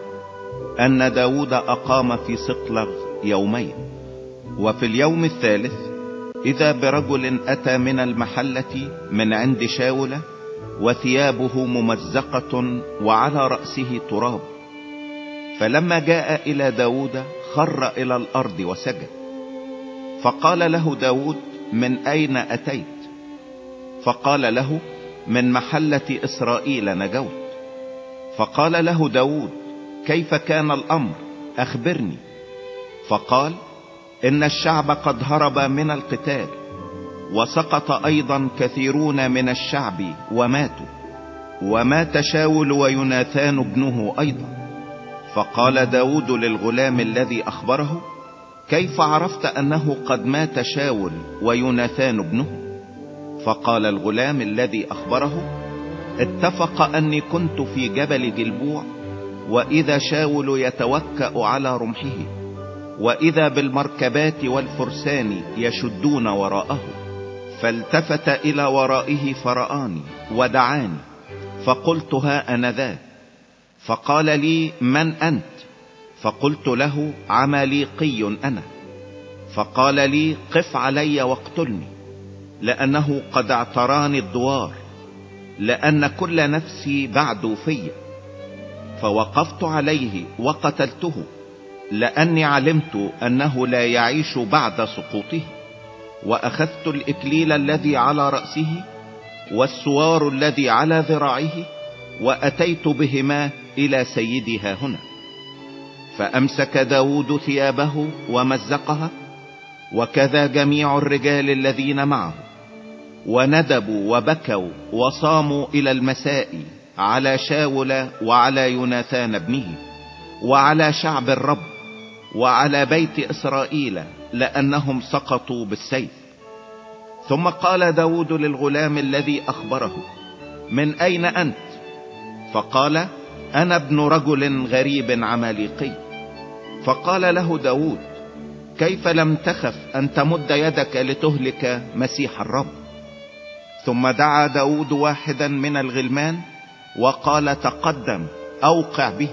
أن داود أقام في سقلغ يومين. وفي اليوم الثالث إذا برجل أتى من المحلة من عند شاول وثيابه ممزقة وعلى رأسه تراب. فلما جاء إلى داود خر إلى الأرض وسجد فقال له داود من أين أتيت؟ فقال له من محلة إسرائيل نجوت. فقال له داود كيف كان الأمر؟ أخبرني. فقال إن الشعب قد هرب من القتال وسقط أيضا كثيرون من الشعب وماتوا ومات شاول ويناثان ابنه أيضا. فقال داود للغلام الذي أخبره كيف عرفت أنه قد مات شاول ويناثان ابنه؟ فقال الغلام الذي أخبره اتفق أني كنت في جبل جلبوع وإذا شاول يتوكأ على رمحه وإذا بالمركبات والفرسان يشدون وراءه فالتفت إلى ورائه فرآني ودعاني فقلت ها أنا ذا فقال لي من أنت؟ فقلت له عماليقي أنا. فقال لي قف علي واقتلني لأنه قد اعتراني الدوار لأن كل نفسي بعد في. فوقفت عليه وقتلته لأني علمت أنه لا يعيش بعد سقوطه. وأخذت الإكليل الذي على رأسه والسوار الذي على ذراعه وأتيت بهما إلى سيدها هنا. فأمسك داود ثيابه ومزقها وكذا جميع الرجال الذين معه وندبوا وبكوا وصاموا إلى المساء على شاول وعلى يوناثان ابنه وعلى شعب الرب وعلى بيت إسرائيل لأنهم سقطوا بالسيف. ثم قال داود للغلام الذي أخبره من أين أنت؟ فقال أنا ابن رجل غريب عماليقي فقال له داود كيف لم تخف أن تمد يدك لتهلك مسيح الرب؟ ثم دعا داود واحدا من الغلمان وقال تقدم أوقع به.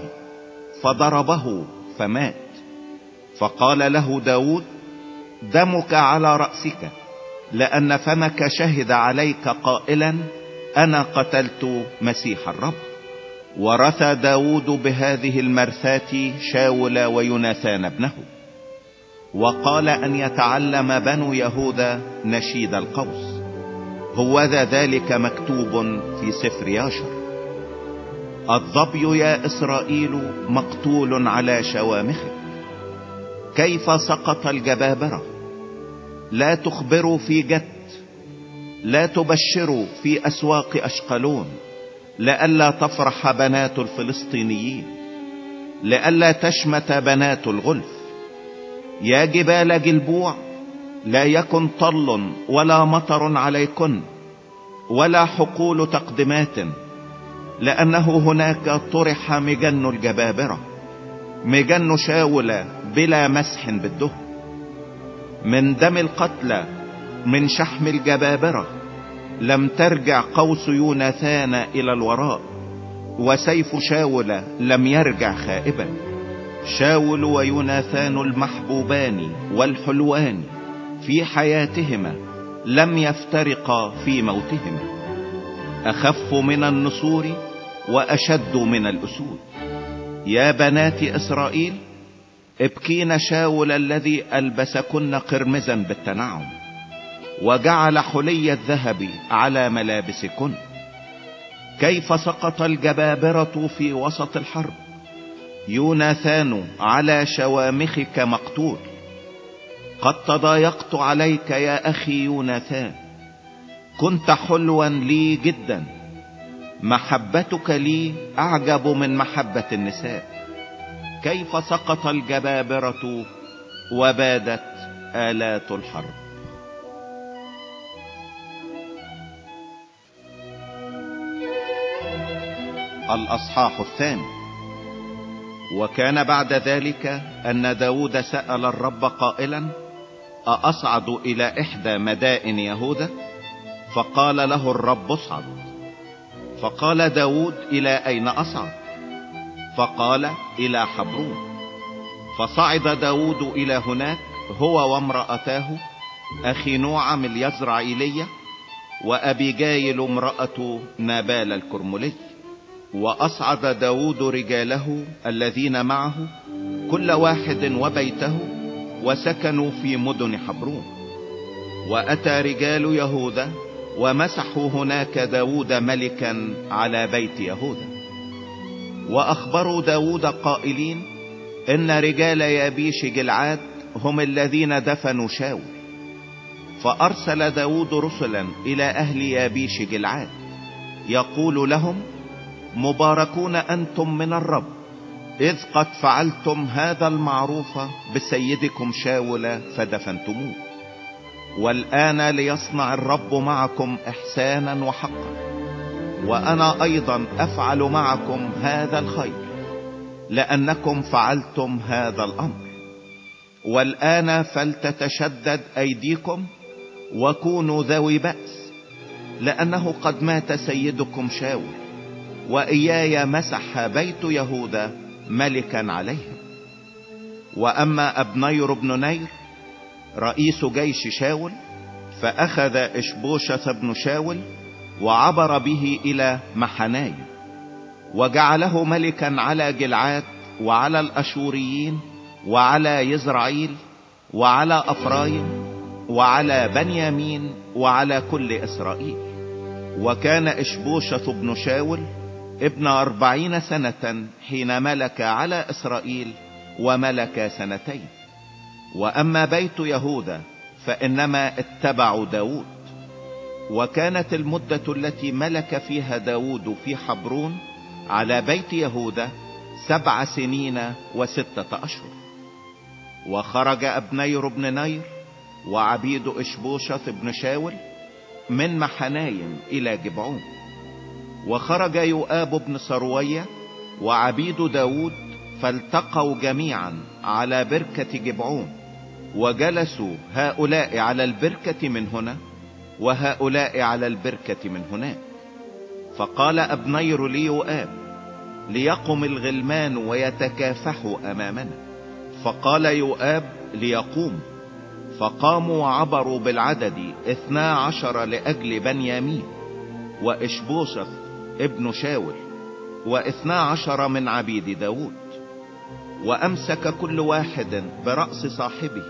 فضربه فمات. فقال له داود دمك على رأسك لأن فمك شهد عليك قائلا أنا قتلت مسيح الرب. ورثى داود بهذه المرثاة شاول ويناثان ابنه وقال أن يتعلم بنو يهوذا نشيد القوس. هوذا ذلك مكتوب في سفر ياشر. الظبي يا إسرائيل مقتول على شوامخك كيف سقط الجبابرة؟ لا تخبروا في جت لا تبشروا في أسواق أشقلون. لئلا تفرح بنات الفلسطينيين لئلا تشمت بنات الغلف. يا جبال جلبوع لا يكن طل ولا مطر عليكن ولا حقول تقدمات لأنه هناك طرح مجن الجبابرة مجن شاول بلا مسح بالدهن من دم القتلى من شحم الجبابرة لم ترجع قوس يوناثان إلى الوراء وسيف شاول لم يرجع خائبا. شاول ويوناثان المحبوبان والحلوان في حياتهما لم يفترقا في موتهما. أخف من النصور وأشد من الأسود. يا بنات إسرائيل ابكين شاول الذي ألبسكن قرمزا بالتنعم. وجعل حلي الذهب على ملابسكن. كيف سقط الجبابرة في وسط الحرب؟ يوناثان على شوامخك مقتول. قد تضايقت عليك يا أخي يوناثان. كنت حلوا لي جدا. محبتك لي أعجب من محبة النساء. كيف سقط الجبابرة وبادت آلات الحرب؟ الأصحاح الثاني. وكان بعد ذلك أن داود سأل الرب قائلا أأصعد إلى إحدى مدائن يهوذا؟ فقال له الرب اصعد. فقال داود إلى أين أصعد؟ فقال إلى حبرون. فصعد داود إلى هناك هو وامرأتاه أخي نوعم اليزرعيلية وأبي جايل امرأة نابال الكرملي. واصعد داود رجاله الذين معه كل واحد وبيته وسكنوا في مدن حبرون. وأتى رجال يهوذا ومسحوا هناك داود ملكا على بيت يهوذا. وأخبروا داود قائلين إن رجال يابيش جلعاد هم الذين دفنوا شاول. فأرسل داود رسلا إلى أهل يابيش جلعاد. يقول لهم مباركون أنتم من الرب. إذ قد فعلتم هذا المعروف بسيدكم شاول فدفنتموه. والآن ليصنع الرب معكم إحسانا وحقا. وأنا أيضا أفعل معكم هذا الخير لأنكم فعلتم هذا الأمر. والآن فلتتشدد أيديكم وكونوا ذوي بأس لأنه قد مات سيدكم شاول. وإياي مسح بيت يهوذا ملكا عليهم. وأما أبنير بن نير رئيس جيش شاول فأخذ إشبوشة بن شاول وعبر به إلى محناي وجعله ملكا على جلعاد وعلى الأشوريين وعلى يزرعيل وعلى أفرايم وعلى بنيامين وعلى كل إسرائيل. وكان إشبوشة بن شاول ابن أربعين سنة حين ملك على إسرائيل وملك سنتين. وأما بيت يهوذا فإنما اتبعوا داود. وكانت المدة التي ملك فيها داود في حبرون على بيت يهوذا سبع سنين وستة أشهر. وخرج أبنير بن نير وعبيد اشبوشة بن شاول من محنايم إلى جبعون. وخرج يؤاب بن سروية وعبيد داود فالتقوا جميعا على بركة جبعون وجلسوا هؤلاء على البركة من هنا وهؤلاء على البركة من هناك. فقال ابنير ليؤاب ليقم الغلمان ويتكافحوا أمامنا. فقال يؤاب ليقوم. فقاموا وعبروا بالعدد اثنا عشر لأجل بنيامين واشبوشث ابن شاول واثنا عشر من عبيد داود وأمسك كل واحد برأس صاحبه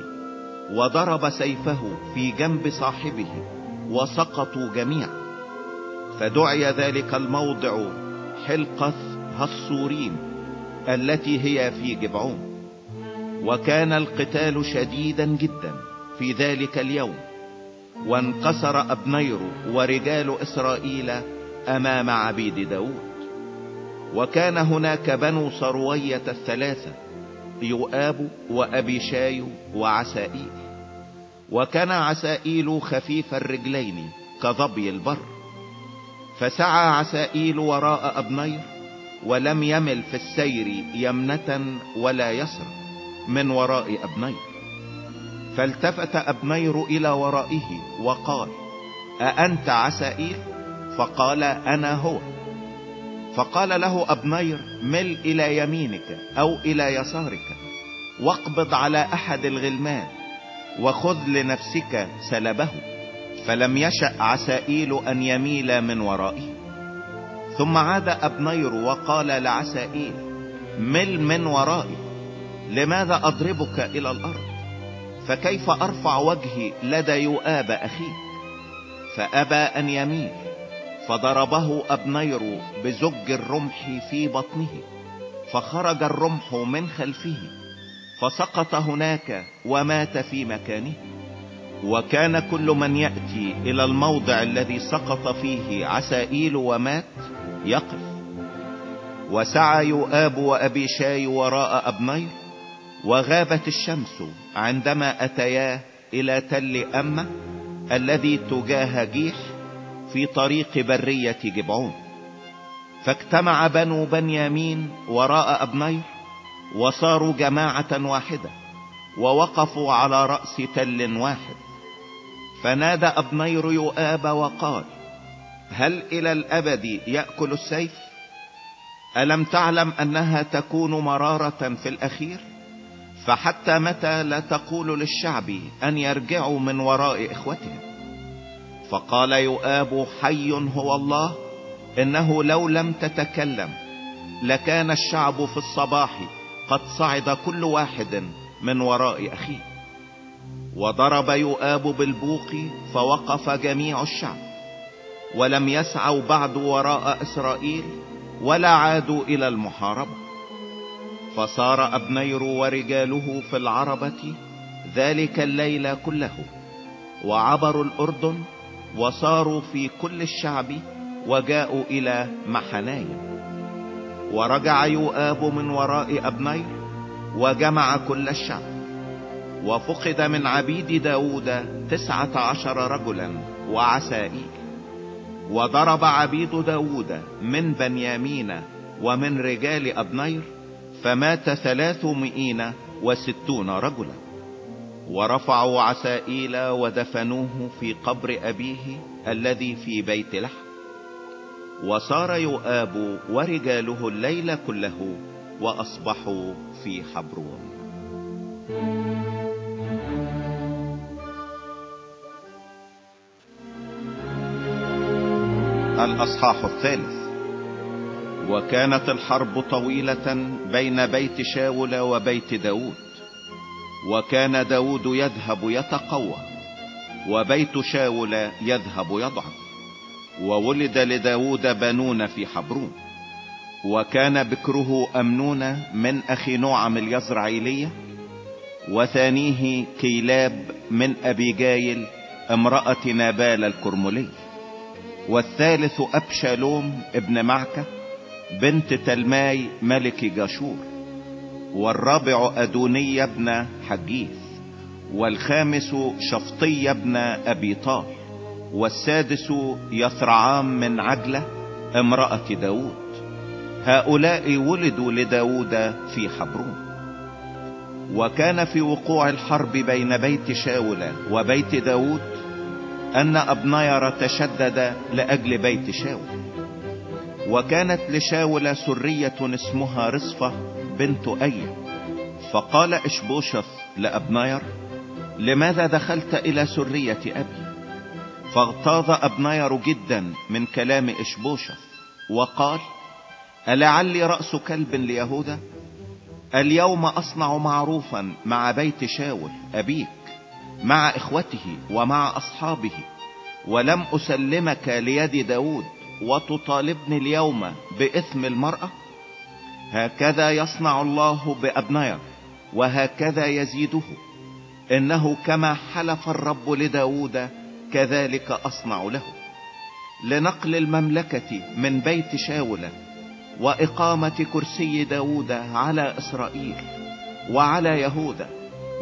وضرب سيفه في جنب صاحبه وسقطوا جميعا. فدعي ذلك الموضع حلقة هالصورين التي هي في جبعون. وكان القتال شديدا جدا في ذلك اليوم وانكسر أبنير ورجال إسرائيل أمام عبيد داود. وكان هناك بنو صروية الثلاثة يؤاب وابيشاي وعسائيل وكان عسائيل خفيف الرجلين كظبي البر. فسعى عسائيل وراء أبنير ولم يمل في السير يمنة ولا يسر من وراء أبنير. فالتفت أبنير إلى ورائه وقال أأنت عسائيل؟ فقال أنا هو. فقال له أبنير مل إلى يمينك أو إلى يسارك واقبض على أحد الغلمان وخذ لنفسك سلبه فلم يشأ عسائيل أن يميل من ورائه. ثم عاد أبنير وقال لعسائيل مل من ورائي لماذا أضربك إلى الأرض؟ فكيف أرفع وجهي لدى يؤاب أخيك؟ فأبى أن يميل. فضربه أبنير بزج الرمح في بطنه فخرج الرمح من خلفه فسقط هناك ومات في مكانه. وكان كل من يأتي إلى الموضع الذي سقط فيه عسائيل ومات يقف. وسعى يؤاب وأبي شاي وراء أبنير وغابت الشمس عندما أتيا إلى تل أمة الذي تجاه جيح في طريق برية جبعون. فاجتمع بنو بنيامين وراء ابنير وصاروا جماعة واحدة ووقفوا على رأس تل واحد. فنادى ابنير يؤاب وقال هل إلى الأبد يأكل السيف؟ ألم تعلم أنها تكون مرارة في الأخير؟ فحتى متى لا تقول للشعب أن يرجعوا من وراء إخوتهم؟ فقال يؤاب حي هو الله إنه لو لم تتكلم لكان الشعب في الصباح قد صعد كل واحد من وراء أخيه. وضرب يؤاب بالبوق فوقف جميع الشعب ولم يسعوا بعد وراء إسرائيل ولا عادوا إلى المحاربة. فصار أبنير ورجاله في العربة ذلك الليل كله وعبروا الأردن وصاروا في كل الشعب وجاءوا إلى محنايم ورجع يؤاب من وراء ابنير وجمع كل الشعب. وفقد من عبيد داود تسعة عشر رجلا وعسائيل وضرب عبيد داود من بنيامين ومن رجال أبنير فمات ثلاثمائين وستون رجلا. ورفعوا عسائيل ودفنوه في قبر أبيه الذي في بيت لحم. وصار يؤاب ورجاله الليل كله وأصبحوا في حبرون. الأصحاح الثالث. وكانت الحرب طويلة بين بيت شاول وبيت داود. وكان داود يذهب يتقوى وبيت شاول يذهب يضعف وولد لداود بنون في حبرون. وكان بكره أمنون من أخي نعم اليزرعيلية وثانيه كيلاب من أبي جايل امرأة نابال الكرملي. والثالث أبشالوم ابن معكة بنت تلماي ملك جاشور. والرابع أدوني ابن حجيث والخامس شفطي ابن أبي طال والسادس يثرعام من عجلة امرأة داود. هؤلاء ولدوا لداود في حبرون. وكان في وقوع الحرب بين بيت شاول وبيت داود أن ابنير تشدد لأجل بيت شاول. وكانت لشاول سرية اسمها رصفة بنت أي. فقال اشبوشث لابنير لماذا دخلت إلى سرية أبي؟ فاغتاظ ابنير جدا من كلام اشبوشث وقال ألعلي رأس كلب ليهوذا اليوم أصنع معروفا مع بيت شاول أبيك مع إخوته ومع أصحابه ولم أسلمك ليد داود وتطالبني اليوم بإثم المرأة؟ هكذا يصنع الله بابنير وهكذا يزيده. إنه كما حلف الرب لداود كذلك أصنع له. لنقل المملكة من بيت شاول وإقامة كرسي داود على إسرائيل وعلى يهوذا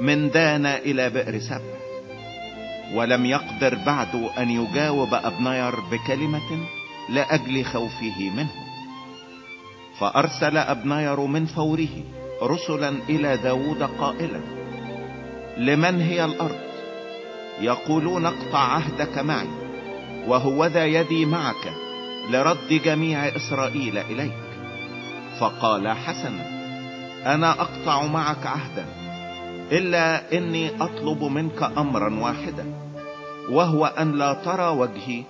من دان إلى بئر سبع. ولم يقدر بعد أن يجاوب ابنير بكلمة لأجل خوفه منه. فأرسل أبنير من فوره رسلا إلى داود قائلا لمن هي الأرض؟ يقولون اقطع عهدك معي وهوذا يدي معك لرد جميع إسرائيل إليك. فقال حسنا أنا أقطع معك عهدا إلا إني أطلب منك أمرا واحدا وهو أن لا ترى وجهي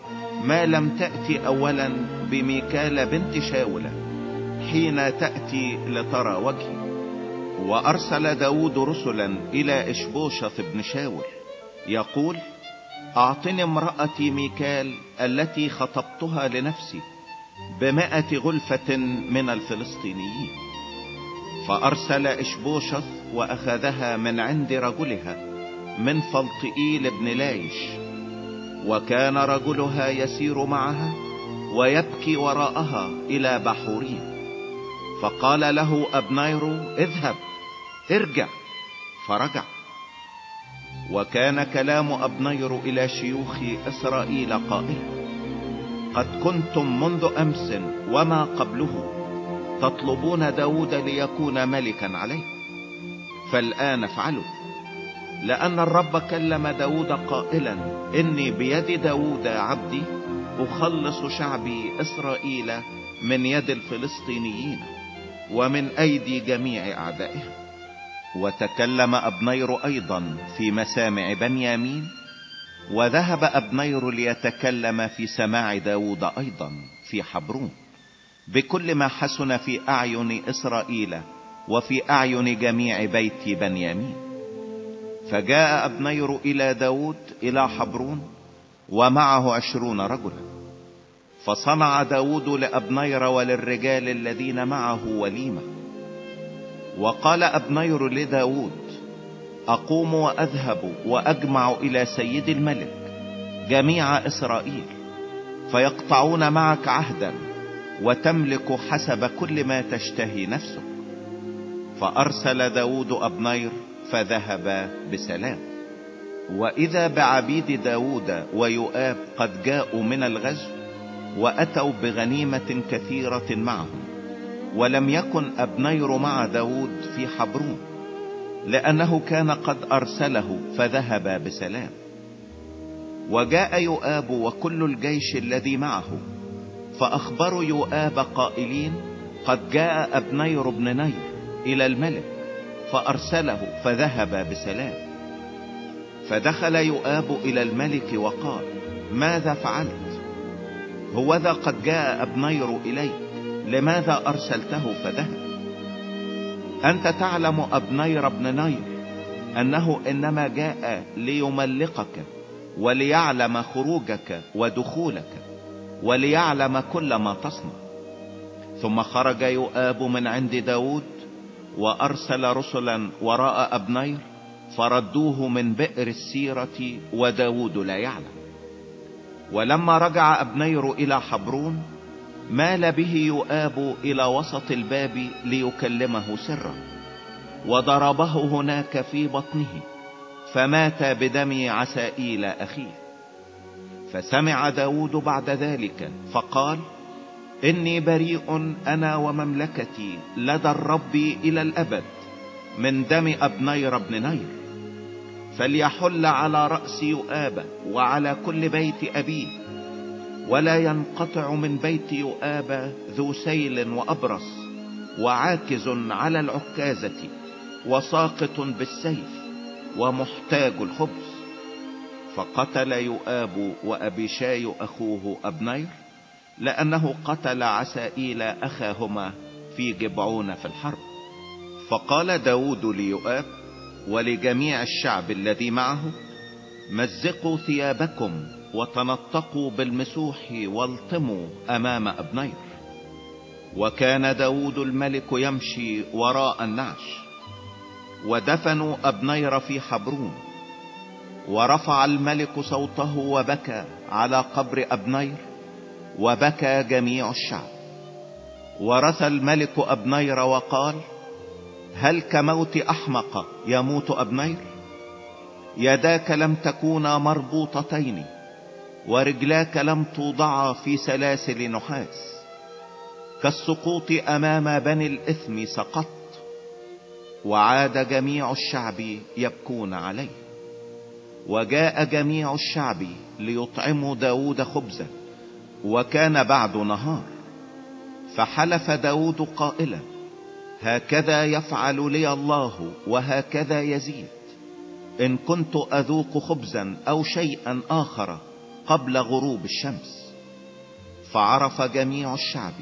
ما لم تأتي أولا بميكال بنت شاولة حين تأتي لترى وجهي. وأرسل داود رسلا إلى إشبوشث بن شاول. يقول أعطني امرأتي ميكال التي خطبتها لنفسي بمائة غلفة من الفلسطينيين. فأرسل إشبوشث وأخذها من عند رجلها من فلطئيل بن لايش. وكان رجلها يسير معها ويبكي وراءها إلى بحورين. فقال له أبنير اذهب ارجع فرجع. وكان كلام أبنير إلى شيوخ إسرائيل قائلا قد كنتم منذ أمس وما قبله تطلبون داود ليكون ملكا عليه فالآن افعلوا لأن الرب كلم داود قائلا إني بيد داود عبدي أخلص شعبي إسرائيل من يد الفلسطينيين. ومن أيدي جميع أعدائهم وتكلم أبنير أيضا في مسامع بنيامين وذهب أبنير ليتكلم في سماع داود أيضا في حبرون. بكل ما حسن في أعين إسرائيل وفي أعين جميع بيت بنيامين. فجاء أبنير إلى داود إلى حبرون ومعه عشرون رجلا. فصنع داود لأبنير وللرجال الذين معه وليمة. وقال أبنير لداود أقوم وأذهب وأجمع إلى سيد الملك جميع إسرائيل فيقطعون معك عهدا وتملك حسب كل ما تشتهي نفسك. فأرسل داود أبنير فذهب بسلام. وإذا بعبيد داود ويؤاب قد جاءوا من الغزو وأتوا بغنيمة كثيرة معهم ولم يكن أبنير مع داود في حبرون لأنه كان قد أرسله فذهب بسلام. وجاء يؤاب وكل الجيش الذي معه فأخبروا يؤاب قائلين قد جاء أبنير بن نير إلى الملك فأرسله فذهب بسلام. فدخل يؤاب إلى الملك وقال ماذا فعلت؟ هوذا قد جاء أبنير إلي لماذا أرسلته فذهب؟ أنت تعلم أبنير بن نير أنه إنما جاء ليملقك وليعلم خروجك ودخولك وليعلم كل ما تصنع. ثم خرج يؤاب من عند داود وأرسل رسلا وراء أبنير فردوه من بئر السيرة وداود لا يعلم. ولما رجع أبنير إلى حبرون مال به يؤاب إلى وسط الباب ليكلمه سرا وضربه هناك في بطنه فمات بدم عسائيل أخيه. فسمع داود بعد ذلك فقال إني بريء أنا ومملكتي لدى الرب إلى الأبد من دم أبنير بن نير. فليحل على رأس يؤاب وعلى كل بيت أبيه. ولا ينقطع من بيت يؤاب ذو سيل وأبرص وعاكز على العكازة وساقط بالسيف ومحتاج الخبز. فقتل يؤاب وأبيشاي أخوه أبنير لأنه قتل عسائيل أخاهما في جبعون في الحرب. فقال داود ليؤاب ولجميع الشعب الذي معه مزقوا ثيابكم وتنطقوا بالمسوح والطموا أمام أبنير. وكان داود الملك يمشي وراء النعش ودفنوا أبنير في حبرون. ورفع الملك صوته وبكى على قبر أبنير وبكى جميع الشعب. ورث الملك أبنير وقال هل كموت أحمق يموت ابنير يداك لم تكونا مربوطتين ورجلاك لم توضعا في سلاسل نحاس. كالسقوط أمام بني الإثم سقطت وعاد جميع الشعب يبكون عليه. وجاء جميع الشعب ليطعموا داود خبزا وكان بعد نهار فحلف داود قائلا هكذا يفعل لي الله وهكذا يزيد. إن كنت أذوق خبزا أو شيئا آخر قبل غروب الشمس. فعرف جميع الشعب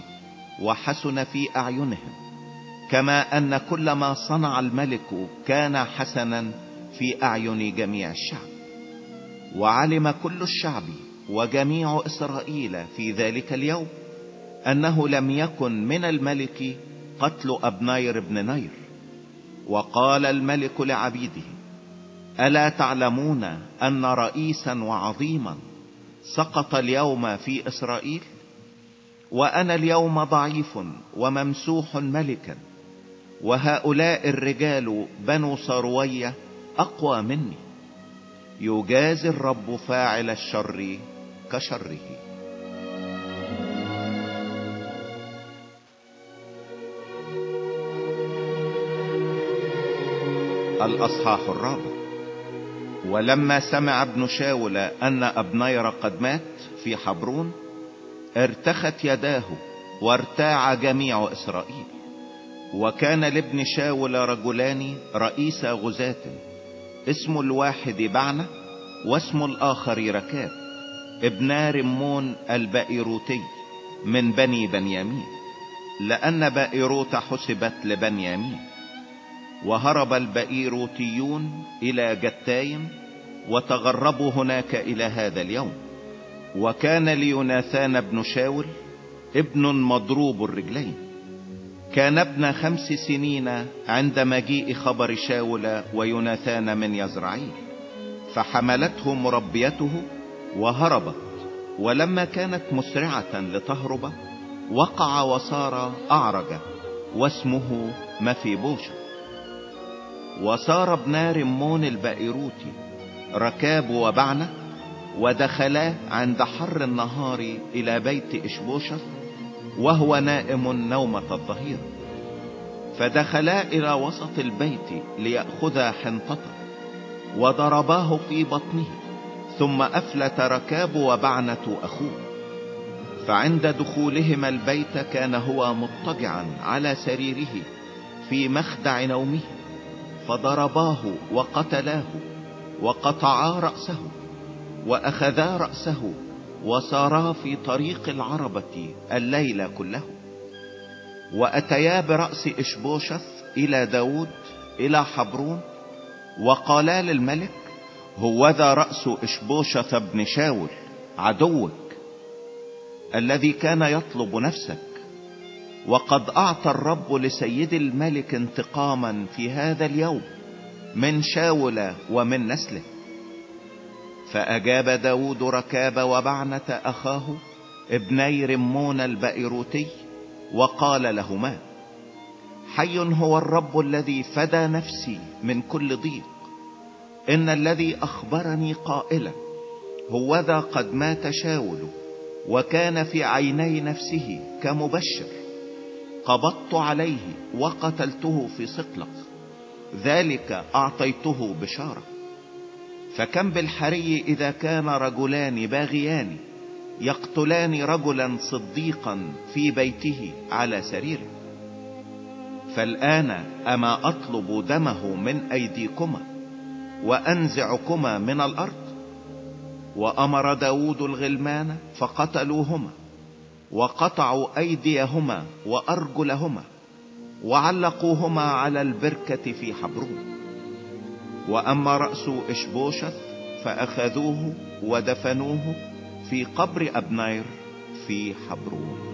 وحسن في أعينهم كما أن كل ما صنع الملك كان حسنا في أعين جميع الشعب. وعلم كل الشعب وجميع إسرائيل في ذلك اليوم أنه لم يكن من الملك قتل ابنير بن نير. وقال الملك لعبيده ألا تعلمون أن رئيسا وعظيما سقط اليوم في إسرائيل؟ وأنا اليوم ضعيف وممسوح ملكا وهؤلاء الرجال بنو صروية أقوى مني. يجازي الرب فاعل الشر كشره. الأصحاح الرابع. ولما سمع ابن شاول أن أبنير قد مات في حبرون ارتخت يداه وارتاع جميع إسرائيل. وكان لابن شاول رجلان رئيس غزاة اسم الواحد بعنة واسم الآخر ركاب ابنا رمون البائروتي من بني بنيامين. لأن بائروت حسبت لبنيامين. وهرب البئيروتيون إلى جتايم وتغربوا هناك إلى هذا اليوم. وكان ليوناثان بن شاول ابن مضروب الرجلين. كان ابن خمس سنين عند مجيء خبر شاول ويوناثان من يزرعيل فحملته مربيته وهربت. ولما كانت مسرعة لتهرب وقع وصار أعرج واسمه مفيبوشة. وصار ابنا رمون البائروتي ركاب وبعنة ودخلا عند حر النهار إلى بيت إشبوشة وهو نائم نومة الظهيرة فدخلا إلى وسط البيت ليأخذا حنطته وضرباه في بطنه ثم أفلت ركاب وبعنة أخوه. فعند دخولهما البيت كان هو مضطجعا على سريره في مخدع نومه. فضرباه وقتلاه وقطعا رأسه واخذا رأسه وسارا في طريق العربة الليل كله. وأتيا برأس إشبوشث إلى داود إلى حبرون وقالا للملك هوذا رأس إشبوشث بن شاول عدوك الذي كان يطلب نفسك. وقد أعطى الرب لسيد الملك انتقاما في هذا اليوم من شاول ومن نسله. فأجاب داود ركاب وبعنة أخاه ابني رمون البئروتي وقال لهما حي هو الرب الذي فدى نفسي من كل ضيق. إن الذي أخبرني قائلا هوذا قد مات شاول وكان في عيني نفسه كمبشر. قبضت عليه وقتلته في صقلق ذلك أعطيته بشارة. فكم بالحري إذا كان رجلان باغيان يقتلان رجلا صديقا في بيته على سريره فالآن أما أطلب دمه من أيديكما وأنزعكما من الأرض؟ وأمر داود الغلمان فقتلوهما. وقطعوا أيديهما وأرجلهما وعلقوهما على البركة في حبرون وأما رأس إشبوشث فأخذوه ودفنوه في قبر ابنير في حبرون